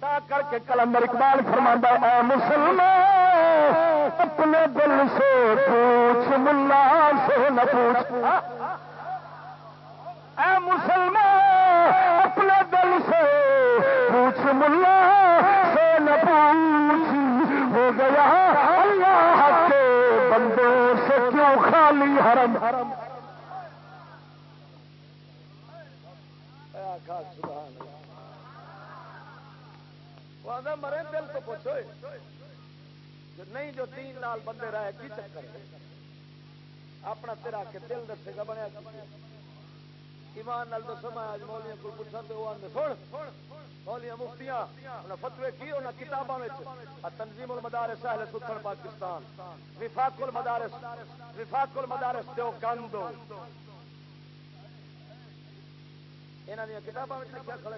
Speaker 2: کر کے کلندر اقبال فرما اے مسلمان، اپنے دل سے پوچھ، ملا سے نہ پوچھ۔ اے مسلمان، اپنے دل سے پوچھ، ملا سے نہ پوچھ۔ ہو گیا اللہ کے بندوں سے کیوں خالی حرم؟ حرم مرے، دل تو پوچھو نہیں، جو تین لال بندے رہے، کی چکر اپنا تیرا کے دل دسے گا، بنیا ایمان نال دسو، میں آج مولیاں کو پوچھا تو وہ آدھے سن۔ مولیاں مفتیاں انہیں فتوے کی انہیں کتاباں تنظیم المدارس اہل ستھن پاکستان۔ وفاق المدارس وفاق المدارس دیو کندو انہوں نے کتاباں لکھا کھڑا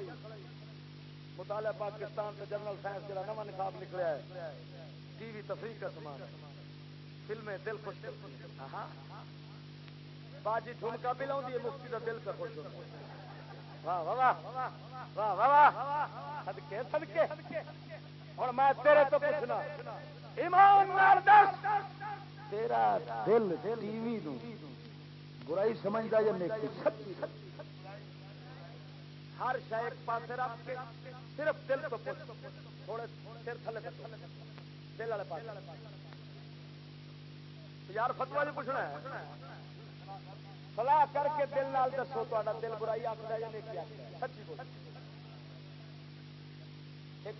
Speaker 2: مطالعہ پاکستان کے جنرل سائنس جا نواں نصاب نکلیا ہے۔ ٹی وی تفریح کا سامان فلمیں دل خوش باجی ٹھمکا بھی لاؤں مفتی کا دل پہ خوش واہ واہ واہ واہ سدکے سدکے اور میں تیرے تو پوچھنا، ایمان نال دس، تیرا دل ٹی وی نو برائی سمجھتا یا نیکی؟ سچی ہر شاید ایک پاس رکھ کے صرف دل تو تھوڑے سر تھلے دل والے پاس یار فتوا جی پوچھنا ہے سلاح کر کے دل نال دسو تا دل برائی آخر یا نہیں سچی بول ایک